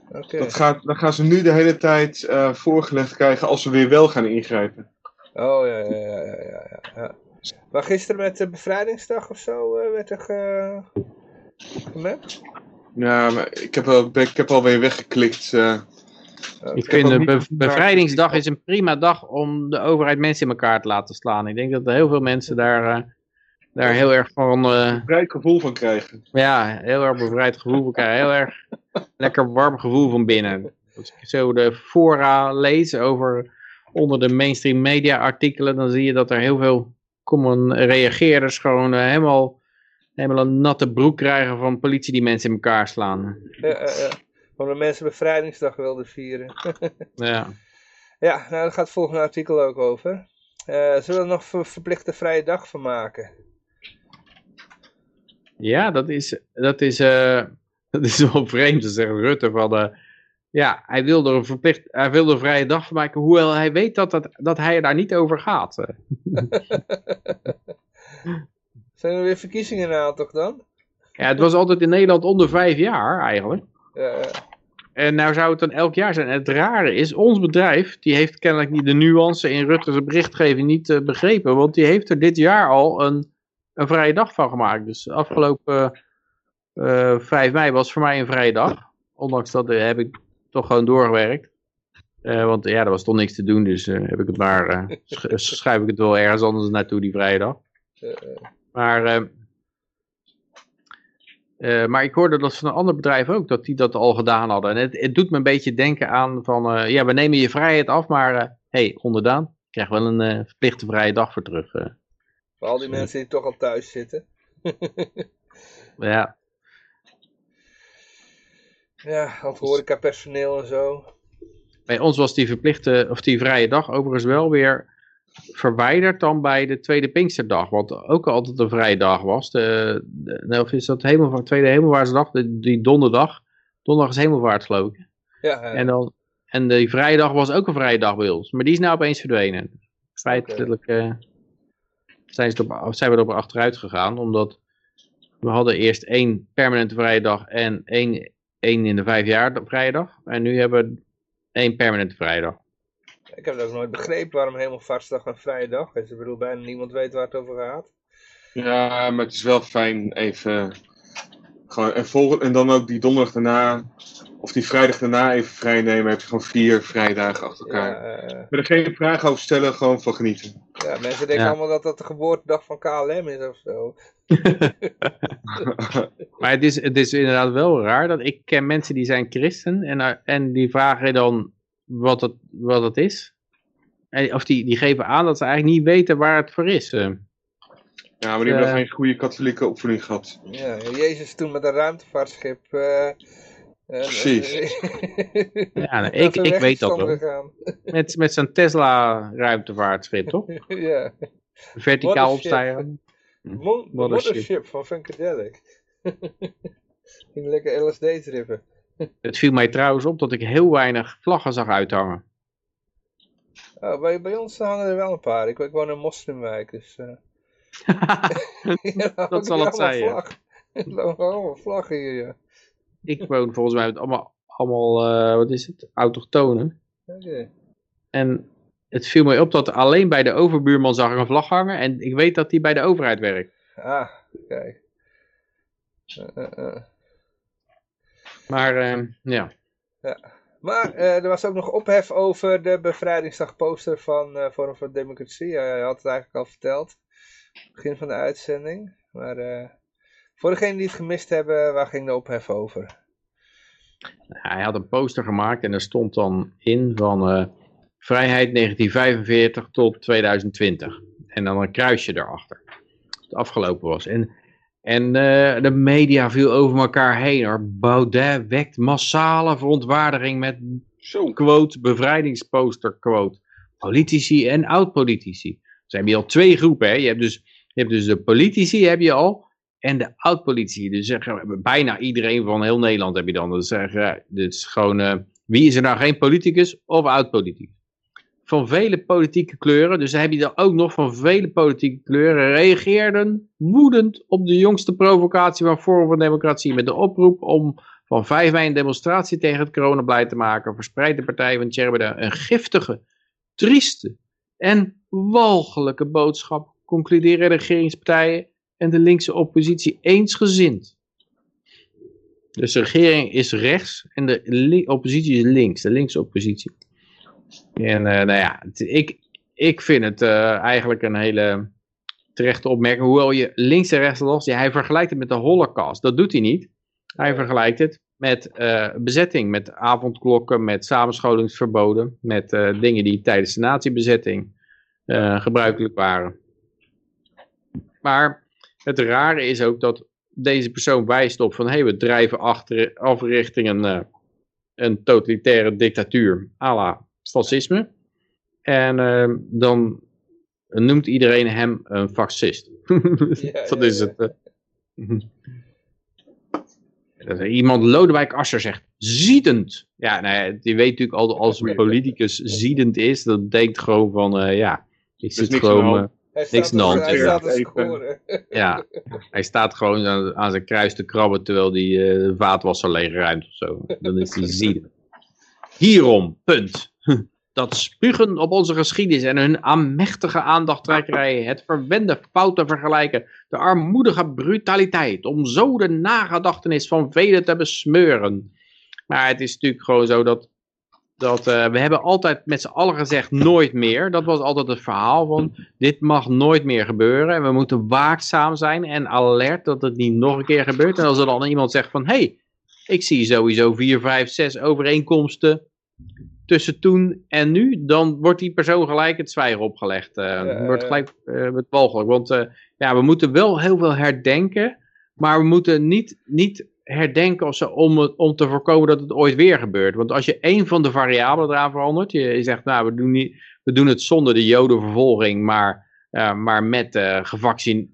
Okay. Dat gaat, dan gaan ze nu de hele tijd voorgelegd krijgen als ze weer wel gaan ingrijpen. Oh, ja, ja, ja, ja, ja. ja. Maar gisteren met de bevrijdingsdag of zo werd er ge... Ja, ik heb, al, ik heb alweer weggeklikt. Uh, ik vind de bevrijdingsdag is een prima dag om de overheid mensen in elkaar te laten slaan. Ik denk dat er heel veel mensen daar, uh, daar heel erg van... Uh, bevrijd gevoel van krijgen. Ja, heel erg bevrijd gevoel van krijgen. Heel erg lekker warm gevoel van binnen. Als ik zo de fora lees over onder de mainstream media artikelen, dan zie je dat er heel veel common reageerders gewoon helemaal helemaal een natte broek krijgen van politie die mensen in elkaar slaan. Ja, ja, ja. Omdat mensen bevrijdingsdag wilden vieren. ja. Ja, nou daar gaat het volgende artikel ook over. Uh, zullen we er nog een verplichte vrije dag van maken? Ja, dat is, dat is uh, Dat is wel vreemd, ze zegt Rutte van... eh, ja, hij wilde een verplicht, hij een vrije dag van maken, hoewel hij weet dat, dat, dat hij er daar niet over gaat. Zijn er weer verkiezingen na toch dan? Ja, het was altijd in Nederland onder vijf jaar eigenlijk. Ja, En nou zou het dan elk jaar zijn. En het rare is, ons bedrijf, die heeft kennelijk niet de nuance in Rutte's berichtgeving niet eh, begrepen. Want die heeft er dit jaar al een, een vrije dag van gemaakt. Dus afgelopen eh 5 mei was voor mij een vrije dag. Ondanks dat eh, heb ik toch gewoon doorgewerkt. Eh, want ja, er was toch niks te doen, dus eh, heb ik het maar, eh, sch- schuif ik het wel ergens anders naartoe, die vrije dag. eh, eh. Maar, eh, eh, maar ik hoorde dat van een ander bedrijf ook, dat die dat al gedaan hadden. En het, het doet me een beetje denken aan van, eh, ja, we nemen je vrijheid af, maar hé, hey, onderdaan, je krijgt wel een eh, verplichte vrije dag voor terug. eh. Voor al die mensen die toch al thuis zitten. ja, Ja, al het horecapersoneel en zo. bij ons was die verplichte, of die vrije dag overigens wel weer verwijderd dan bij de tweede Pinksterdag, wat ook altijd een vrije dag was. De, de, nou, of is dat helemaal, tweede hemelvaartsdag, de, die donderdag. Donderdag is hemelvaart geloof ik. Ja, En, dan, en die vrijdag was ook een vrije dag bij ons. Maar die is nou opeens verdwenen. Feitelijk eh, zijn, ze zijn we erop achteruit gegaan. Omdat we hadden eerst één permanente vrije dag en één, één in de vijf jaar vrije dag. En nu hebben we één permanente vrije dag. Ik heb het ook nooit begrepen waarom helemaal vastdag een vrije dag is. Ik bedoel, bijna niemand weet waar het over gaat. Ja, maar het is wel fijn even. Gewoon, en, en dan ook die donderdag daarna. Of die vrijdag daarna even vrij nemen. Heb je gewoon vier vrijdagen achter elkaar. Ja, eh, Maar er geen vragen over stellen, gewoon van genieten. ja, mensen denken Ja. allemaal dat dat de geboortedag van KLM is of zo. Maar het is, het is inderdaad wel raar dat ik ken mensen die zijn christen. En, eh, en die vragen dan wat het, wat het is. En, of die, die geven aan dat ze eigenlijk niet weten waar het voor is. eh. Ja, maar die hebben Eh. geen goede katholieke opvoeding gehad. Ja, Jezus toen met een ruimtevaartschip. eh, Precies. Ja, nou, dat ik, ik weet dat wel. Met, met zo'n Tesla ruimtevaartschip, toch? ja. Verticaal opstijgen. Mothership. mothership van Funkadelic. Ging lekker LSD trippen. Het viel mij trouwens op dat ik heel weinig vlaggen zag uithangen. Oh, bij, bij ons hangen er wel een paar. Ik, ik woon in een moslimwijk, dus... eh ja, Dat zal het zijn, ja. allemaal. Er vlaggen hier, ja. Ik woon volgens mij met allemaal, allemaal eh, wat is het, autochtonen. Oké. En het viel mij op dat alleen bij de overbuurman zag ik een vlag hangen. En ik weet dat die bij de overheid werkt. Ah, kijk. Maar eh, ja, Maar eh, er was ook nog ophef over de bevrijdingsdag poster van eh Forum voor Democratie. Ja, hij had het eigenlijk al verteld. Begin van de uitzending. Maar eh, voor degenen die het gemist hebben, waar ging de ophef over? hij had een poster gemaakt en er stond dan in van vrijheid 1945 tot 2020. En dan een kruisje erachter. Het afgelopen was. En, en eh, de media viel over elkaar heen. hoor. Baudet wekt massale verontwaardiging met Zo. quote, bevrijdingsposter, quote, politici en oud-politici. Dus heb je al twee groepen, hè? Je hebt dus, je hebt dus de politici, heb je al, en de oud-politici. Dus bijna iedereen van heel Nederland heb je dan. Dus zeggen, ja, dit is gewoon, eh, wie is er nou geen politicus of oud-politicus? Van vele politieke kleuren, dus heb je dan ook nog van vele politieke kleuren, reageerden woedend op de jongste provocatie van Forum voor Democratie met de oproep om van 5 mei een demonstratie tegen het coronabeleid te maken, verspreidt de partij van Tjerbeda een giftige, trieste en walgelijke boodschap, concluderen de regeringspartijen en de linkse oppositie eensgezind. Dus de regering is rechts en de oppositie is links, de linkse oppositie. En eh, nou ja, het- ik, ik vind het eh, eigenlijk een hele terechte opmerking, hoewel je links en rechts los, ja, hij vergelijkt het met de holocaust, dat doet hij niet. Hij vergelijkt het met eh, bezetting, met avondklokken, met samenscholingsverboden, met dingen die tijdens de nazi-bezetting eh, gebruikelijk waren. Maar het rare is ook dat deze persoon wijst op van, hé, hey, we drijven achter, af richting een, een totalitaire dictatuur, à la fascisme. En eh, dan noemt iedereen hem een fascist. Ja, dat ja, is ja. het. eh. Dat er iemand, Lodewijk Asscher, zegt, ziedend. Ja, nou ja, je weet natuurlijk al, als een politicus ziedend is, dat betekent gewoon van, eh, ja, is het aan de gewoon... eh, Hij Niks aan dus- hij ja. staat te Even. scoren. Ja, hij staat gewoon aan, aan zijn kruis te krabben terwijl hij eh, de vaatwasser leegruimt of zo. Dan is hij zielig. Hierom, punt. Dat spugen op onze geschiedenis en hun aanmächtige aandachttrekkerij, het verwende fouten vergelijken, de armoedige brutaliteit, om zo de nagedachtenis van velen te besmeuren. Maar het is natuurlijk gewoon zo dat, dat eh, we hebben altijd met z'n allen gezegd nooit meer. Dat was altijd het verhaal van dit mag nooit meer gebeuren. En we moeten waakzaam zijn en alert dat het niet nog een keer gebeurt. En als er dan iemand zegt van, hé, hey, ik zie sowieso vier, vijf, zes overeenkomsten tussen toen en nu, dan wordt die persoon gelijk het zwijgen opgelegd. eh Ja, wordt gelijk eh het walgelijk. Want eh, ja, we moeten wel heel veel herdenken, maar we moeten niet, niet herdenken of zo om, het- om te voorkomen dat het ooit weer gebeurt. Want als je één van de variabelen eraan verandert, je, je zegt, nou, we doen, niet, we doen het zonder de jodenvervolging, maar, eh, maar met eh gevaccin,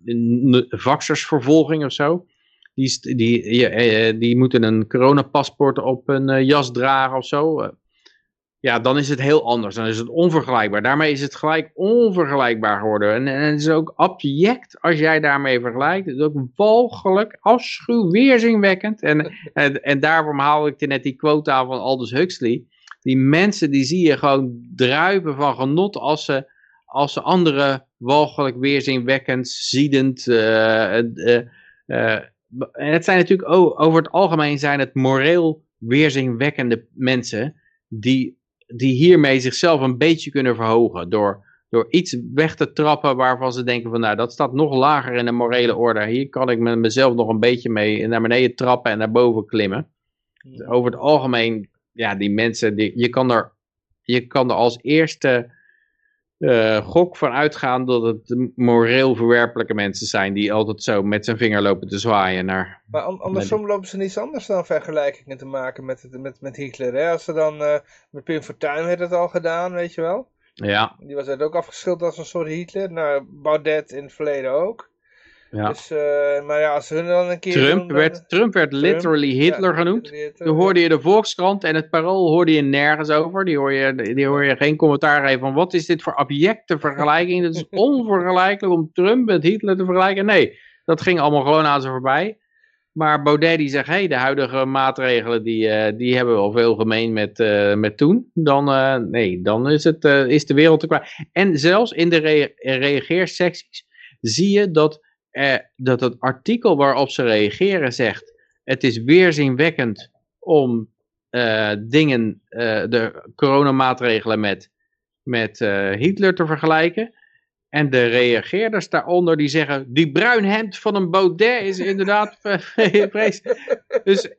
vaxersvervolging of zo. Die, die, je- eh, die moeten een coronapaspoort op een eh, jas dragen of zo. Ja, dan is het heel anders. Dan is het onvergelijkbaar. Daarmee is het gelijk onvergelijkbaar geworden. En, en het is ook abject als jij daarmee vergelijkt. Het is ook walgelijk, afschuw, weerzinwekkend. En, en, en daarom haal ik net die quote aan van Aldous Huxley. Die mensen die zie je gewoon druipen van genot als ze, als ze andere walgelijk, weerzinwekkend, ziedend... eh, eh, eh, en het zijn natuurlijk over het algemeen zijn het moreel weerzinwekkende mensen die, die hiermee zichzelf een beetje kunnen verhogen door, door iets weg te trappen waarvan ze denken van nou dat staat nog lager in de morele orde. Hier kan ik me, mezelf nog een beetje mee naar beneden trappen en naar boven klimmen. Over het algemeen, ja die mensen, die, je, kan er, je kan er als eerste eh, gok van uitgaan dat het moreel verwerpelijke mensen zijn die altijd zo met zijn vinger lopen te zwaaien naar... Maar an- andersom lopen ze niets anders dan vergelijkingen te maken met, het, met, met Hitler. Hè? Als ze dan, eh, met Pim Fortuyn werd het al gedaan, weet je wel. Ja, Die was ook afgeschilderd als een soort Hitler. Nou, Baudet in het verleden ook. Ja. Dus, eh, maar ja, als hun dan een keer Trump werd, Trump werd literally Hitler Ja, genoemd. Toen hoorde je de Volkskrant en het Parool hoorde je nergens over. Die hoor je, die hoor je geen commentaar geven van wat is dit voor abjecte vergelijking. Het is onvergelijkelijk om Trump met Hitler te vergelijken. Nee, dat ging allemaal gewoon aan ze voorbij. Maar Baudet die zegt, hey, de huidige maatregelen die, eh, die hebben wel veel gemeen met, eh, met toen. Dan, nee, dan is, het, is de wereld te kwaad. En zelfs in de rea- reageersecties zie je dat, eh, dat het artikel waarop ze reageren zegt, het is weerzinwekkend om eh, dingen, eh, de coronamaatregelen met, met eh, Hitler te vergelijken. En de reageerders daaronder die zeggen, die bruin hemd van een Baudet is inderdaad vreselijk. Dus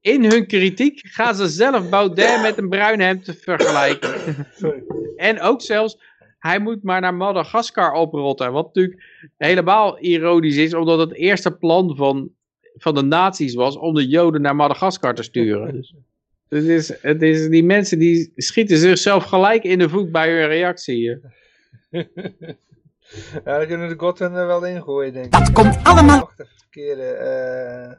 in hun kritiek gaan ze zelf Baudet met een bruin hemd vergelijken. Sorry. En ook zelfs, hij moet maar naar Madagaskar oprotten. Wat natuurlijk helemaal ironisch is, omdat het eerste plan van, van de nazi's was om de Joden naar Madagaskar te sturen. Dus, het is, het is, die mensen die schieten zichzelf gelijk in de voet bij hun reactie. Ja, dan kunnen de Gotten er wel ingooien, denk ik. Dat komt allemaal. Wacht even, verkeerde. eh,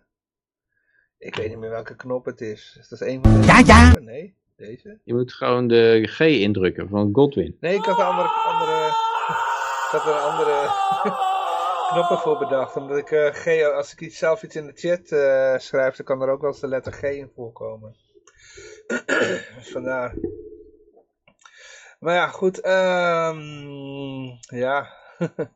ik weet niet meer welke knop het is. Is dat een van deze? Ja, ja. Nee, deze? Je moet gewoon de G indrukken van Godwin. Nee, ik had een andere, andere, ik had er een andere knoppen voor bedacht. Omdat ik eh, G, als ik iets, zelf iets in de chat eh, schrijf, dan kan er ook wel eens de letter G in voorkomen. dus vandaar. Maar ja, goed. ehm ja.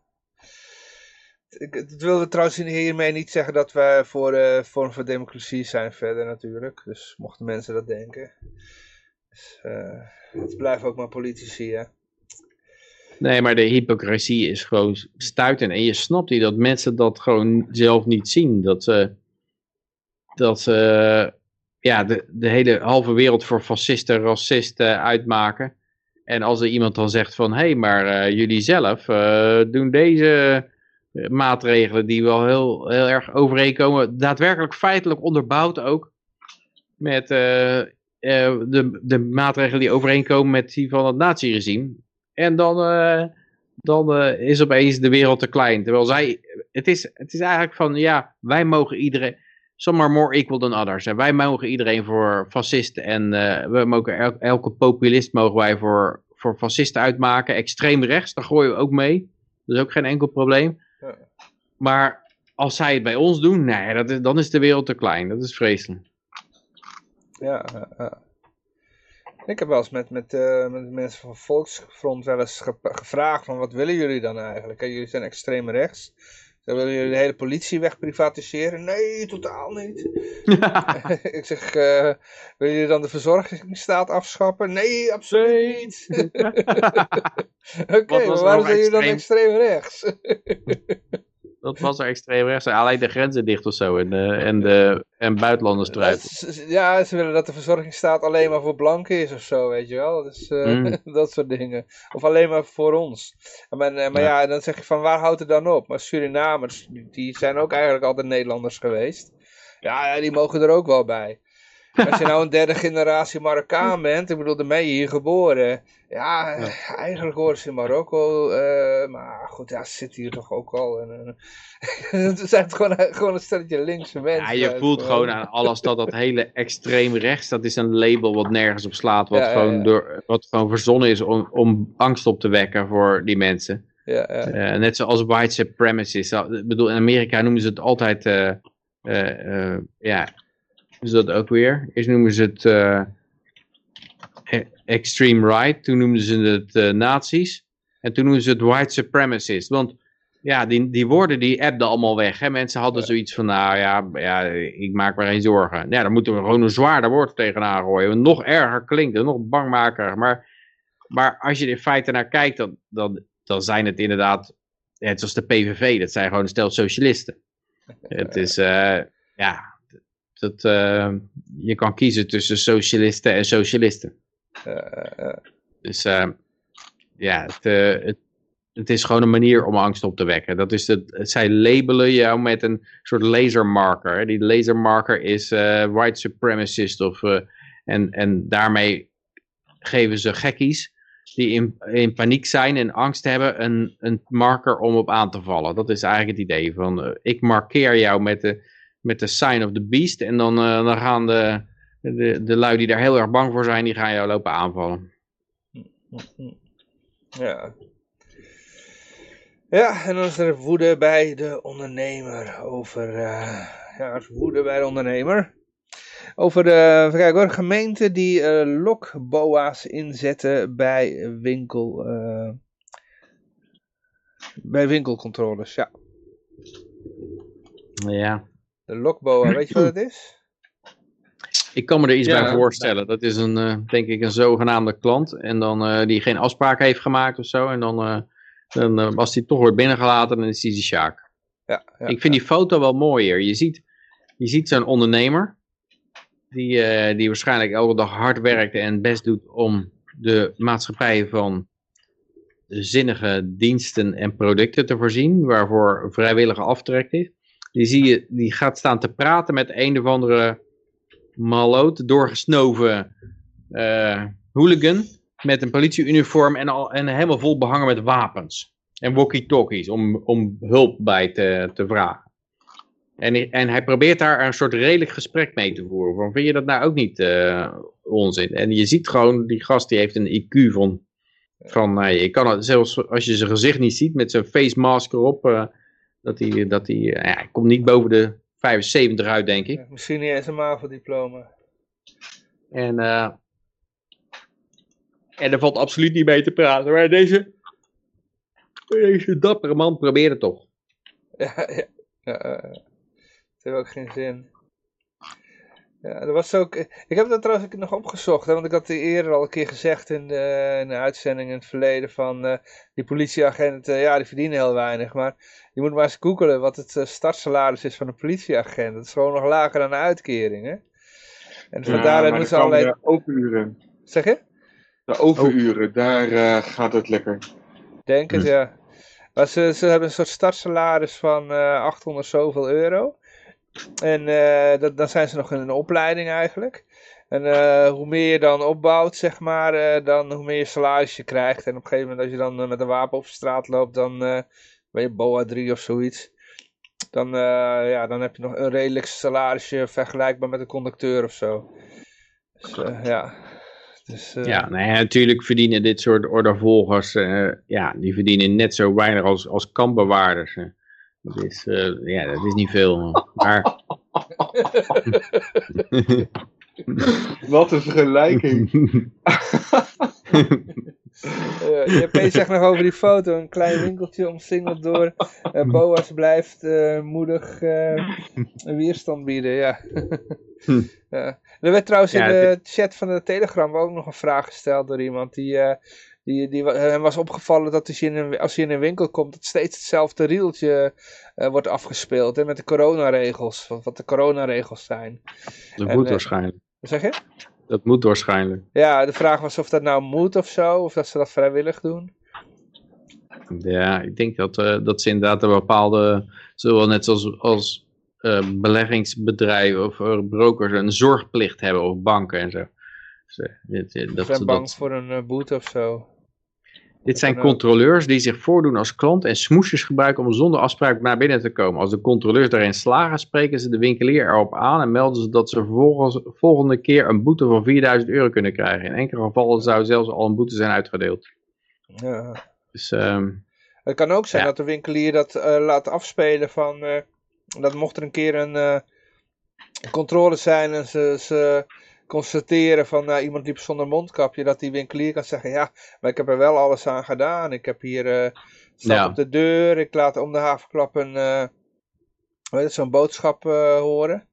ik, ik wilde trouwens hiermee niet zeggen dat we voor de vorm van democratie zijn verder natuurlijk. Dus mochten mensen dat denken. Eh, het blijven ook maar politici, hè. Nee, maar de hypocrisie is gewoon stuitend. En je snapt niet dat mensen dat gewoon zelf niet zien. Dat ze, dat ze ja, de, de hele halve wereld voor fascisten, racisten uitmaken. En als er iemand dan zegt van, hé, hey, maar eh, jullie zelf eh, doen deze eh, maatregelen die wel heel, heel erg overeenkomen, daadwerkelijk feitelijk onderbouwd ook, met eh, eh, de, de maatregelen die overeenkomen met die van het naziregime. En dan, eh, dan eh, is opeens de wereld te klein. Terwijl zij, het is, het is eigenlijk van, ja, wij mogen iedereen, some are more equal than others. En wij mogen iedereen voor fascisten en we mogen el elke populist mogen wij voor, voor fascisten uitmaken. Extreem rechts, daar gooien we ook mee. Dat is ook geen enkel probleem. Maar als zij het bij ons doen, nee, dat is, dan is de wereld te klein. Dat is vreselijk. Ja, ja. Ik heb wel eens met, met, uh, met mensen van Volksfront wel eens gevraagd van wat willen jullie dan eigenlijk? Jullie zijn extreem rechts. Willen jullie de hele politie wegprivatiseren? Nee, totaal niet. ik zeg, uh, willen jullie dan de verzorgingsstaat afschappen? Nee, absoluut niet. Oké, okay, maar waarom zijn jullie dan extreem rechts? Dat was er extreem rechts. Alleen de grenzen dicht of zo en, uh, en, de, en buitenlanders eruit. Ja, ze willen dat de verzorgingsstaat alleen maar voor blanken is of zo, weet je wel. Dus uh, mm. dat soort dingen. Of alleen maar voor ons. Maar, maar ja. ja. dan zeg je van waar houdt het dan op? Maar Surinamers, die zijn ook eigenlijk altijd Nederlanders geweest. Ja, ja die mogen er ook wel bij. Als je nou een derde generatie Marokkaan bent, ik bedoel, dan ben je hier geboren. Ja, eigenlijk horen ze in Marokko, uh, maar goed, ja, ze zitten hier toch ook al. En, uh, zijn gewoon, gewoon een stelletje linkse mensen. Ja, je voelt gewoon aan alles dat dat hele extreem rechts, dat is een label wat nergens op slaat, wat, gewoon, Door, wat gewoon verzonnen is om, om angst op te wekken voor die mensen. Ja, ja. Uh, net zoals white supremacists. Ik bedoel, in Amerika noemen ze het altijd, ja, is dat ook weer. Eerst noemen ze het extreme right, toen noemden ze het uh, nazi's. En toen noemden ze het white supremacist. Want ja, die, die woorden die appten allemaal weg. Hè? Mensen hadden zoiets van, nou ja, ja, ik maak me geen zorgen. Ja, dan moeten we gewoon een zwaarder woord tegenaan gooien. Nog erger klinkt, nog bangmaker. Maar, maar als je in feite naar kijkt, dan, dan, dan zijn het inderdaad, net zoals de PVV, dat zijn gewoon een stel socialisten. Het is, uh, ja, dat, uh, je kan kiezen tussen socialisten en socialisten. Uh, dus ja, het, het, het, is gewoon een manier om angst op te wekken. Dat is het, zij labelen jou met een soort lasermarker. Die lasermarker is white supremacist. Of, en, en daarmee geven ze gekkies die in, in paniek zijn en angst hebben, een, een marker om op aan te vallen. Dat is eigenlijk het idee van, ik markeer jou met de, met de Sign of the Beast. En dan, dan gaan de, de, de lui die daar heel erg bang voor zijn, die gaan jou lopen aanvallen. Ja. Ja, en dan is er woede bij de ondernemer. Over, uh, ja, woede bij de ondernemer. Over de, kijk hoor, gemeenten die uh, lokboa's inzetten bij winkel, uh, bij winkelcontroles, ja. Ja. De lokboa, weet je wat het is? Ik kan me er iets bij voorstellen. Dat is een, uh, denk ik, een zogenaamde klant. En dan uh, die geen afspraak heeft gemaakt of zo. En dan, uh, dan als die toch wordt binnengelaten, dan is die de Sjaak. Ja, ja, ik vind die foto wel mooier. Je ziet, je ziet zo'n ondernemer. Die, die waarschijnlijk elke dag hard werkt en het best doet om de maatschappij van zinnige diensten en producten te voorzien. Waarvoor vrijwillige aftrek is. Die, zie je, die gaat staan te praten met een of andere maloot, doorgesnoven uh, hooligan met een politieuniform en, al, en helemaal vol behangen met wapens. En walkie-talkies om, om hulp bij te, te vragen. En, en hij probeert daar een soort redelijk gesprek mee te voeren. Van, vind je dat nou ook niet uh, onzin? En je ziet gewoon, die gast die heeft een IQ van... van uh, je kan het, zelfs als je zijn gezicht niet ziet met zijn face mask erop... Dat hij, dat hij, ja, hij komt niet boven de 75 uit, denk ik. misschien niet eens een MAVO-diploma. En, uh, en er valt absoluut niet mee te praten. Maar deze, deze dappere man probeert het toch. Ja, ja. ja, ja. Het heeft ook geen zin. Ja, er was ook, ik heb dat trouwens nog opgezocht, hè, want ik had eerder al een keer gezegd in de, in de uitzending in het verleden van uh, die politieagenten, ja die verdienen heel weinig, maar je moet maar eens googelen wat het uh, startsalaris is van een politieagent. Dat is gewoon nog lager dan een uitkering, hè. En vandaar ja, doen ze allerlei... De overuren. Zeg je? De overuren, daar uh, gaat het lekker. Denk het, hm. ja. Maar ze, ze hebben een soort startsalaris van 800 zoveel euro. En uh, dat, dan zijn ze nog in een opleiding eigenlijk. En uh, hoe meer je dan opbouwt, zeg maar, uh, dan hoe meer je salaris je krijgt. En op een gegeven moment als je dan met een wapen op straat loopt, dan ben je BOA 3 of zoiets. dan, uh, ja, dan heb je nog een redelijk salarisje vergelijkbaar met een conducteur of zo. Dus, uh, ja. Dus, uh... Ja, nee, natuurlijk verdienen dit soort ordervolgers, ja, die verdienen net zo weinig als, als kampbewaarders. Dat is, ja, dat is niet veel. Maar... Wat een vergelijking. Uh, JP zegt nog over die foto, een klein winkeltje omsingeld door. Uh, Boas blijft uh, moedig weerstand bieden, ja. hm. Er werd trouwens in de chat van de Telegram ook nog een vraag gesteld door iemand die... Die, die, hem was opgevallen dat als hij, in een, als hij in een winkel komt, dat steeds hetzelfde rieltje wordt afgespeeld. Hè, met de coronaregels, wat, wat de coronaregels zijn. Dat moet waarschijnlijk. Wat zeg je? Dat moet waarschijnlijk. Ja, de vraag was of dat nou moet of zo, of dat ze dat vrijwillig doen. Ja, ik denk dat, uh, dat ze inderdaad een bepaalde, zowel net zoals als, uh, beleggingsbedrijven of uh, brokers, een zorgplicht hebben of banken en zo. Dus, dit, dat, zijn bang dat... voor een boete of zo. Dit zijn controleurs die zich voordoen als klant en smoesjes gebruiken om zonder afspraak naar binnen te komen. Als de controleurs daarin slagen, spreken ze de winkelier erop aan en melden ze dat ze vervolgens volgende keer een boete van 4000 euro kunnen krijgen. In enkele gevallen zou zelfs al een boete zijn uitgedeeld. Ja. Dus, um, het kan ook zijn dat de winkelier dat uh, laat afspelen van, uh, dat mocht er een keer een uh, controle zijn en ze, ze constateren van nou, iemand liep zonder mondkapje, dat die winkelier kan zeggen, ja, maar ik heb er wel alles aan gedaan. Ik heb hier, uh, staat op de deur, ik laat om de havenklap een, uh, zo'n boodschap uh, horen.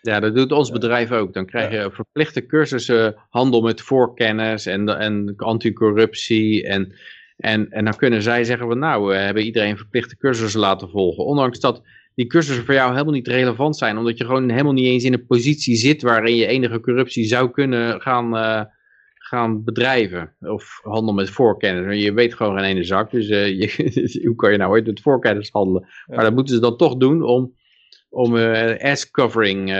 Ja, dat doet ons bedrijf ook. Dan krijg je verplichte cursussen handel met voorkennis en, en anticorruptie en... En, en dan kunnen zij zeggen van nou, we hebben iedereen verplichte cursussen laten volgen. Ondanks dat die cursussen voor jou helemaal niet relevant zijn. Omdat je gewoon helemaal niet eens in een positie zit waarin je enige corruptie zou kunnen gaan, uh, gaan bedrijven. Of handel met voorkennis. Je weet gewoon geen ene zak. Dus uh, je, hoe kan je nou ooit met voorkennis handelen? Maar dat moeten ze dan toch doen om, om uh, ass-covering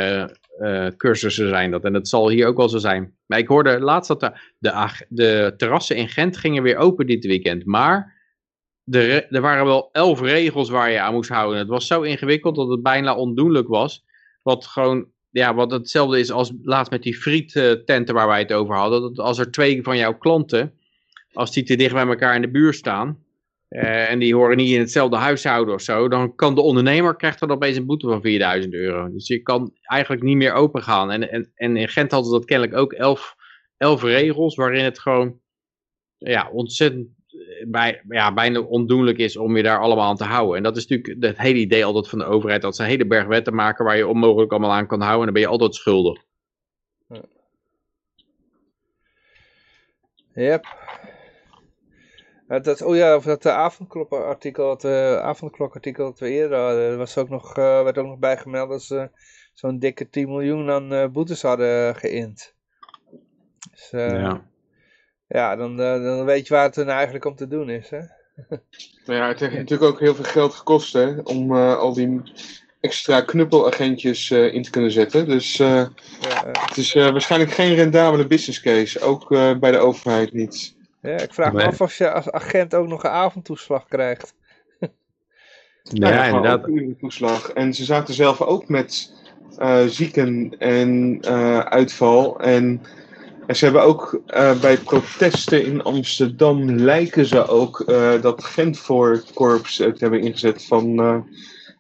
cursussen zijn dat. En dat zal hier ook wel zo zijn. Maar ik hoorde laatst dat de, de, de terrassen in Gent gingen weer open dit weekend. Maar de, er waren wel elf regels waar je aan moest houden. Het was zo ingewikkeld dat het bijna ondoenlijk was. Wat gewoon, ja, wat hetzelfde is als laatst met die friettenten waar wij het over hadden. Dat als er twee van jouw klanten, als die te dicht bij elkaar in de buurt staan. Uh, en die horen niet in hetzelfde huishouden of zo. Dan kan de ondernemer krijgt dan opeens een boete van 4000 euro. Dus je kan eigenlijk niet meer open gaan. En, en, en in Gent hadden ze dat kennelijk ook elf, elf regels waarin het gewoon ja, ontzettend bij, ja, bijna ondoenlijk is om je daar allemaal aan te houden. En dat is natuurlijk het hele idee altijd van de overheid, dat ze een hele berg wetten maken waar je onmogelijk allemaal aan kan houden en dan ben je altijd schuldig. Yep. Dat, oh ja, of dat avondklokartikel, het avondklokartikel dat we eerder hadden, was ook nog, uh, werd ook nog bijgemeld dat ze zo'n dikke 10 miljoen aan uh, boetes hadden geïnd. Dus, uh, ja. Ja, dan, eh, dan weet je waar het er nou eigenlijk om te doen is. Hè? Nou ja, het heeft natuurlijk ook heel veel geld gekost hè, om uh, al die extra knuppelagentjes uh, in te kunnen zetten. Dus uh, ja, het is waarschijnlijk geen rendabele business case, ook bij de overheid niet. Ja, ik vraag me af of je als agent ook nog een avondtoeslag krijgt. ja, ja inderdaad. Een toeslag. En ze zaten zelf ook met zieken en uitval en en ze hebben ook uh, bij protesten in Amsterdam lijken ze ook uh, dat Gentvoorkorps het hebben ingezet van uh,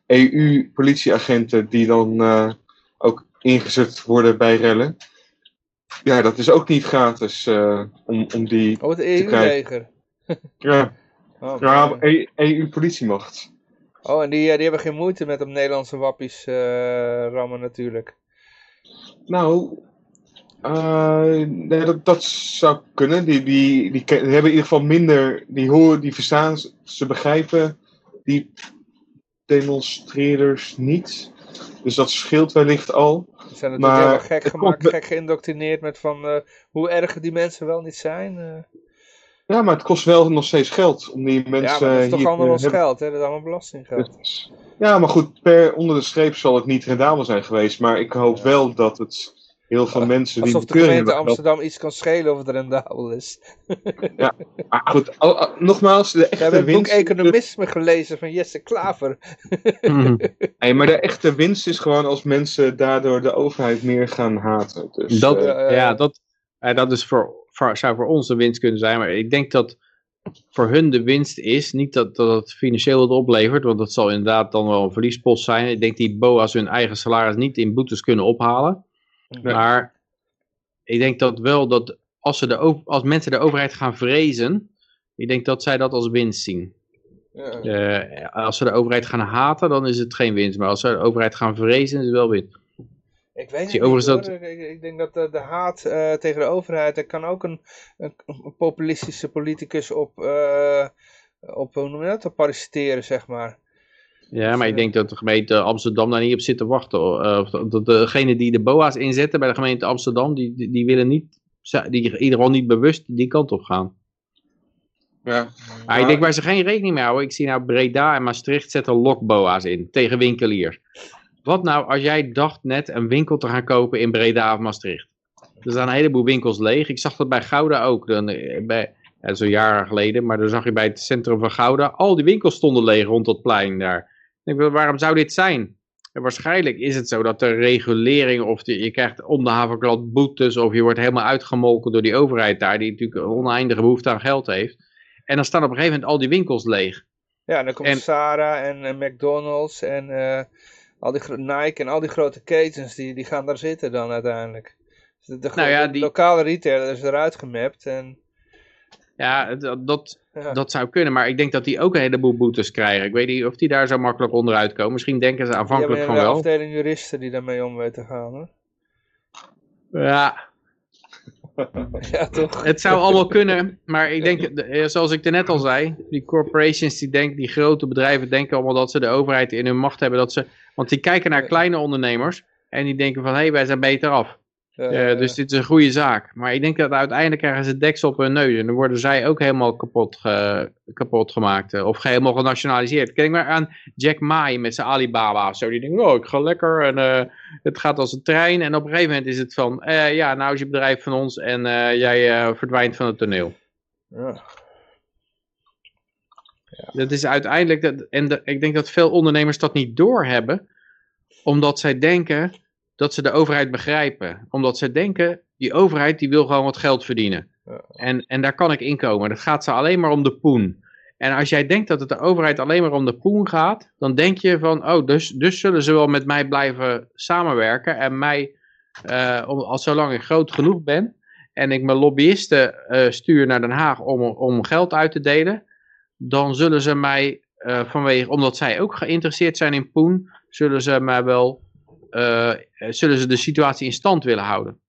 eh, EU-politieagenten die dan ook ingezet worden bij rellen. Ja, dat is ook niet gratis om, om die oh, het EU-leger. ja, oh, ja EU-politiemacht. E oh, en die, die hebben geen moeite met op Nederlandse wappies rammen natuurlijk. Nou, uh, nee, dat, dat zou kunnen. Die, die, die, die, hebben in ieder geval minder. Die horen, die verstaan, ze begrijpen die demonstreerders niet. Dus dat scheelt wellicht al. Ze zijn natuurlijk maar, helemaal gek gemaakt, gek geïndoctrineerd met van uh, hoe erg die mensen wel niet zijn. Uh. Ja, maar het kost wel nog steeds geld om die mensen. Ja, maar dat is toch allemaal ons geld, hè? Dat is allemaal belastinggeld. Dus, ja, maar goed, per onder de streep zal het niet rendabel zijn geweest. Maar ik hoop ja. wel dat het heel veel mensen die Alsof de gemeente hebben. Amsterdam iets kan schelen of het rendabel is. Maar goed, nogmaals, de We echte hebben het boek winst... Economisme gelezen van Jesse Klaver. Nee, maar de echte winst is gewoon als mensen daardoor de overheid meer gaan haten. Dus, dat, eh, Ja, ja, ja. ja, dat, dat is voor, voor, zou voor ons de winst kunnen zijn. Maar ik denk dat voor hun de winst is, niet dat, dat het financieel wat oplevert, want dat zal inderdaad dan wel een verliespost zijn. Ik denk die BOA's hun eigen salaris niet in boetes kunnen ophalen. Nee. Maar ik denk dat wel dat als, ze de, als mensen de overheid gaan vrezen, ik denk dat zij dat als winst zien. Ja. Eh, als ze de overheid gaan haten, dan is het geen winst. Maar als ze de overheid gaan vrezen, is het wel winst. Ik weet het niet hoor. Ik, ik denk dat de, de haat eh, tegen de overheid, er kan ook een, een, een populistische politicus op, eh, op hoe noem je dat, op parasiteren, zeg maar. Ja, maar ik denk dat de gemeente Amsterdam daar niet op zit te wachten. Uh, of dat- dat degene die de BOA's inzetten bij de gemeente Amsterdam, die, die, willen niet, die in ieder geval niet bewust die kant op gaan. ja. Maar ik denk waar ze geen rekening mee houden. Ik zie nou Breda en Maastricht zetten lokboa's in tegen winkeliers. Wat nou als jij dacht net een winkel te gaan kopen in Breda of Maastricht? Er staan een heleboel winkels leeg. Ik zag dat bij Gouda ook. Dan, eh, bij, ja, een jaar geleden, maar dan zag je bij het centrum van Gouda, al die winkels stonden leeg rond dat plein daar. Ik denk, waarom zou dit zijn? En waarschijnlijk is het zo dat de regulering, of de, je krijgt om de haverklad boetes, of je wordt helemaal uitgemolken door die overheid daar, die natuurlijk een oneindige behoefte aan geld heeft. En dan staan op een gegeven moment al die winkels leeg. Ja, en dan komt En- Sarah en, en McDonald's en eh, al die Nike en al die grote ketens, die, die gaan daar zitten dan uiteindelijk. Dus de, de, Nou ja, de die- lokale retailer is eruit gemapt en Ja, dat, dat, ja. dat zou kunnen, maar ik denk dat die ook een heleboel boetes krijgen. Ik weet niet of die daar zo makkelijk onderuit komen. Misschien denken ze aanvankelijk van wel. afdeling juristen die daarmee om weten te gaan hoor. Ja, Ja, toch? Het zou allemaal kunnen, maar ik denk, eh, zoals ik net al zei, die corporations die denken, die grote bedrijven denken allemaal dat ze de overheid in hun macht hebben. Dat ze, want die kijken naar kleine ondernemers en die denken van, hé, hey, wij zijn beter af. Eh, dus dit is een goede zaak. Maar ik denk dat uiteindelijk krijgen ze deksel op hun neus en dan worden zij ook helemaal kapot, ge- kapot gemaakt eh, of helemaal genationaliseerd. Kijk maar aan Jack Ma met zijn Alibaba of zo. Die denkt, oh, ik ga lekker en eh, het gaat als een trein. En op een gegeven moment is het van, ja, nou is je bedrijf van ons en jij verdwijnt van het toneel. ja. Dat is uiteindelijk, dat, en de- ik denk dat veel ondernemers dat niet doorhebben, omdat zij denken dat ze de overheid begrijpen. Omdat zij denken, die overheid die wil gewoon wat geld verdienen. Ja. En, en daar kan ik inkomen. Dat gaat ze alleen maar om de poen. En als jij denkt dat het de overheid alleen maar om de poen gaat, dan denk je van, oh, dus, dus zullen ze wel met mij blijven samenwerken en mij, eh, om, als zolang ik groot genoeg ben en ik mijn lobbyisten eh, stuur naar Den Haag om, om geld uit te delen, dan zullen ze mij eh, vanwege, omdat zij ook geïnteresseerd zijn in poen, zullen ze mij wel, eh, zullen ze de situatie in stand willen houden.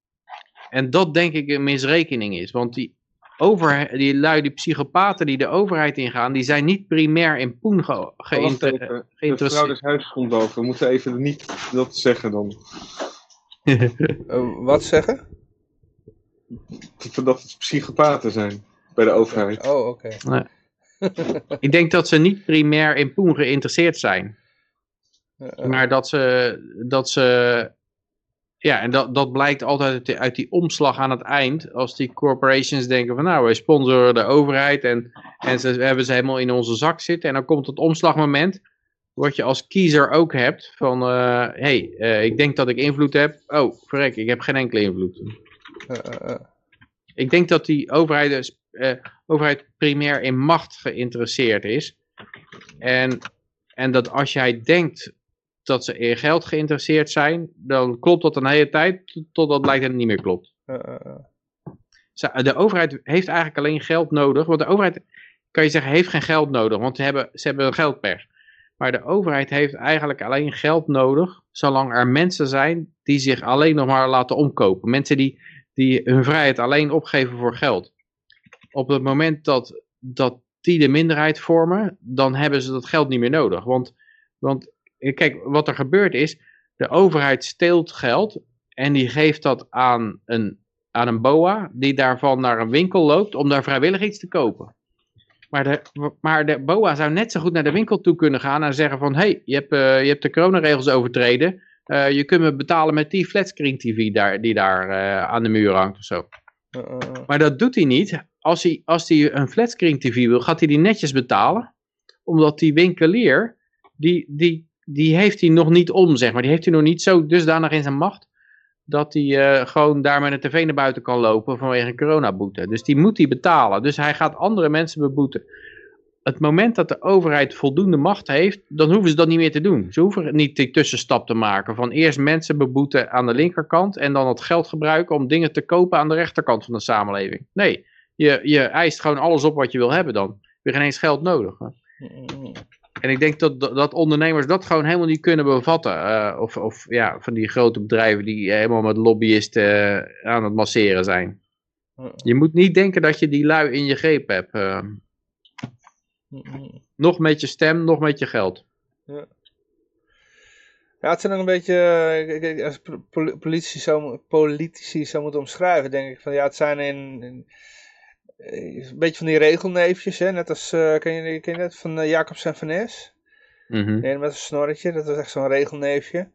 En dat denk ik een misrekening is, want die, over, die lui, die psychopaten die de overheid ingaan, die zijn niet primair in poen ge, Wacht geïnter- even, de vrouw geïnteresseerd. des huis komt boven. We moeten even niet dat zeggen dan. Eh, wat zeggen? Dat dat het psychopaten zijn bij de overheid. Oh, oké. ik denk dat ze niet primair in poen geïnteresseerd zijn. Eh, eh, Maar dat ze, dat ze ja, en dat, dat blijkt altijd uit die, uit die omslag aan het eind. Als die corporations denken van nou, wij sponsoren de overheid en, en ze hebben ze helemaal in onze zak zitten. En dan komt het omslagmoment, wat je als kiezer ook hebt. Van, hé, hey, eh, ik denk dat ik invloed heb. Oh, verrek, ik heb geen enkele invloed. eh, eh, eh. Ik denk dat die overheid, dus, eh, overheid primair in macht geïnteresseerd is. En, en dat als jij denkt dat ze in geld geïnteresseerd zijn, dan klopt dat een hele tijd, totdat blijkt dat het niet meer klopt. eh, eh, eh. De overheid heeft eigenlijk alleen geld nodig, want de overheid, kan je zeggen, heeft geen geld nodig, want ze hebben, ze hebben een geldpers. Maar de overheid heeft eigenlijk alleen geld nodig, zolang er mensen zijn die zich alleen nog maar laten omkopen. Mensen die, die hun vrijheid alleen opgeven voor geld. Op het moment dat, dat die de minderheid vormen, dan hebben ze dat geld niet meer nodig. Want, want kijk, wat er gebeurt is, de overheid steelt geld en die geeft dat aan een, aan een boa, die daarvan naar een winkel loopt om daar vrijwillig iets te kopen. Maar de, maar de boa zou net zo goed naar de winkel toe kunnen gaan en zeggen van, hé, hey, je, hebt, eh, je hebt de coronaregels overtreden, eh, je kunt me betalen met die flatscreen tv daar, die daar eh, aan de muur hangt of zo. Uh, uh, uh. Maar dat doet hij niet. Als hij, als hij een flatscreen tv wil, gaat hij die netjes betalen. Omdat die winkelier, die, die, die heeft hij nog niet om, zeg maar. Die heeft hij nog niet zo dusdanig in zijn macht. Dat hij eh, gewoon daar met een tv naar buiten kan lopen vanwege een coronaboete. Dus die moet hij betalen. Dus hij gaat andere mensen beboeten. Het moment dat de overheid voldoende macht heeft, dan hoeven ze dat niet meer te doen. Ze hoeven niet die tussenstap te maken van eerst mensen beboeten aan de linkerkant en dan het geld gebruiken om dingen te kopen aan de rechterkant van de samenleving. Nee, je, je eist gewoon alles op wat je wil hebben dan. Je hebt geen eens geld nodig. Hè? En ik denk dat, dat ondernemers dat gewoon helemaal niet kunnen bevatten. Uh, of, of ja, van die grote bedrijven die helemaal met lobbyisten uh, aan het masseren zijn. Je moet niet denken dat je die lui in je greep hebt. Uh, nog met je stem, nog met je geld. Ja. Ja, het zijn ook een beetje, als politici zo, politici zo moeten omschrijven, denk ik van ja, het zijn in, in een beetje van die regelneefjes, hè? net als, uh, ken, je, ken je dat, van uh, Jacobs en Van Nes? Mm -hmm. Nee, met een snorretje, dat was echt zo'n regelneefje.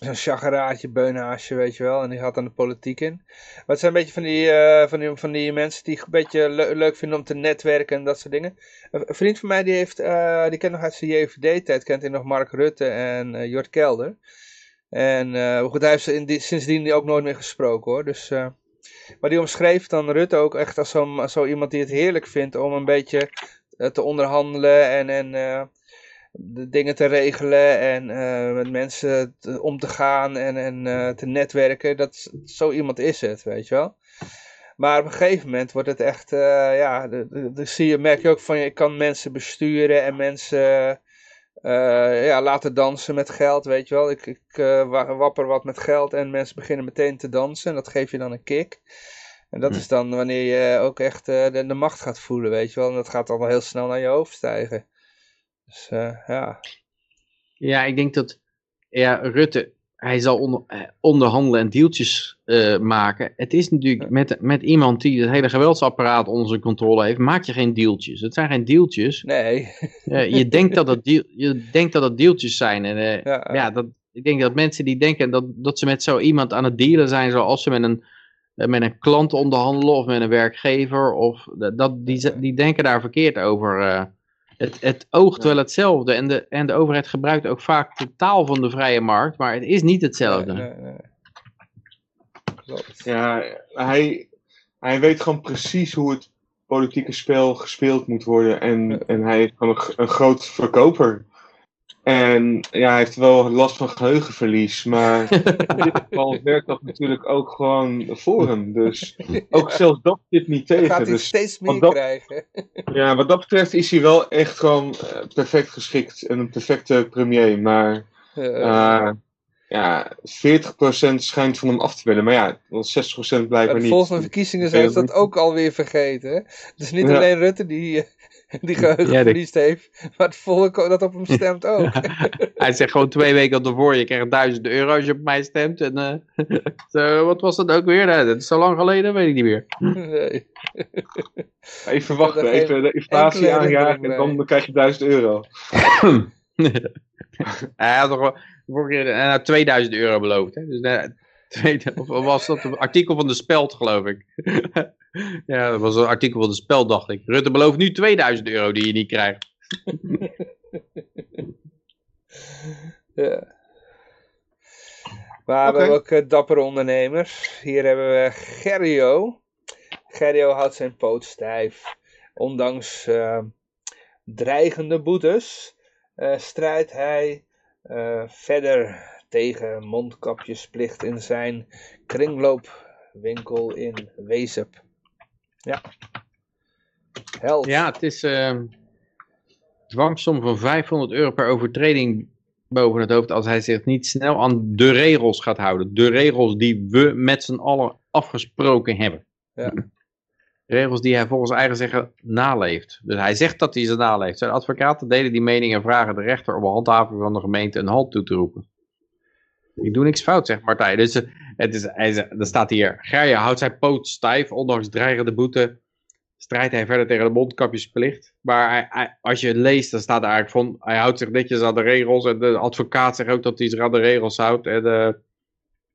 Zo'n chageraatje, beunhaasje, weet je wel, en die gaat dan de politiek in. Maar het zijn een beetje van die, uh, van die, van die mensen die een beetje le leuk vinden om te netwerken en dat soort dingen. Een, een vriend van mij, die heeft, die kent nog uit zijn JVD-tijd, kent hij nog Mark Rutte en Jort Kelder. En goed, hij heeft in die, sindsdien ook nooit meer gesproken hoor, dus... Maar die omschreef dan Rutte ook echt als zo, zo iemand die het heerlijk vindt om een beetje uh, te onderhandelen en, en uh, de dingen te regelen en uh, met mensen om te gaan en, en te netwerken. Dat, zo iemand is het, weet je wel. Maar op een gegeven moment wordt het echt, ja, dan zie je, merk je ook van, je kan mensen besturen en mensen... Uh, ja, laten dansen met geld, weet je wel. Ik, ik uh, wapper wat met geld en mensen beginnen meteen te dansen. En dat geeft je dan een kick. En dat hm. is dan wanneer je ook echt uh, de, de, macht gaat voelen, weet je wel. En dat gaat dan wel heel snel naar je hoofd stijgen. Dus ja. Ja, ik denk dat ja, Rutte, hij zal onder, onderhandelen en deeltjes uh, maken. Het is natuurlijk met, met iemand die het hele geweldsapparaat onder zijn controle heeft, maak je geen deeltjes. Het zijn geen deeltjes. Nee. Uh, je, denkt dat het deal, je denkt dat het deeltjes zijn. En uh, ja, ja, dat, ik denk dat mensen die denken dat, dat ze met zo iemand aan het dealen zijn, zoals ze met een, met een klant onderhandelen of met een werkgever, of, dat, die, die denken daar verkeerd over. Het, het oogt wel hetzelfde en de, en de overheid gebruikt ook vaak de taal van de vrije markt, maar het is niet hetzelfde. Nee, nee, nee. Ja, hij, hij weet gewoon precies hoe het politieke spel gespeeld moet worden en, en hij is gewoon een, een groot verkoper. En ja, hij heeft wel last van geheugenverlies, maar in dit geval werkt dat natuurlijk ook gewoon voor hem. Dus ook zelfs dat zit niet tegen. Gaat hij dus steeds meer dat, krijgen. Ja, wat dat betreft is hij wel echt gewoon perfect geschikt en een perfecte premier. Maar uh, ja, 40% schijnt van hem af te willen. Maar ja, 60% blijkbaar niet. Volgens de verkiezingen zijn ze dat ook alweer vergeten. Dus niet ja. alleen Rutte die die geheugenverlies ja, heeft, maar het volk dat op hem stemt ook. Hij zegt gewoon twee weken ervoor, je krijgt duizend euro als je op mij stemt. En uh, zo, wat was dat ook weer? Nou, dat is zo lang geleden, weet ik niet meer. Nee. Even wachten, even de inflatie aanjagen en dan krijg je duizend euro. Hij had toch vorige keer uh, 2000 euro beloofd. Hè? Dus, uh, tweede, of was dat een artikel van de Speld, geloof ik. ja, dat was een artikel van de Speld, dacht ik. Rutte belooft nu 2000 euro die je niet krijgt. ja. Maar we hebben ook uh, dappere ondernemers. Hier hebben we Gerrio. Gerrio houdt zijn poot stijf. Ondanks uh, dreigende boetes uh, strijdt hij verder tegen mondkapjesplicht in zijn kringloopwinkel in Wezep. Ja. Ja, het is uh, dwangsom van 500 euro per overtreding boven het hoofd als hij zich niet snel aan de regels gaat houden. De regels die we met z'n allen afgesproken hebben. Ja. Regels die hij volgens eigen zeggen naleeft. Dus hij zegt dat hij ze naleeft. Zijn advocaten delen die mening en vragen de rechter om handhaving van de gemeente een halt toe te roepen. Ik doe niks fout, zegt Martijn. Dus het is, hij, er staat hier, Gerje houdt zijn poot stijf, ondanks dreigende boete. strijdt hij verder tegen de mondkapjesplicht. Maar hij, hij, als je het leest, dan staat er eigenlijk van, hij houdt zich netjes aan de regels. En de advocaat zegt ook dat hij zich aan de regels houdt. En de,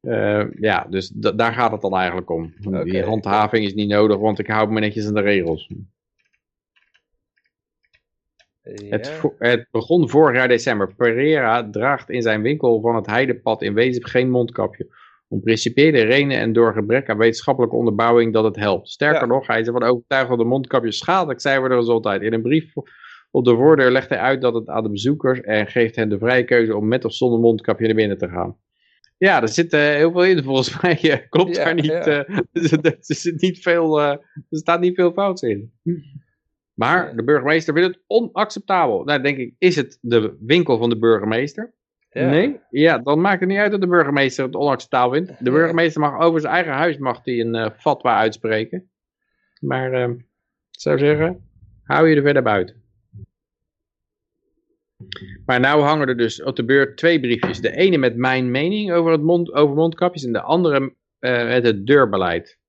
uh, ja, dus daar gaat het dan eigenlijk om. Okay. Die handhaving is niet nodig, want ik hou me netjes aan de regels. Ja. Het, het, begon vorig jaar december. Pereira draagt in zijn winkel van het Heidepad in wezen geen mondkapje. Om principiële redenen en door gebrek aan wetenschappelijke onderbouwing dat het helpt. Sterker ja. nog, hij is ervan overtuigd dat de mondkapjes schadelijk zijn voor de gezondheid. In een brief op de voordeur legt hij uit dat het aan de bezoekers en geeft hen de vrije keuze om met of zonder mondkapje naar binnen te gaan. Ja, er zit uh, heel veel in volgens mij. Uh, klopt ja, daar niet. Uh, er, zit niet veel, er staat niet veel fout in. Maar de burgemeester vindt het onacceptabel. Nou, denk ik, is het de winkel van de burgemeester? Ja. Nee? Ja, dan maakt het niet uit dat de burgemeester het onacceptabel vindt. De burgemeester mag over zijn eigen huis mag die een uh, fatwa uitspreken. Maar uh, ik zou zeggen, hou je er verder buiten. Maar nou hangen er dus op de beurt twee briefjes. De ene met mijn mening over, het mond, over mondkapjes en de andere uh, met het deurbeleid.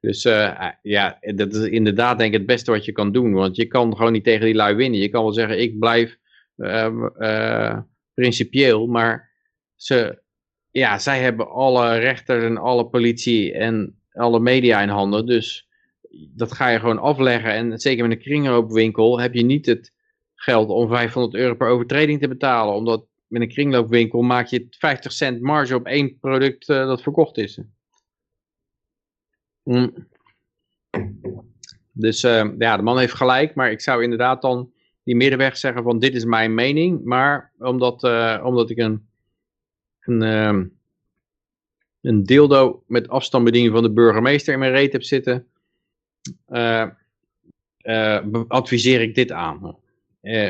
Dus uh, ja, dat is inderdaad denk ik het beste wat je kan doen. Want je kan gewoon niet tegen die lui winnen. Je kan wel zeggen, ik blijf uh, principieel. Maar ze, ja, zij hebben alle rechters en alle politie en alle media in handen. Dus dat ga je gewoon afleggen. En zeker met een kringloopwinkel heb je niet het geld om 500 euro per overtreding te betalen. Omdat met een kringloopwinkel maak je 50 cent marge op één product dat verkocht is. Mm. Dus uh, ja, de man heeft gelijk, maar ik zou inderdaad dan die middenweg zeggen van dit is mijn mening, maar omdat, uh, omdat ik een, een, uh, een dildo met afstandsbediening van de burgemeester in mijn reet heb zitten, adviseer ik dit aan.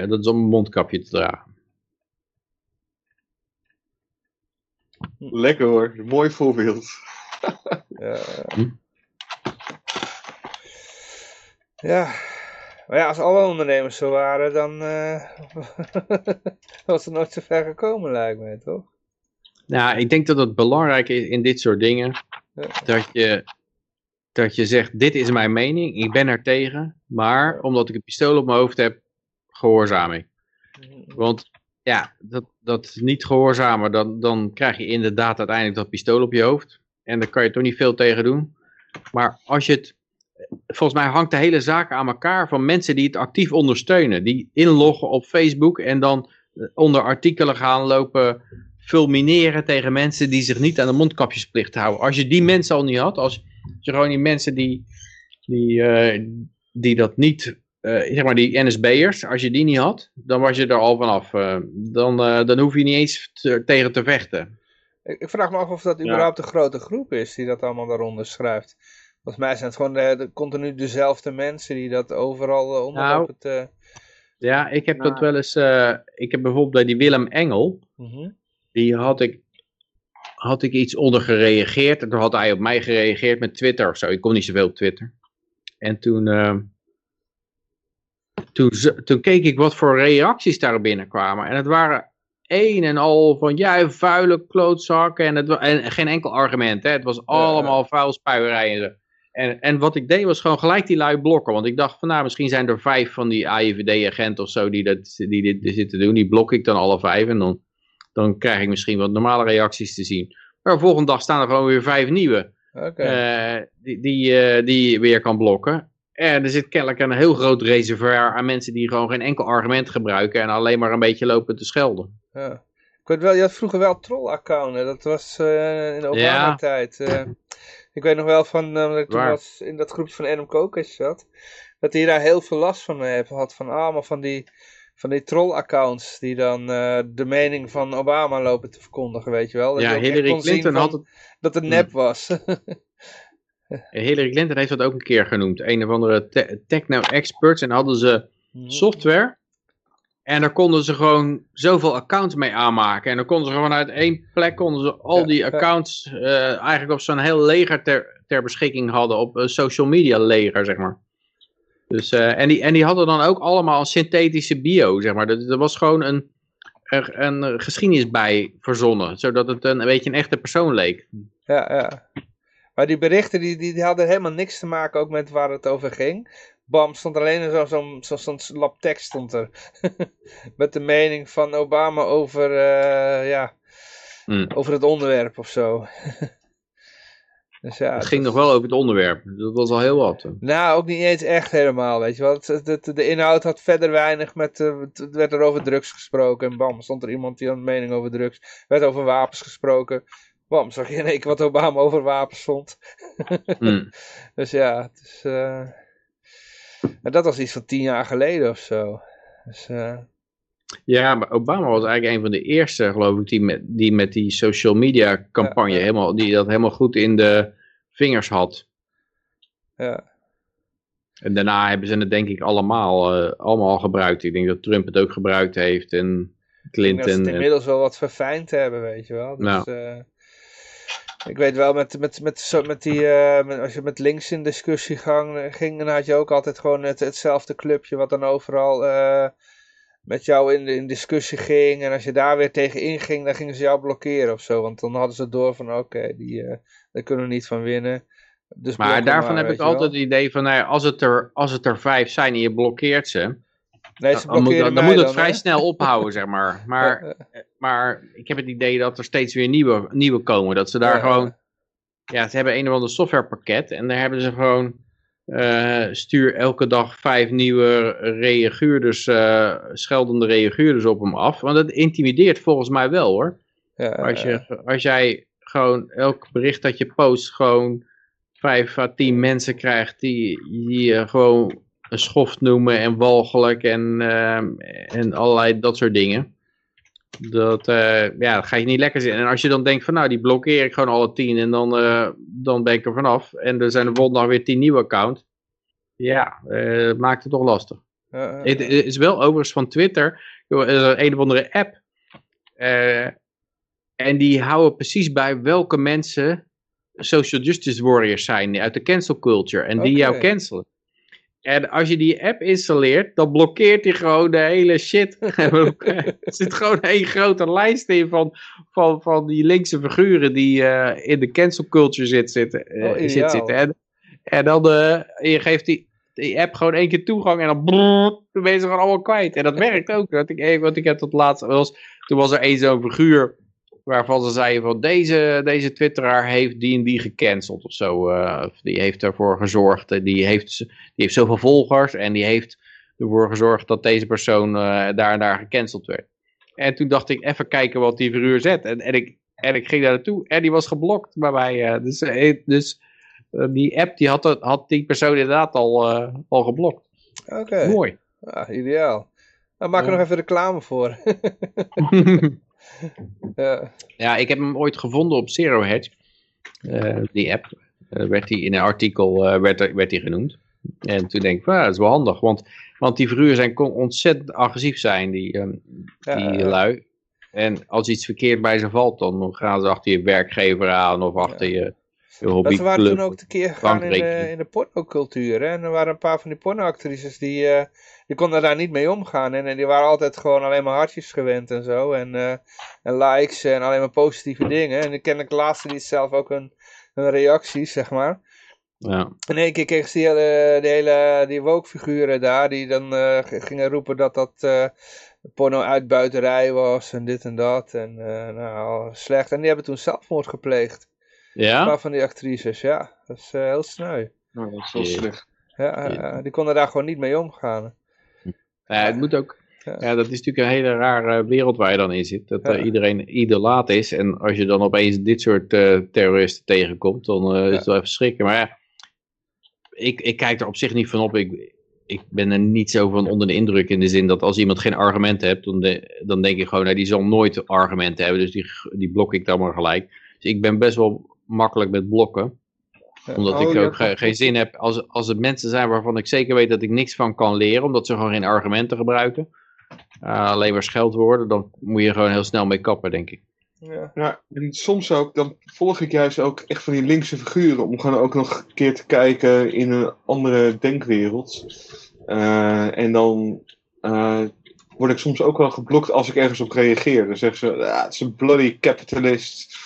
dat is om een mondkapje te dragen. Lekker hoor, mooi voorbeeld. ja. Hm? Ja, maar ja, als alle ondernemers zo waren, dan uh, was het nooit zo ver gekomen, lijkt mij, toch? Nou, ik denk dat het belangrijk is in dit soort dingen, dat, je, dat je zegt, dit is mijn mening, ik ben er tegen, maar omdat ik een pistool op mijn hoofd heb, gehoorzaam ik. Mhm. Want ja, dat, dat niet gehoorzamen, dan, dan krijg je inderdaad uiteindelijk dat pistool op je hoofd. En daar kan je toch niet veel tegen doen. Maar als je het volgens mij hangt de hele zaak aan elkaar van mensen die het actief ondersteunen. Die inloggen op Facebook en dan eh, onder artikelen gaan lopen fulmineren tegen mensen die zich niet aan de mondkapjesplicht houden. Als je die mensen al niet had, als je gewoon die mensen die, die, uh, die dat niet, uh, zeg maar die NSB'ers, als je die niet had, dan was je er al vanaf. Uh, dan, dan hoef je niet eens te, tegen te vechten. Ik, ik vraag me af of dat überhaupt een grote groep is die dat allemaal daaronder schrijft. Volgens mij zijn het gewoon de, de, continu dezelfde mensen die dat overal uh, onder nou, het... Uh... Ja, ik heb nou. dat wel eens... Uh, ik heb bijvoorbeeld bij die Willem Engel... Mm -hmm. Die had ik, had ik iets onder gereageerd. En toen had hij op mij gereageerd met Twitter of zo. Ik kon niet zoveel op Twitter. En toen... toen, toen keek ik wat voor reacties daar binnenkwamen. En het waren een en al van ja, vuile klootzakken en, het, en geen enkel argument. Hè. Het was allemaal vuil spuierij en, en wat ik deed was gewoon gelijk die lui blokken. Want ik dacht van nou, misschien zijn er vijf van die AIVD-agenten of zo die, dat, die dit zitten doen. Die blok ik dan alle vijf en dan, dan krijg ik misschien wat normale reacties te zien. Maar de volgende dag staan er gewoon weer vijf nieuwe. Okay. Uh, die, die, uh, die weer kan blokken. En er zit kennelijk een heel groot reservoir aan mensen die gewoon geen enkel argument gebruiken. En alleen maar een beetje lopen te schelden. Ja. Ik weet wel, je had vroeger wel troll-account. Dat was uh, in de Obama-tijd. Ja. Ik weet nog wel van, uh, ik toen was in dat groepje van Adam Kokes zat, dat hij daar heel veel last van had. Van allemaal van die, van die troll-accounts die dan uh, de mening van Obama lopen te verkondigen, weet je wel. Dat ja, Hillary Clinton had het... Dat het nep was. Hillary Clinton heeft dat ook een keer genoemd. Een of andere te techno-experts en hadden ze mhm. software en daar konden ze gewoon zoveel accounts mee aanmaken. En dan konden ze gewoon uit één plek konden ze al die accounts uh, eigenlijk op zo'n heel leger ter, ter beschikking hadden. Op een social media leger, zeg maar. Dus, uh, en, die, en die hadden dan ook allemaal een synthetische bio, zeg maar. Er, was gewoon een, er, een geschiedenis bij verzonnen. Zodat het een, een beetje een echte persoon leek. Ja, ja. Maar die berichten die, die, die hadden helemaal niks te maken ook met waar het over ging. Bam, stond er alleen zo'n zo, zo, zo, zo'n lap tekst stond er. met de mening van Obama over, uh, ja, Hmm. over het onderwerp of zo. dus ja, Het ging nog wel over het onderwerp. Dat was al heel wat. Nou, ook niet eens echt helemaal, weet je wel. Het, het- de inhoud had verder weinig met... eh, het werd er over drugs gesproken en bam, stond er iemand die had een mening over drugs. werd over wapens gesproken. Bam, zag je in één keer wat Obama over wapens vond. Hmm. Dus ja, het is... eh, en dat was iets van tien jaar geleden of zo. Dus, eh, Ja, maar Obama was eigenlijk een van de eerste, geloof ik, die met die, met die social media campagne Ja, ja. helemaal, die dat helemaal goed in de vingers had. ja. En daarna hebben ze het denk ik allemaal, eh, allemaal gebruikt. Ik denk dat Trump het ook gebruikt heeft en Ik denk dat ze Clinton. het inmiddels wel wat verfijnd hebben, weet je wel. Dus, Nou. eh, ik weet wel, met, met, met, met die, eh, met- als je met links in discussie gang, ging, dan had je ook altijd gewoon het, hetzelfde clubje wat dan overal eh, met jou in, in discussie ging. En als je daar weer tegen inging, dan gingen ze jou blokkeren of zo. Want dan hadden ze door van, oké, die eh, daar kunnen we niet van winnen. Dus maar daarvan maar, heb ik altijd het idee van, nou als, het er, als het er vijf zijn en je blokkeert ze, Nee, ze dan moet, dan moet het vrij snel ophouden, zeg maar. Maar, Eh, eh, maar ik heb het idee dat er steeds weer nieuwe, nieuwe komen. Dat ze daar Ja. gewoon, ja, ze hebben een of ander softwarepakket en daar hebben ze gewoon, eh, stuur elke dag vijf nieuwe reaguurders, eh, scheldende reaguurders op hem af. Want dat intimideert volgens mij wel hoor. ja, Als, je, als jij gewoon elk bericht dat je post gewoon vijf à tien mensen krijgt die, die je gewoon een schoft noemen en walgelijk en, ehm, en allerlei dat soort dingen. Dat, eh, ja, dat ga je niet lekker zitten. En als je dan denkt van nou, die blokkeer ik gewoon alle tien en dan, eh, dan ben ik er vanaf. En er zijn de volgende dag weer tien nieuwe accounts. Ja, eh, maakt het toch lastig. Het is wel overigens van Twitter, er een of andere app. en die houden precies bij welke mensen social justice warriors zijn uit de cancel culture. En die jou cancelen. En als je die app installeert, dan blokkeert hij gewoon de hele shit. er zit gewoon één grote lijst in van, van, van die linkse figuren die eh, in de cancel culture zit, zitten, eh, Oh, zit zitten. En, en dan eh, je geeft die, die app gewoon één keer toegang en dan, brrr, dan ben je ze gewoon allemaal kwijt. En dat werkt ook. Want ik, want ik heb tot laatst, was, toen was er één zo'n figuur waarvan ze zeiden van deze, deze twitteraar heeft die en die gecanceld of zo. eh, die heeft ervoor gezorgd, eh, die heeft, die heeft zoveel volgers en die heeft ervoor gezorgd dat deze persoon eh, daar en daar gecanceld werd. En toen dacht ik even kijken wat die figuur zet. En, en, ik, en ik ging daar naartoe en die was geblokt bij mij. dus dus die app die had, dat- had die persoon inderdaad al, al geblokt. Oké, Mooi. Ah, ideaal. Nou, maak er Ja. nog even reclame voor. ja. Ja, ik heb hem ooit gevonden op Zero Hedge. Eh, die app. Eh, werd die in een artikel eh, werd, er- werd die genoemd. En toen denk ik, ah, dat is wel handig. Want, want die figuren zijn, kon ontzettend agressief zijn, die, ehm, Ja, die ja. lui. En als iets verkeerd bij ze valt, dan gaan ze achter je werkgever aan of achter je Maar ze waren toen ook de keer gegaan in de, in de pornocultuur. Hè? En er waren een paar van die pornoactrices die, eh, die konden daar niet mee omgaan. En, en die waren altijd gewoon alleen maar hartjes gewend en zo. En, eh, en likes en alleen maar positieve dingen. En ik ken de laatste die zelf ook een, een reactie, zeg maar. Ja. In één keer kregen ze die hele, die hele die woke-figuren daar, die dan eh, gingen roepen dat dat eh porno-uitbuiterij was en dit en dat. En nou, slecht. En die hebben toen zelfmoord gepleegd. Een ja? paar van die actrices, ja. Dat is eh, heel sneu. Nou, dat is wel slecht. Ja, eh, die konden daar gewoon niet mee omgaan. Ja, het moet ook. Ja. Ja, dat is natuurlijk een hele rare wereld waar je dan in zit. Dat eh, Ja. iedereen idolaat is. En als je dan opeens dit soort eh, terroristen tegenkomt, dan eh, is Ja. het wel even schrikken. Maar ja, ik, ik kijk er op zich niet van op. Ik, ik ben er niet zo van onder de indruk in de zin dat als iemand geen argumenten hebt, dan, de- dan denk ik gewoon, nou, die zal nooit argumenten hebben. Dus die, die blok ik dan maar gelijk. Dus ik ben best wel makkelijk met blokken. Ja. Omdat Oh, ik ook ge- geen zin heb, als, als het mensen zijn waarvan ik zeker weet dat ik niks van kan leren, omdat ze gewoon geen argumenten gebruiken, uh, alleen maar scheldwoorden, dan moet je gewoon heel snel mee kappen, denk ik. Ja. Ja, en soms ook, dan volg ik juist ook echt van die linkse figuren. Om gewoon ook nog een keer te kijken in een andere denkwereld. Eh, en dan eh, word ik soms ook wel geblokt als ik ergens op reageer. Dan zeggen ze, ah, het is een bloody capitalist.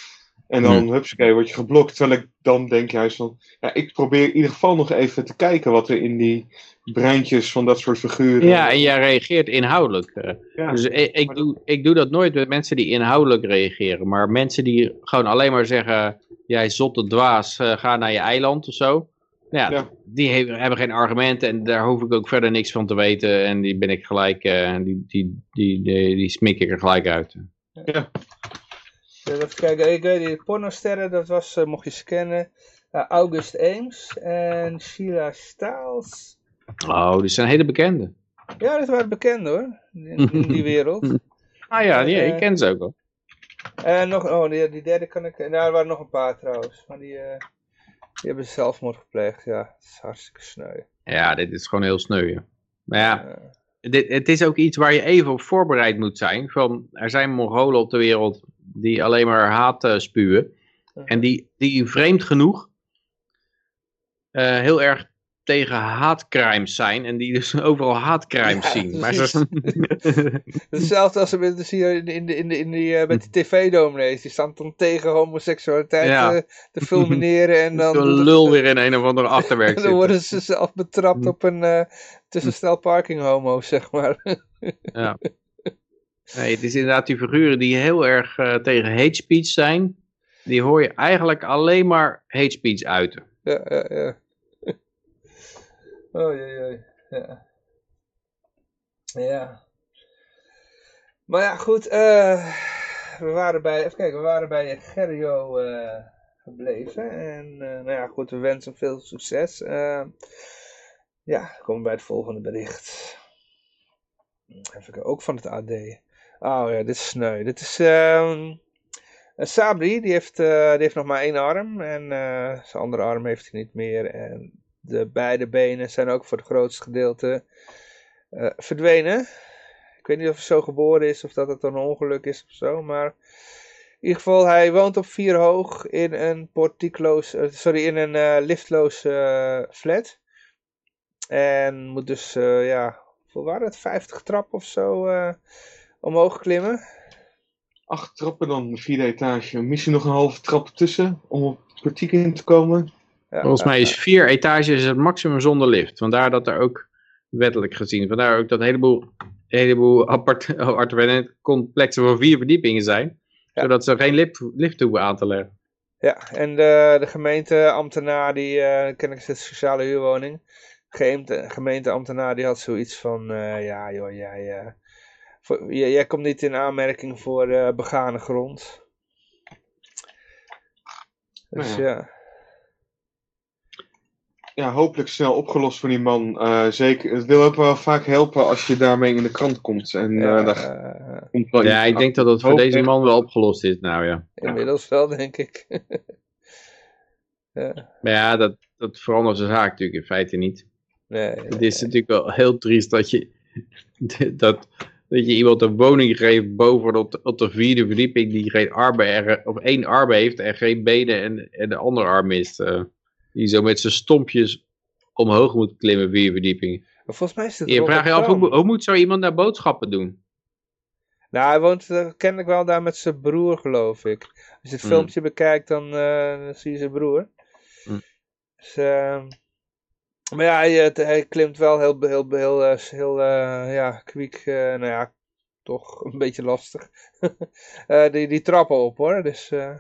En dan, hupsakee, word je geblokt. Terwijl ik dan denk juist van, ja, ik probeer in ieder geval nog even te kijken wat er in die breintjes van dat soort figuren... Ja, en jij reageert inhoudelijk. eh. Ja, dus ik, doe, ik doe dat nooit met mensen die inhoudelijk reageren. Maar mensen die gewoon alleen maar zeggen, jij zotte dwaas, eh, ga naar je eiland of zo. Ja, Ja. die he- hebben geen argumenten en daar hoef ik ook verder niks van te weten. En die ben ik gelijk, eh, die, die, die, die, die smik ik er gelijk uit. Ja, Even kijken, ik weet die pornosterren, dat was, eh, mocht je scannen, eh, August Ames en Sheila Stiles. Oh, die zijn hele bekende. Ja, dat waren bekend hoor, in, in die wereld. Ah ja, die, Eh, ik ken ze ook wel. En nog, oh, die, die derde kan ik, nou, er waren nog een paar trouwens, maar die, eh, die hebben zelfmoord gepleegd, ja, dat is hartstikke sneu. Ja, dit is gewoon heel sneu. ja. Maar ja, Eh, dit, het is ook iets waar je even op voorbereid moet zijn. Van, er zijn Mongolen op de wereld die alleen maar haat eh, spuwen. En die, die vreemd genoeg eh, heel erg tegen haatcrimes zijn. En die dus overal haatcrimes Ja, zien. Maar ze, Hetzelfde als met, dus hier in, in, de- in, de- in die, eh, met die tv-dominees. Die staan dan tegen homoseksualiteit Ja. eh, te fulmineren. En dan, Zo'n lul weer in een of andere achterwerk en dan worden ze zelf betrapt Hm. op een eh tussenstel parking homo's, zeg maar. Ja. Nee, het is inderdaad die figuren die heel erg eh, tegen hate speech zijn. Die hoor je eigenlijk alleen maar hate speech uiten. ja, ja, ja. Oh, jee. Ja. Ja. Maar ja, goed. eh, we waren bij, even kijken, we waren bij Gerrio eh, gebleven. En nou ja, goed, we wensen hem veel succes. Ja, komen bij het volgende bericht. Even ook van het AD. Oh ja, dit is sneu. Dit is... ehm eh, Sabri, die heeft, eh, die heeft nog maar één arm. En eh, zijn andere arm heeft hij niet meer. En de beide benen zijn ook voor het grootste gedeelte eh, verdwenen. Ik weet niet of hij zo geboren is of dat het een ongeluk is of zo. Maar in ieder geval, hij woont op vier hoog in een portiekloos, sorry, in een liftloos flat. En moet dus, ja, hoeveel waren het? 50 trappen of zo omhoog klimmen. Acht trappen dan, de vierde etage. Misschien nog een halve trap tussen om op het portiek in te komen. Ja, Volgens mij is vier etages het maximum zonder lift. Vandaar dat er ook wettelijk gezien, vandaar ook dat een heleboel, een heleboel apart, appartementcomplexen van vier verdiepingen zijn. Ja. Zodat ze geen lift, lift hoeven aan te leggen. Ja, en de, de gemeenteambtenaar, die eh ken ik de sociale huurwoning. Gemeente, gemeenteambtenaar die had zoiets van, eh, ja joh, jij, eh, voor, jij, jij komt niet in aanmerking voor eh, begane grond. Dus Nou ja. Ja, hopelijk snel opgelost voor die man. Eh, zeker, het wil ook wel vaak helpen als je daarmee in de krant komt. En ja, eh, daar komt wel Ja, ik denk dat dat voor deze man wel opgelost is. Nou ja. inmiddels wel, denk ik. ja, Maar ja, dat, dat verandert de zaak natuurlijk in feite niet. nee, Het is natuurlijk wel heel triest dat je, dat, dat je iemand een woning geeft boven op de, op de vierde verdieping die geen arm er, of één arm heeft en geen benen en, en de andere arm mist. eh, die zo met zijn stompjes omhoog moet klimmen vier verdiepingen. Maar volgens mij is het Je vraagt je af, hoe, moet- hoe moet zo iemand daar boodschappen doen? Nou, hij woont eh, kennelijk wel daar met zijn broer, geloof ik. Als je het Hmm. filmpje bekijkt, dan, eh, dan zie je zijn broer. Hmm. Dus, ehm, maar ja, hij, het- hij klimt wel heel, heel, heel, eh, heel eh, ja, kwiek, eh, nou ja, toch een beetje lastig. Eh, die, die trappen op hoor, dus eh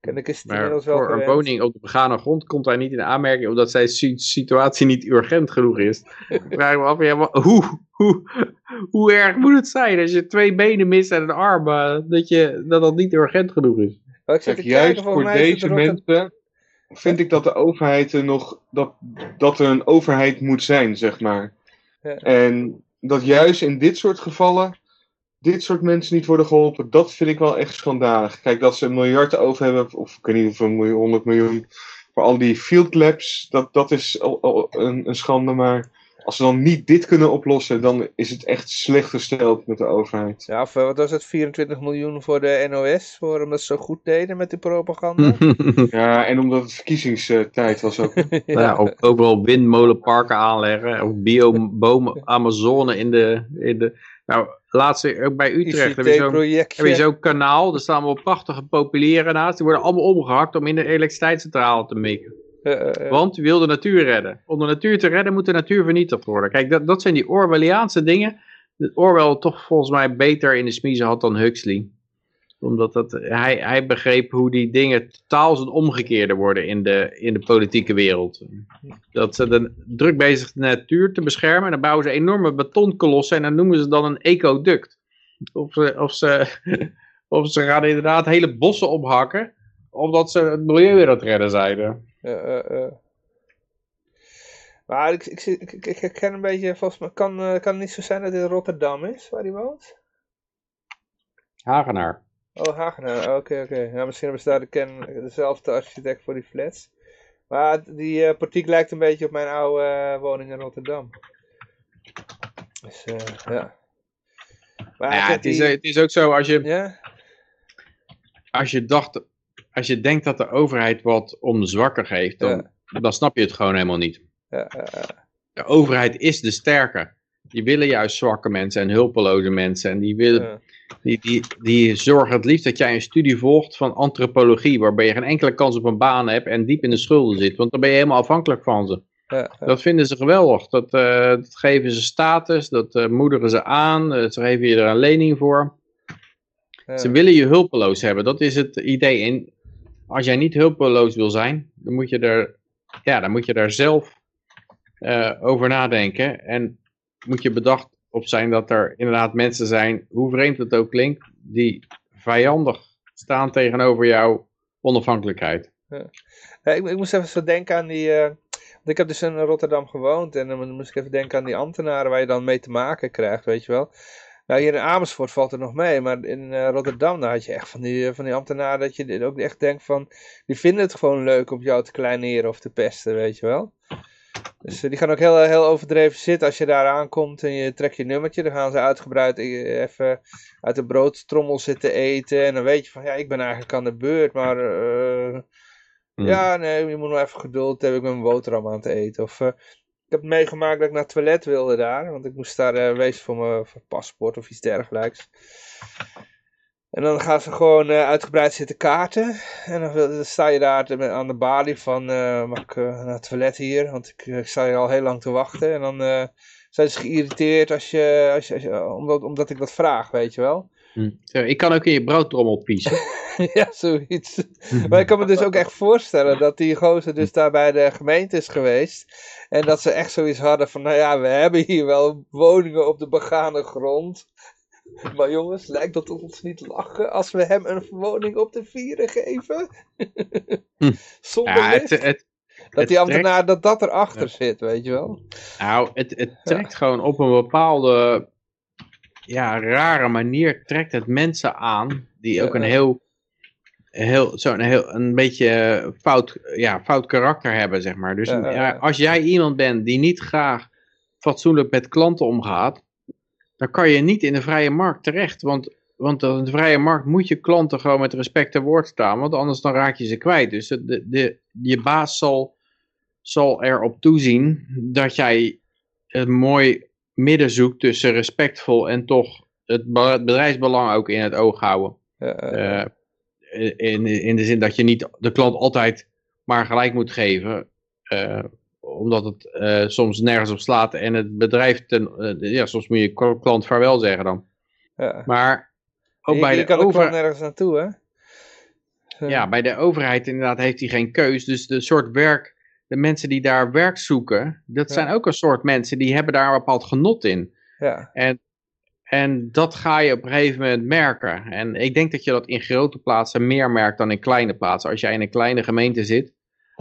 kennelijk is het Maar inmiddels wel voor een woning op de begane grond komt hij niet in aanmerking omdat zijn si- situatie niet urgent genoeg is. Ik vraag me af, ja, maar hoe, hoe, hoe erg moet het zijn als je twee benen mist en een arm, eh, dat, je, dat dat niet urgent genoeg is? Ik juist voor deze mensen vind ik dat de overheid er nog, dat, dat er een overheid moet zijn, zeg maar. Ja. En dat juist in dit soort gevallen, dit soort mensen niet worden geholpen, dat vind ik wel echt schandalig. Kijk, dat ze een miljard over hebben, of ik weet niet hoeveel miljoen, 100 miljoen, voor al die field labs, dat, dat is al, al een, een schande. Maar als ze dan niet dit kunnen oplossen, dan is het echt slecht gesteld met de overheid. Ja, of eh, wat was het, 24 miljoen voor de NOS, voor, omdat ze zo goed deden met die propaganda? Ja, en omdat het verkiezingstijd was ook. ja. ook overal windmolenparken aanleggen, of biobomen Amazone in de, in de... Nou, laatste, ook bij Utrecht, heb je zo'n kanaal, er staan wel prachtige populieren naast, die worden allemaal omgehakt om in de elektriciteitscentrale te mikken. Want je wil de natuur redden. Om de natuur te redden moet de natuur vernietigd worden. Kijk, dat, dat zijn die Orwelliaanse dingen. Dat Orwell toch volgens mij beter in de smiezen had dan Huxley omdat dat, hij, hij begreep hoe die dingen totaal zijn omgekeerde worden in de, in de politieke wereld. Dat ze de druk bezig de natuur te beschermen. En dan bouwen ze enorme betonkolossen en dan noemen ze dan een ecoduct. Of ze, of ze, of ze gaan inderdaad hele bossen ophakken. Omdat ze het milieu weer aan het redden zijn. Maar ik, ik, ik, ik, ik ken een beetje, volgens mij kan, eh, kan het niet zo zijn dat dit Rotterdam is, waar hij woont? Hagenaar. Oh, Hagenaar. Oké, oké. Misschien hebben ze daar de ken, dezelfde architect voor die flats. Maar die uh, portiek lijkt een beetje op mijn oude uh, woning in Rotterdam. Dus, uh, ja. Maar ja, het, is, het is ook zo als je... Ja? Als je dacht... Als je denkt dat de overheid wat om de zwakker geeft, dan, dan snap je het gewoon helemaal niet. Ja, de overheid is de sterke. Die willen juist zwakke mensen en hulpeloze mensen. En die willen die, die, die zorgen het liefst dat jij een studie volgt van antropologie, waarbij je geen enkele kans op een baan hebt en diep in de schulden zit, want dan ben je helemaal afhankelijk van ze. Dat vinden ze geweldig. Dat, uh, dat geven ze status, dat uh, moedigen ze aan, uh, ze geven je er een lening voor. Ze willen je hulpeloos hebben, dat is het idee. En als jij niet hulpeloos wil zijn, dan moet je er, ja, dan moet je daar zelf over nadenken. En moet je bedacht op zijn dat er inderdaad mensen zijn, hoe vreemd het ook klinkt, die vijandig staan tegenover jouw onafhankelijkheid. Ik, ik, moest even zo denken aan die... Uh, ik heb dus in Rotterdam gewoond en dan moest ik even denken aan die ambtenaren waar je dan mee te maken krijgt, weet je wel. Nou, hier in Amersfoort valt het nog mee, maar in uh, Rotterdam had je echt van die, van die ambtenaren dat je ook echt denkt van, die vinden het gewoon leuk om jou te kleineren of te pesten, weet je wel. Dus eh, die gaan ook heel, heel overdreven zitten als je daar aankomt en je trekt je nummertje. Dan gaan ze uitgebreid eh, even uit de broodtrommel zitten eten. En dan weet je van, ja, ik ben eigenlijk aan de beurt, maar... Uh, Ja, nee, je moet nog even geduld hebben, ik ben mijn boterham aan het eten. Of ik heb meegemaakt dat ik naar het toilet wilde daar, want ik moest daar wezen voor mijn paspoort of iets dergelijks. En dan gaan ze gewoon uh, uitgebreid zitten kaarten. En dan, sta je daar aan de balie van, uh, mag ik uh, naar het toilet hier? Want ik, sta hier al heel lang te wachten. En dan zijn ze geïrriteerd als je, als omdat, omdat ik dat vraag, weet je wel. Hm. Ik kan ook in je broodtrommel piezen. ja, zoiets. maar ik kan me dus ook echt voorstellen dat die gozer dus daar bij de gemeente is geweest. En dat ze echt zoiets hadden van, nou ja, we hebben hier wel woningen op de begane grond. Maar jongens, lijkt dat ons niet lachen als we hem een verwoning op de vieren geven? hm. Zonder ja, het, het, dat die ambtenaar dat dat erachter zit, weet je wel? Nou, het, het trekt gewoon op een bepaalde ja, rare manier trekt het mensen aan die ook een heel, heel, zo'n heel, een beetje fout, ja, fout karakter hebben, zeg maar. Dus ja, als jij iemand bent die niet graag fatsoenlijk met klanten omgaat, dan kan je niet in de vrije markt terecht. Want, want in de vrije markt moet je klanten gewoon met respect te woord staan. Want anders dan raak je ze kwijt. Dus de, de, je baas zal, zal erop toezien dat jij een mooi midden zoekt tussen respectvol en toch het bedrijfsbelang ook in het oog houden. Uh, in, in de zin dat je niet de klant altijd maar gelijk moet geven. Uh, omdat het uh, soms nergens op slaat en het bedrijf, ten, ja, soms moet je klant vaarwel zeggen dan. Ja. Maar ook je, bij je de kan ook nergens naartoe, hè? Ja, bij de overheid inderdaad heeft hij geen keus. Dus de soort werk, de mensen die daar werk zoeken, dat zijn ook een soort mensen die hebben daar een bepaald genot in. Ja. En, en dat ga je op een gegeven moment merken. En ik denk dat je dat in grote plaatsen meer merkt dan in kleine plaatsen. Als jij in een kleine gemeente zit,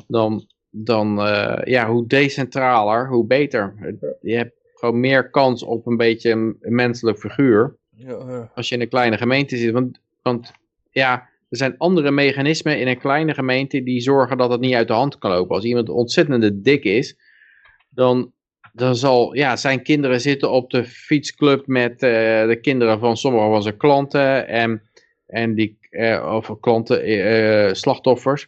dan dan uh, ja, hoe decentraler, hoe beter. Je hebt gewoon meer kans op een beetje een menselijk figuur. Ja, Als je in een kleine gemeente zit. Want, want ja, er zijn andere mechanismen in een kleine gemeente die zorgen dat het niet uit de hand kan lopen. Als iemand ontzettend dik is, dan, dan zal ja, zijn kinderen zitten op de fietsclub met uh, de kinderen van sommige van zijn klanten. En, en die, uh, of klanten, slachtoffers.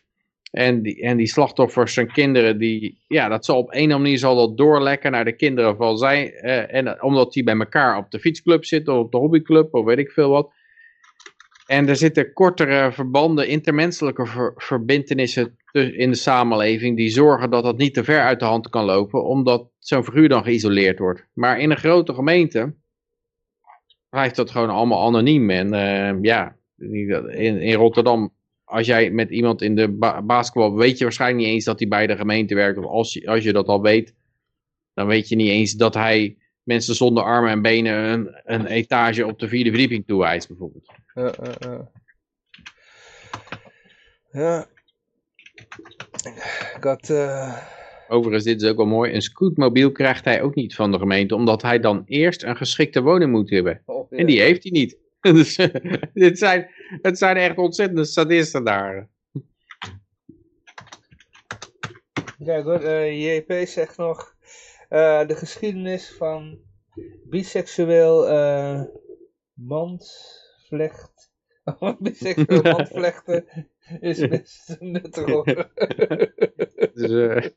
En die, en die slachtoffers zijn kinderen die, ja, dat zal op een of andere manier zal dat doorlekken naar de kinderen van zij. eh, en omdat die bij elkaar op de fietsclub zitten of op de hobbyclub of weet ik veel wat. En er zitten kortere verbanden, intermenselijke ver, verbindenissen in de samenleving die zorgen dat dat niet te ver uit de hand kan lopen, omdat zo'n figuur dan geïsoleerd wordt. Maar in een grote gemeente blijft dat gewoon allemaal anoniem. En eh, ja, in, in Rotterdam, als jij met iemand in de ba basketbal, weet je waarschijnlijk niet eens dat hij bij de gemeente werkt. Of als je, als je dat al weet, dan weet je niet eens dat hij mensen zonder armen en benen een, een etage op de vierde verdieping toewijst, bijvoorbeeld. Ja. Ik had... eh, Overigens, dit is ook wel mooi. Een scootmobiel krijgt hij ook niet van de gemeente, omdat hij dan eerst een geschikte woning moet hebben. oh, ja. En die heeft hij niet. dus dit zijn, het zijn echt ontzettende sadisten daar. Kijk hoor, eh, JP zegt nog... eh, de geschiedenis van biseksueel eh mandvlecht... biseksueel mandvlechten is best nuttig hoor. Dus, eh,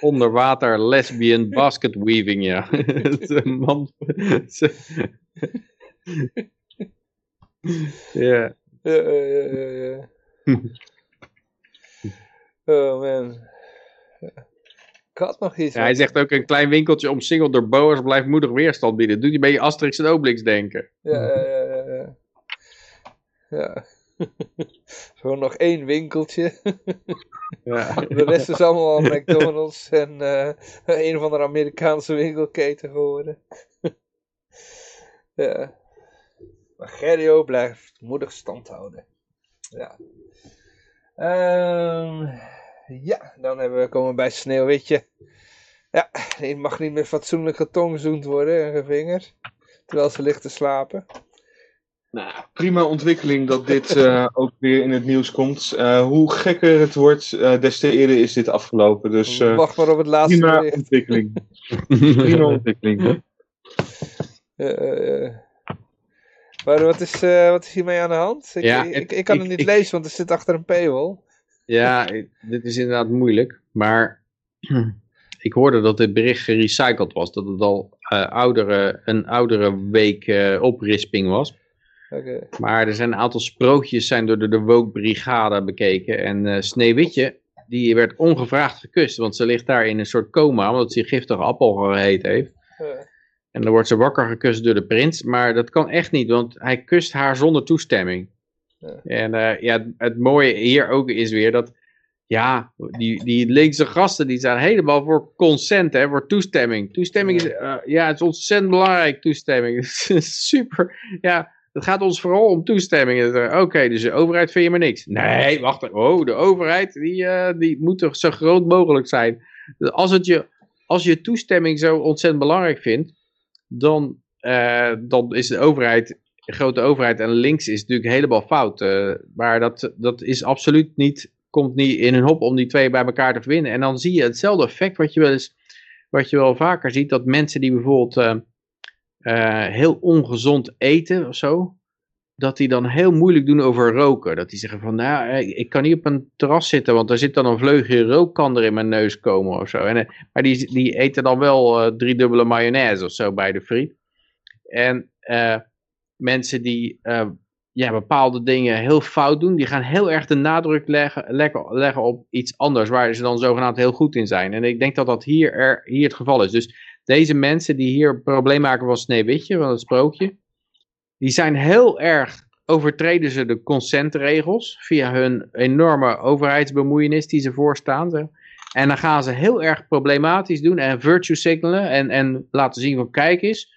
onderwater lesbian basket weaving, ja. Man. ja. Ja, ja, ja, ja. Oh man. Had nog iets. Ja, hij zegt ook een klein winkeltje omsingeld door boa's blijft moedig weerstand bieden. Doet hij bij je Asterix en Obelix denken. Ja, ja, ja, ja. ja. Gewoon nog één winkeltje. Ja. De rest is allemaal al McDonald's en eh, een of andere Amerikaanse winkelketen geworden. ja. Maar Gerrio blijft moedig stand houden. Ja. Ehm, ja, dan hebben we, komen we bij Sneeuwwitje. Ja, die mag niet meer fatsoenlijk getongzoend worden en gevingerd. Terwijl ze ligt te slapen. Nou, prima ontwikkeling dat dit eh, ook weer in het nieuws komt. Eh, hoe gekker het wordt, eh, des te eerder is dit afgelopen. Dus eh, Wacht maar op het laatste prima bericht. ontwikkeling. Prima ontwikkeling. Maar wat is, eh, wat is hiermee aan de hand? Ik, Ja, ik, kan ik- het niet ik- lezen, want het zit achter een paywall. Ja, dit is inderdaad moeilijk. Maar ik hoorde dat dit bericht gerecycled was. Dat het al eh, oudere, een oudere week eh, oprisping was. Maar er zijn een aantal sprookjes zijn door de, de Woke Brigade bekeken. En eh Sneeuwwitje, die werd ongevraagd gekust. Want ze ligt daar in een soort coma, omdat ze een giftige appel geheten heeft. En dan wordt ze wakker gekust door de prins. Maar dat kan echt niet, want hij kust haar zonder toestemming. Ja. En eh, ja, het, mooie hier ook is weer dat... Ja, die, die linkse gasten die zijn helemaal voor consent, hè, voor toestemming. Toestemming is, eh, ja, het is ontzettend belangrijk, toestemming. Super, ja, het gaat ons vooral om toestemming. Zeggen, Oké, dus de overheid vind je maar niks. Nee, wacht, even. oh, de overheid, die, eh, die moet toch zo groot mogelijk zijn. Als, het je, als je toestemming zo ontzettend belangrijk vindt, dan, eh, dan is de overheid, grote overheid en links is natuurlijk helemaal fout. eh, maar dat, dat is absoluut niet, komt niet in hun hop om die twee bij elkaar te verbinden. En dan zie je hetzelfde effect wat je wel eens, wat je wel vaker ziet, dat mensen die bijvoorbeeld eh, eh, heel ongezond eten of zo, dat die dan heel moeilijk doen over roken. Dat die zeggen van, nou, ik kan niet op een terras zitten, want er zit dan een vleugje rook kan er in mijn neus komen of zo. En, maar die, die eten dan wel drie dubbele mayonaise of zo bij de friet. En eh, mensen die eh, ja, bepaalde dingen heel fout doen, die gaan heel erg de nadruk leggen, leggen, op iets anders, waar ze dan zogenaamd heel goed in zijn. En ik denk dat dat hier, er, hier het geval is. Dus deze mensen die hier probleem maken van Sneeuwwitje, van het sprookje, die zijn heel erg, overtreden ze de consentregels via hun enorme overheidsbemoeienis die ze voorstaan. En dan gaan ze heel erg problematisch doen en virtue signalen en, en laten zien van kijk eens,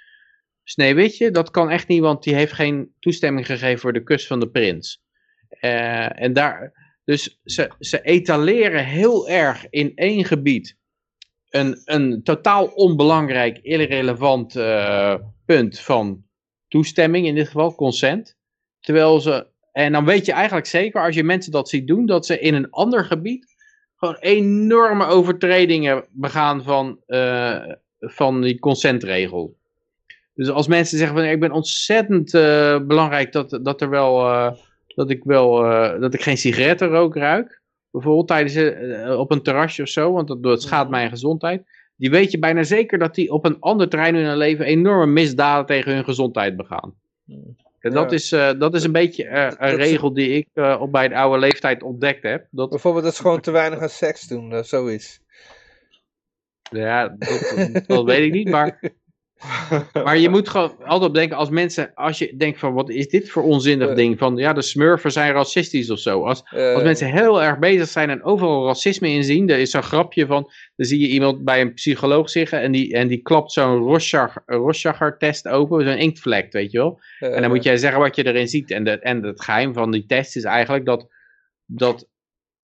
Sneeuwwitje, dat kan echt niet, want die heeft geen toestemming gegeven voor de kus van de prins. Eh, en daar, dus ze, ze etaleren heel erg in één gebied een, een totaal onbelangrijk, irrelevant eh, punt van toestemming, in dit geval consent. Terwijl ze, en dan weet je eigenlijk zeker, als je mensen dat ziet doen, dat ze in een ander gebied gewoon enorme overtredingen begaan van, eh, van die consentregel. Dus als mensen zeggen van ik ben ontzettend eh, belangrijk dat, dat er wel, eh, dat ik wel, eh, dat ik geen sigarettenrook ruik. Bijvoorbeeld tijdens, op een terrasje of zo, want dat, dat schaadt mijn gezondheid. Die weet je bijna zeker dat die op een ander terrein in hun leven enorme misdaden tegen hun gezondheid begaan. En dat, Ja. is, eh, dat is een beetje een dat- regel die ik eh, op bij de oude leeftijd ontdekt heb. Dat, Bijvoorbeeld dat ze gewoon te weinig aan seks doen, of zoiets. ja, dat, dat weet ik niet, maar Maar je moet gewoon altijd bedenken, als mensen, als je denkt van, wat is dit voor onzinnig ding, van ja, de smurfen zijn racistisch of zo. Als, als mensen heel erg bezig zijn en overal racisme in zien, er is zo'n grapje van, dan zie je iemand bij een psycholoog zeggen en die, en die klapt zo'n Rorschach- Rorschach-test open, zo'n inktvlek, weet je wel. En dan moet jij zeggen wat je erin ziet. En, de, en het geheim van die test is eigenlijk dat, dat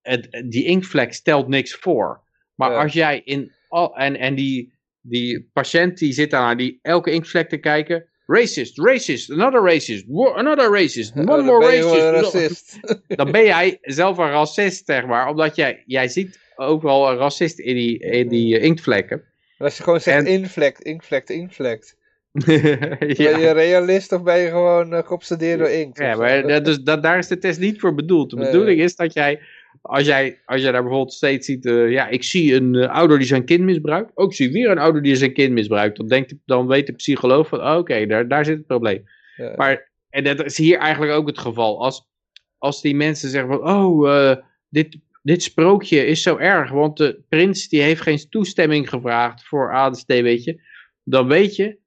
het, die inktvlek stelt niks voor. Maar als jij in al, en, en die, die patiënt die zit daar naar die elke inktvlek te kijken. Racist, racist, another racist, another racist, oh, one more racist. Dan ben jij zelf een racist, zeg maar. Omdat jij, jij ziet overal een racist in die, in die eh, inktvlekken. En als je gewoon zegt En- inflect, inflect, inflect. ja. Ben je realist of ben je gewoon uh, geobsedeerd door inkt? Ja, maar dat, dus, dat, daar is de test niet voor bedoeld. De Nee. bedoeling is dat jij, als jij, als jij daar bijvoorbeeld steeds ziet, eh, ja, ik zie een eh, ouder die zijn kind misbruikt. Ook zie ik weer een ouder die zijn kind misbruikt. Dan, denkt, de- dan weet de psycholoog van, oh, oké, daar, daar zit het probleem. Ja. Maar, en dat is hier eigenlijk ook het geval. Als, als die mensen zeggen van, oh, eh, dit, dit sprookje is zo erg, want de prins die heeft geen toestemming gevraagd voor ADST, weet je. Dan weet je,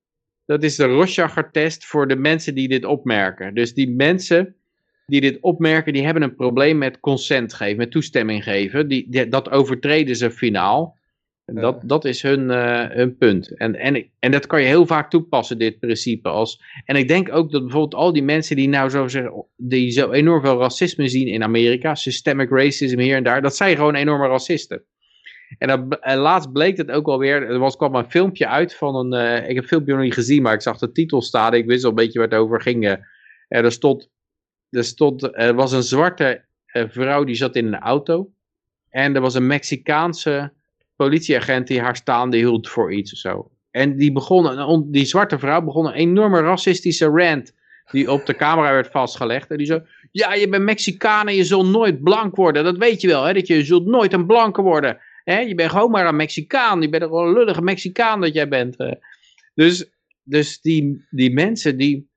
dat is de Rorschach-test voor de mensen die dit opmerken. Dus die mensen die dit opmerken, die hebben een probleem met consent geven, met toestemming geven. Die, die- dat overtreden ze finaal. Dat, dat is hun, eh, hun punt. En, en, en dat kan je heel vaak toepassen, dit principe. Als, en ik denk ook dat bijvoorbeeld al die mensen die nou zo zeggen, die zo enorm veel racisme zien in Amerika, systemic racism hier en daar, dat zijn gewoon enorme racisten. En, dat, en laatst bleek het ook alweer, er was, kwam een filmpje uit van een, eh, ik heb het filmpje nog niet gezien, maar ik zag de titel staan, ik wist al een beetje waar het over ging. eh. En er stond, er er was een zwarte eh, vrouw die zat in een auto. En er was een Mexicaanse politieagent die haar staande hield voor iets of zo. En die, begon, die zwarte vrouw begon een enorme racistische rant die op de camera werd vastgelegd. En die zo, ja je bent Mexicaan en je zult nooit blank worden. Dat weet je wel, hè? dat je zult nooit een blanke worden. Hè? Je bent gewoon maar een Mexicaan. Je bent gewoon een lullige Mexicaan dat jij bent. eh. Dus, dus die, die mensen die,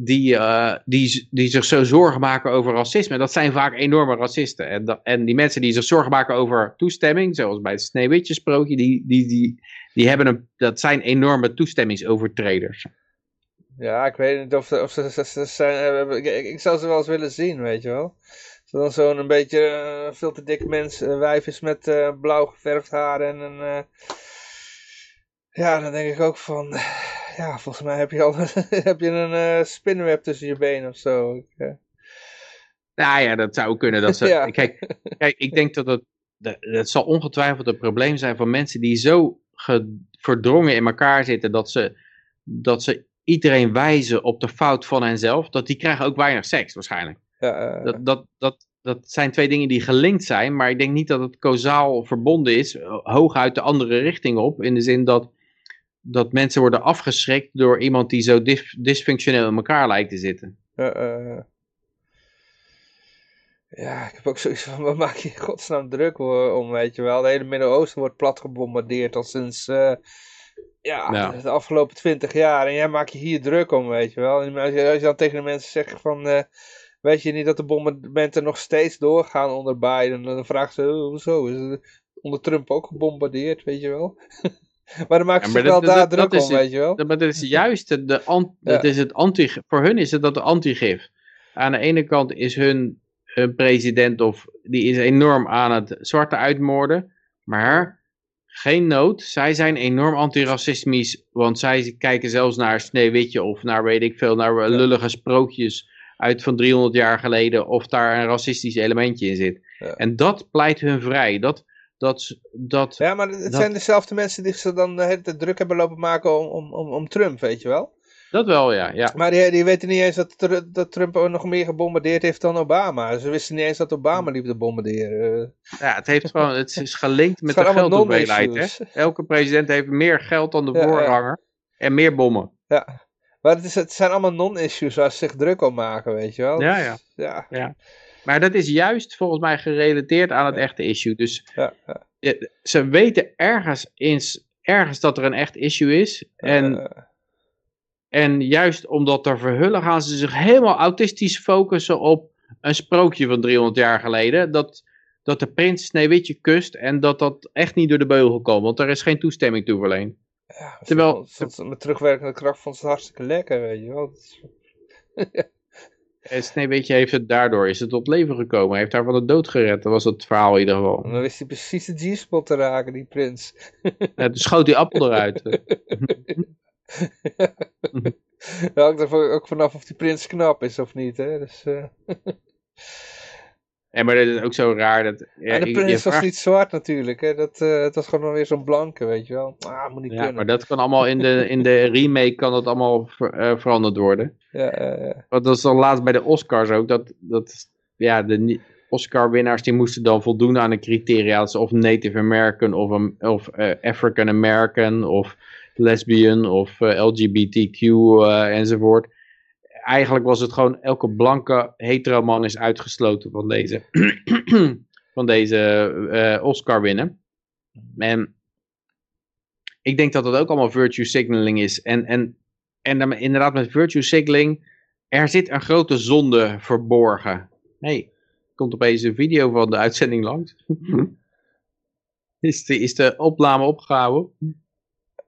die, eh, die, die zich zo zorgen maken over racisme, dat zijn vaak enorme racisten. En, dat, en die mensen die zich zorgen maken over toestemming, zoals bij het Sneeuwwitje sprookje, die, die, die, die hebben een, dat zijn enorme toestemmingsovertreders. Ja, ik weet niet of, ze- of ze, ze, zijn... eh, ik, ik- zou ze wel eens willen zien, weet je wel. Dan zo'n een beetje eh, veel te dik mens, wijf is met blauw geverfd haar en een... ja, dan denk ik ook van... Ja, volgens mij heb je al heb je een spinnenweb tussen je benen of zo. Ik, eh, Nou ja, dat zou kunnen. Dat ze, Ja. kijk, kijk, ik denk dat het, dat- het zal ongetwijfeld een probleem zijn van mensen die zo ge- verdrongen in elkaar zitten dat ze, dat ze iedereen wijzen op de fout van henzelf, dat die krijgen ook weinig seks waarschijnlijk. ja, eh, Dat, dat, dat, dat zijn twee dingen die gelinkt zijn, maar ik denk niet dat het kausaal verbonden is, hooguit de andere richting op, in de zin dat, dat mensen worden afgeschrikt door iemand die zo dysfunctioneel in elkaar lijkt te zitten. Ja, eh, ja, ik heb ook zoiets van, waar maak je in godsnaam druk hoor, om, weet je wel. Het hele Midden-Oosten wordt plat gebombardeerd al sinds, eh, ja, Ja. de afgelopen twintig jaar. En jij maakt je hier druk om, weet je wel. En als je, als je dan tegen de mensen zegt van, eh, weet je niet dat de bombardementen nog steeds doorgaan onder Biden? Dan vragen ze, oh, hoezo? Is het onder Trump ook gebombardeerd, weet je wel? maar dan maken Ja, ze zich wel dat- daar dat- druk om, het. weet je wel. Ja, Maar dat is juist de, de Ja. dat is het anti, voor hun is het dat de antigif. Aan de ene kant is hun, hun president of die is enorm aan het zwarte uitmoorden, maar geen nood. Zij zijn enorm antiracistisch, want zij kijken zelfs naar Sneeuwwitje of naar weet ik veel, naar lullige sprookjes uit van 300 jaar geleden of daar een racistisch elementje in zit. Ja. En dat pleit hun vrij. Dat, dat, dat, Ja, maar het Dat- zijn dezelfde mensen die zich dan de hele tijd druk hebben lopen maken om, om, om, om Trump, weet je wel. dat wel, ja. ja. Maar die, die weten niet eens dat, dat Trump ook nog meer gebombardeerd heeft dan Obama. Ze wisten niet eens dat Obama liep te bombarderen. Ja, het, heeft gewoon, het is gelinkt met Het de geldhoeveelheid. Hè? Elke president heeft meer geld dan de Ja, ja. voorganger en meer bommen. Ja. Maar het, is, het zijn allemaal non-issues waar ze zich druk om maken, weet je wel. Ja, Dus, ja. Maar dat is juist volgens mij gerelateerd aan het echte issue. Dus Ja, ja. ja, ze weten ergens, eens, ergens dat er een echt issue is. En, Eh, en juist omdat te verhullen gaan ze zich helemaal autistisch focussen op een sprookje van 300 jaar geleden. Dat, dat de prins Sneeuwwitje kust en dat dat echt niet door de beugel komt. Want er is geen toestemming toe verleend. ja, terwijl- met terugwerkende kracht vond ze het hartstikke lekker, weet je wel. En Sneeuwwitje heeft het daardoor, is het tot leven gekomen. Hij heeft haar van de dood gered. Dat was het verhaal in ieder geval. En dan wist hij precies de G-spot te raken, die prins. Ja, toen schoot die appel eruit. Dat hangt er ook vanaf of die prins knap is of niet, hè. Dus, eh, En maar dat is ook zo raar. Dat, ja, en de prins was vraagt- niet zwart natuurlijk, hè. Dat, eh, het was gewoon weer zo'n blanke, weet je wel. Ah, moet niet Ja, kunnen. maar dat kan allemaal in de, in de remake kan dat allemaal ver- eh, veranderd worden. Ja, ja. Want dat is dan laatst bij de Oscars ook. Dat, dat ja, de Oscar-winnaars die moesten dan voldoen aan de criteria. Dat ze of Native American of, een- of eh, African American of lesbian of LGBTQ enzovoort. Eigenlijk was het gewoon elke blanke hetero man is uitgesloten van deze, van deze eh, Oscar winnen. En ik denk dat dat ook allemaal virtue signaling is. En, en, en dan inderdaad met virtue signaling, er zit een grote zonde verborgen. hey, komt opeens een video van de uitzending langs. is, de, is de opname opgehouden?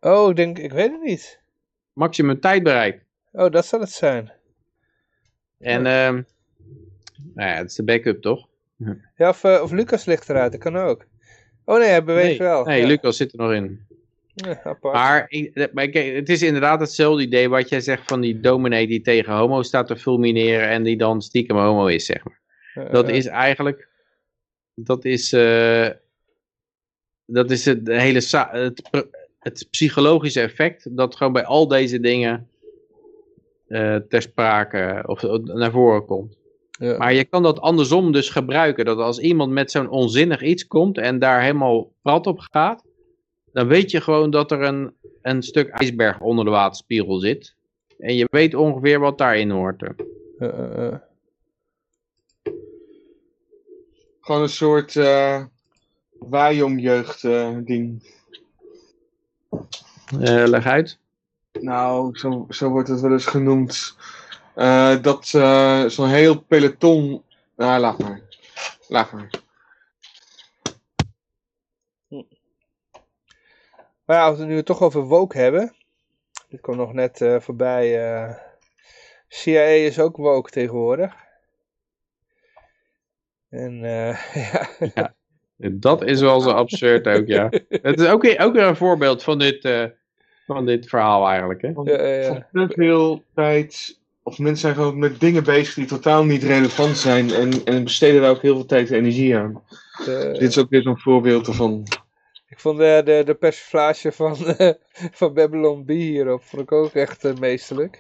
Oh, ik denk, ik weet het niet. Maximum tijd bereikt. Oh, dat zal het zijn. En ehm nou ja, het is de backup toch? Ja, of, eh, of Lucas ligt eruit, dat kan ook. Oh nee, hij beweegt nee, wel. nee ja. Lucas zit er nog in. Ja, apart. Maar, ik- maar kijk, het is inderdaad hetzelfde idee wat jij zegt van die dominee die tegen homo staat te fulmineren en die dan stiekem homo is, zeg maar. Eh, Dat eh, is eigenlijk, dat is, eh, dat is het hele, het, het psychologische effect dat gewoon bij al deze dingen eh, ter sprake of eh, naar voren komt. ja. Maar je kan dat andersom dus gebruiken. Dat als iemand met zo'n onzinnig iets komt en daar helemaal prat op gaat. Dan weet je gewoon dat er een, een stuk ijsberg onder de waterspiegel zit. En je weet ongeveer wat daarin hoort. Eh, eh, eh. Gewoon een soort uh, waaijongjeugd eh, ding. Eh, leg uit. Nou, zo, zo wordt het wel eens genoemd. Eh, dat eh, zo'n heel peloton... Nou, laat maar. Laat maar. Maar ja, als we het nu toch over woke hebben. Dit kwam nog net eh, voorbij. eh CIA is ook woke tegenwoordig. En eh, ja. Dat is wel zo absurd ook, ja. Het is ook weer, ook weer een voorbeeld van dit, eh, van dit verhaal eigenlijk, hè. Want Ja, ja, te veel tijd... Of mensen zijn gewoon met dingen bezig die totaal niet relevant zijn. En, en besteden daar ook heel veel tijd en energie aan. eh, Dit is ook weer zo'n voorbeeld ervan. ik vond de, de, de persiflage van, eh, van Babylon B hierop vond ik ook echt eh, meesterlijk.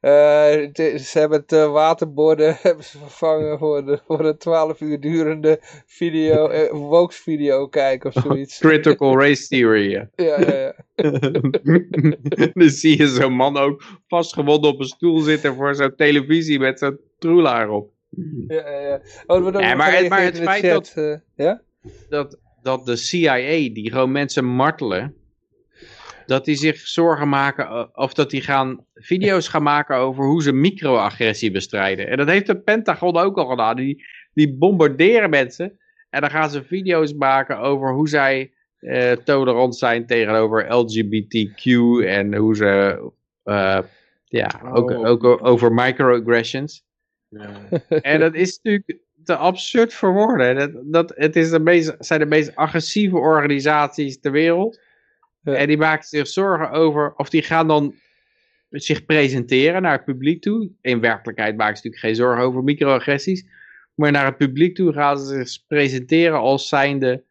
Eh, ze hebben het eh, waterborden hebben ze vervangen voor, de, voor een 12 uur durende video, Wokes video kijken of zoiets. Critical race theory, ja. Ja, ja. Dan zie je zo'n man ook vastgewonden op een stoel zitten voor zo'n televisie met zo'n troelaar op. ja, ja, ja. Oh, Ja, maar maar het feit eh, ja? Dat, dat de CIA, die gewoon mensen martelen, dat die zich zorgen maken, eh, of dat die gaan video's gaan maken over hoe ze microagressie bestrijden. En dat heeft de Pentagon ook al gedaan. Die, die bombarderen mensen en dan gaan ze video's maken over hoe zij eh, tolerant zijn tegenover LGBTQ en hoe ze, eh, ja, ook, Oh. ook over microaggressions. En dat is natuurlijk te absurd voor woorden. Dat, dat, het is de meest, zijn de meest agressieve organisaties ter wereld. En die maken zich zorgen over, of die gaan dan zich presenteren naar het publiek toe. In werkelijkheid maken ze natuurlijk geen zorgen over microagressies. Maar naar het publiek toe gaan ze zich presenteren als zijnde,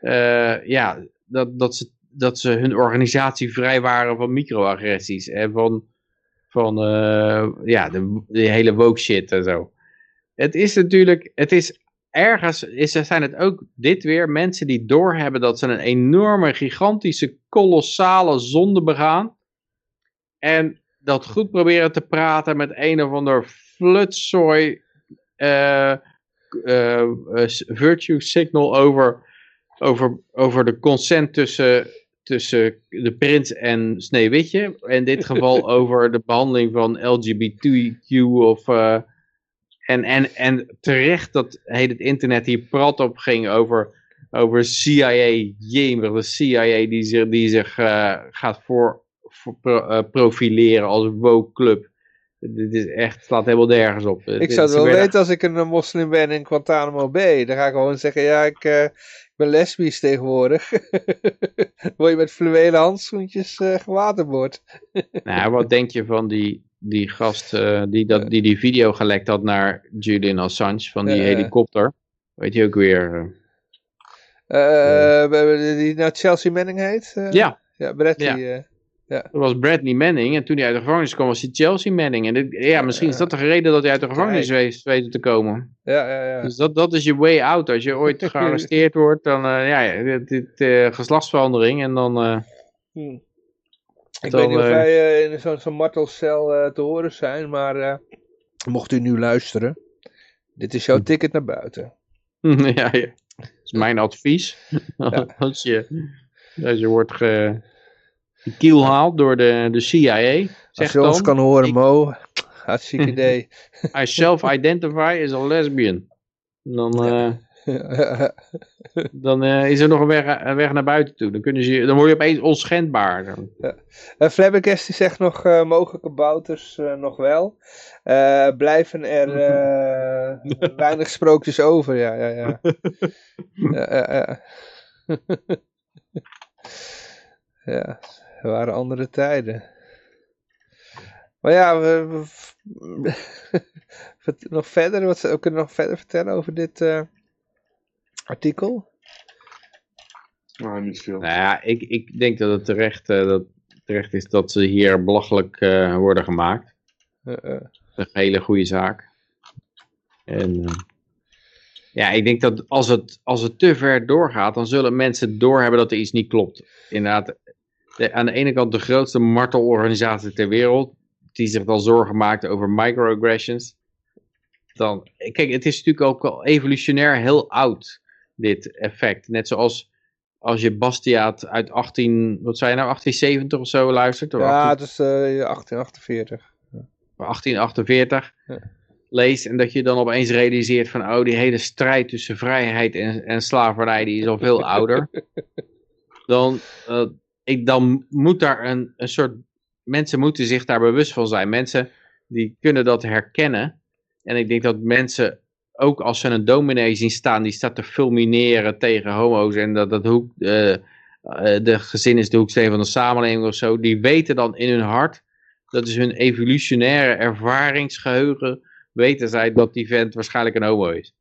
eh, ja, dat, dat, ze, dat ze hun organisatie vrij waren van microagressies. En van, van eh, ja, de, de hele woke shit en zo. Het is natuurlijk, het is ergens, is, zijn het ook dit weer mensen die doorhebben dat ze een enorme, gigantische, kolossale zonde begaan. En dat goed proberen te praten met een of ander flutzooi uh, uh, virtue signal over, over, over de consent tussen, tussen de prins en Sneeuwwitje. In dit geval over de behandeling van LGBTQ of... Uh, en, en, en terecht dat heet het internet hier prat op ging over, over CIA, jemig, de CIA die zich, die zich uh, gaat voor, voor uh, profileren als woke club. Dit is echt, slaat helemaal nergens op. Ik zou het wel weten als ik een moslim ben in Guantanamo Bay. Dan ga ik gewoon zeggen, ja, ik, uh, ik ben lesbisch tegenwoordig. Word je met fluwelen handschoentjes uh, gewaterboord. nou, wat denk je van die, die gast uh, die, dat, die die video gelekt had naar Julian Assange van die helikopter? Weet je ook weer... die nou Chelsea Manning heet? ja. Ja, Bradley... Ja. Ja. Dat was Bradley Manning. En toen hij uit de gevangenis kwam, was hij Chelsea Manning. En dit, ja, misschien is dat de reden dat hij uit de gevangenis weet, weet te komen. Ja, ja, ja. Dus dat, dat is je way out. Als je ooit gearresteerd wordt, dan ja, dit, dit geslachtsverandering. En dan... Hmm. Ik dan, weet niet of wij in zo'n zo martelcel te horen zijn, maar mocht u nu luisteren, dit is jouw ticket naar buiten. ja, ja, dat is mijn advies. als, je, als je wordt ge kiel haalt door de, de CIA. Als je ons kan horen, ik, Mo. Hartstikke idee. I self-identify as a lesbian. Dan, uh, dan uh, is er nog een weg, een weg, naar buiten toe. Dan, kunnen ze, dan word je opeens onschendbaar. Ja. Uh, Flabbergast die zegt nog, uh, mogelijke bouters nog wel. blijven er weinig sprookjes over. Ja, ja, ja. ja, ja, ja. Er waren andere tijden. Maar ja, we, we, nog verder, wat we kunnen nog verder vertellen over dit uh, artikel? Nou, niet veel. Nou ja, ik, ik denk dat het terecht, uh, dat terecht is dat ze hier belachelijk uh, worden gemaakt. Een hele goede zaak. En ja, ik denk dat als het, als het te ver doorgaat, dan zullen mensen doorhebben dat er iets niet klopt. Inderdaad, de, aan de ene kant de grootste martelorganisatie ter wereld, die zich wel zorgen maakt over microaggressions. Dan, kijk, het is natuurlijk ook al evolutionair heel oud, dit effect. Net zoals als je Bastiaat uit 18, wat zei je nou, 1870 of zo luistert? ja, het is uh, 1848. 1848 ja. leest en dat je dan opeens realiseert van, oh, die hele strijd tussen vrijheid en, en slavernij, die is al veel ouder. Dan, uh, ik, dan moet daar een, een soort, mensen moeten zich daar bewust van zijn. Mensen die kunnen dat herkennen. En ik denk dat mensen, ook als ze een dominee zien staan, die staat te fulmineren tegen homo's en dat, dat hoek, uh, de gezin is de hoeksteen van de samenleving of zo, die weten dan in hun hart, dat is hun evolutionaire ervaringsgeheugen, weten zij dat die vent waarschijnlijk een homo is.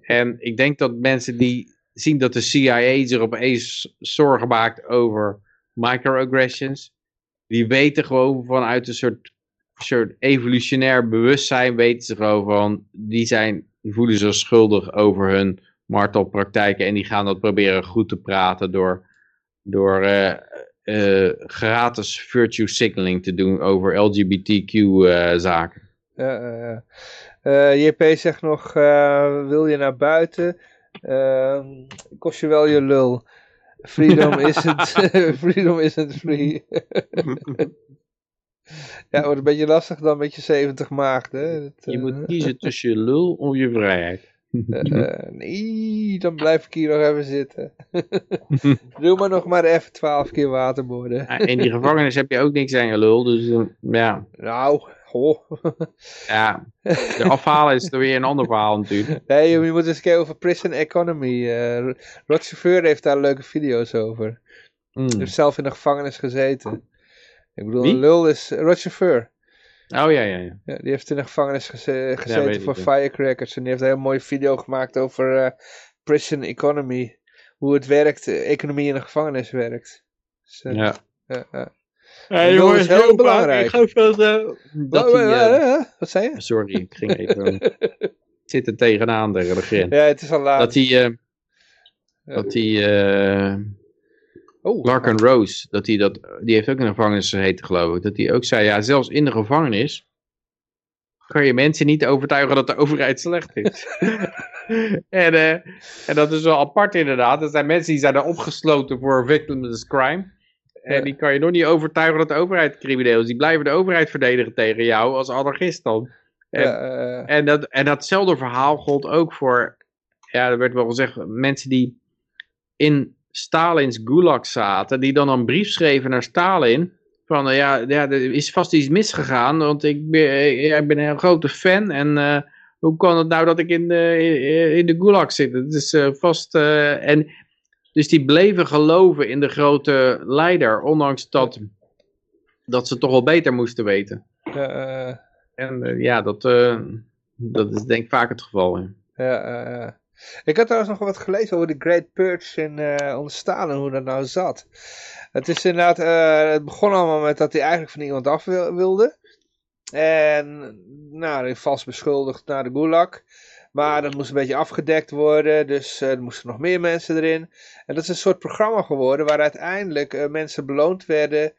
En ik denk dat mensen die zien dat de CIA zich opeens zorgen maakt over microaggressions. Die weten gewoon vanuit een soort, soort evolutionair bewustzijn, weten ze gewoon van, die, zijn, die voelen zich schuldig over hun martelpraktijken en die gaan dat proberen goed te praten door, door uh, uh, gratis virtue signaling te doen over LGBTQ eh, zaken. JP zegt nog, wil je naar buiten? Ehm, kost je wel je lul. Freedom isn't, freedom isn't free. ja, het wordt een beetje lastig dan met je 70 maagden. Dat, je uh... moet kiezen tussen je lul of je vrijheid. uh, nee, dan blijf ik hier nog even zitten. Doe maar nog maar even 12 keer waterboorden. in die gevangenis heb je ook niks aan je lul, dus uh, ja. Nou, Goh. ja, de afhalen is er weer een ander verhaal natuurlijk. Nee, je moet eens kijken over prison economy. Uh, Rod Chauffeur heeft daar leuke video's over. Mm. Hij heeft zelf in de gevangenis gezeten. Ik bedoel, Wie? lul is Rod Chauffeur. Oh ja, ja, ja, ja. Die heeft in de gevangenis geze gezeten ja, voor firecrackers. En die heeft een heel mooie video gemaakt over uh, prison economy. Hoe het werkt, economie in de gevangenis werkt. Dus, uh, ja. ja. Ja, jongens, is heel belangrijk. Ik geloof wel dat, Wat zei je? Sorry, ik ging even... zit er tegenaan tegen de grens. Ja, het is al laat. Dat hij... Uh, dat hij... Oh, Larkin Rose, dat die, dat, die heeft ook in de gevangenis gezeten geloof ik. Dat die ook zei, ja zelfs in de gevangenis kan je mensen niet overtuigen dat de overheid slecht is. en, eh, en dat is wel apart inderdaad. Er zijn mensen die zijn er opgesloten voor victimless crime. En die kan je nog niet overtuigen dat de overheid crimineel is. Die blijven de overheid verdedigen tegen jou als anarchist dan. En, Ja, eh, en, dat, en datzelfde verhaal gold ook voor, ja, er werd wel gezegd, mensen die in Stalins gulag zaten, die dan een brief schreven naar Stalin. Van, eh, ja, ja, er is vast iets misgegaan, want ik ben, eh, ja, ik ben een grote fan. En eh, hoe kan het nou dat ik in de, in- de gulag zit? Het is vast... en, dus die bleven geloven in de grote leider, ondanks dat, dat ze toch wel beter moesten weten. En ja, dat, dat is denk ik vaak het geval. Ja. Ja. Ik had trouwens nog wat gelezen over de Great Purge in uh, onder Stalin, hoe dat nou zat. Het is inderdaad, eh, het begon allemaal met dat hij eigenlijk van iemand af wil- wilde. En, nou, hij vast beschuldigd naar de gulag. Maar dat moest een beetje afgedekt worden, dus eh, er moesten nog meer mensen erin. En dat is een soort programma geworden waar uiteindelijk eh, mensen beloond werden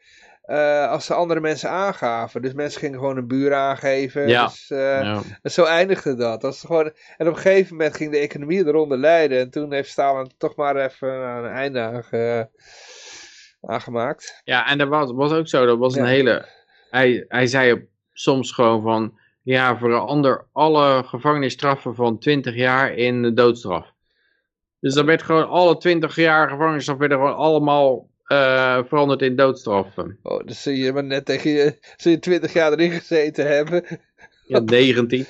eh, als ze andere mensen aangaven. Dus mensen gingen gewoon een buur aangeven. Ja. Dus, eh, Ja. en zo eindigde dat. dat gewoon... En op een gegeven moment ging de economie eronder lijden. En toen heeft Stalin toch maar even een einde aan ge- aangemaakt. Ja, en dat was, was ook zo. Dat was een hele. Hij, hij zei op- soms gewoon van. Ja, verander alle gevangenisstraffen van 20 jaar in de doodstraf. Dus dan werd gewoon alle 20 jaar gevangenisstraf werden gewoon allemaal eh, veranderd in doodstraffen. Oh, dus zie je maar net tegen je... Zul je 20 jaar erin gezeten hebben. Ja, 19, 19,5,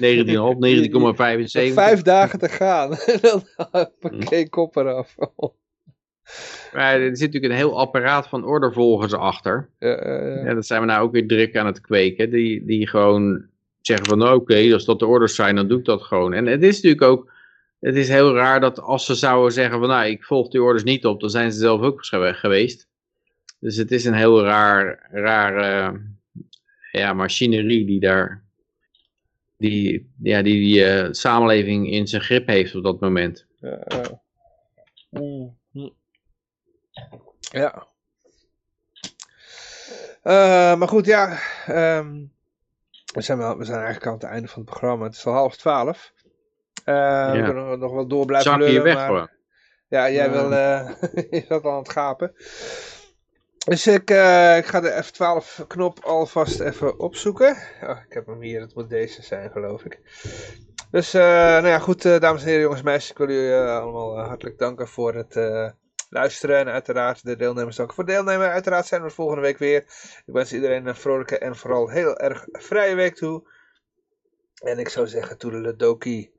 19,75. Vijf dagen te gaan. en dan pakket kop eraf. Maar er zit natuurlijk een heel apparaat van ordervolgers achter. Ja, eh, Ja, dat zijn we nou ook weer druk aan het kweken. Die, die gewoon zeggen van nou, oké, als dat de orders zijn, dan doe ik dat gewoon. En het is natuurlijk ook, het is heel raar dat als ze zouden zeggen van nou, ik volg die orders niet op, dan zijn ze zelf ook gewe- geweest. Dus het is een heel raar, rare ja, machinerie die daar, die, ja, die, die eh, samenleving in zijn grip heeft op dat moment. ja, eh. Mm, mm. Ja. Eh, maar goed, ja. ehm, we, zijn wel, we zijn eigenlijk aan het einde van het programma. Het is al half twaalf. Eh, We Ja. kunnen nog, nog wel door blijven Zak lullen, weg maar-. Ja, jij wil, eh, je zat al aan het gapen. Dus ik, eh, ik ga de F12 knop alvast even opzoeken. Oh, ik heb hem hier, het moet deze zijn geloof ik. Dus, nou ja, goed, dames en heren, jongens en meisjes. Ik wil jullie allemaal hartelijk danken voor het luisteren. En uiteraard de deelnemers danken voor het deelnemen. Uiteraard zijn we volgende week weer. Ik wens iedereen een vrolijke en vooral heel erg vrije week toe. En ik zou zeggen, toedeledokie.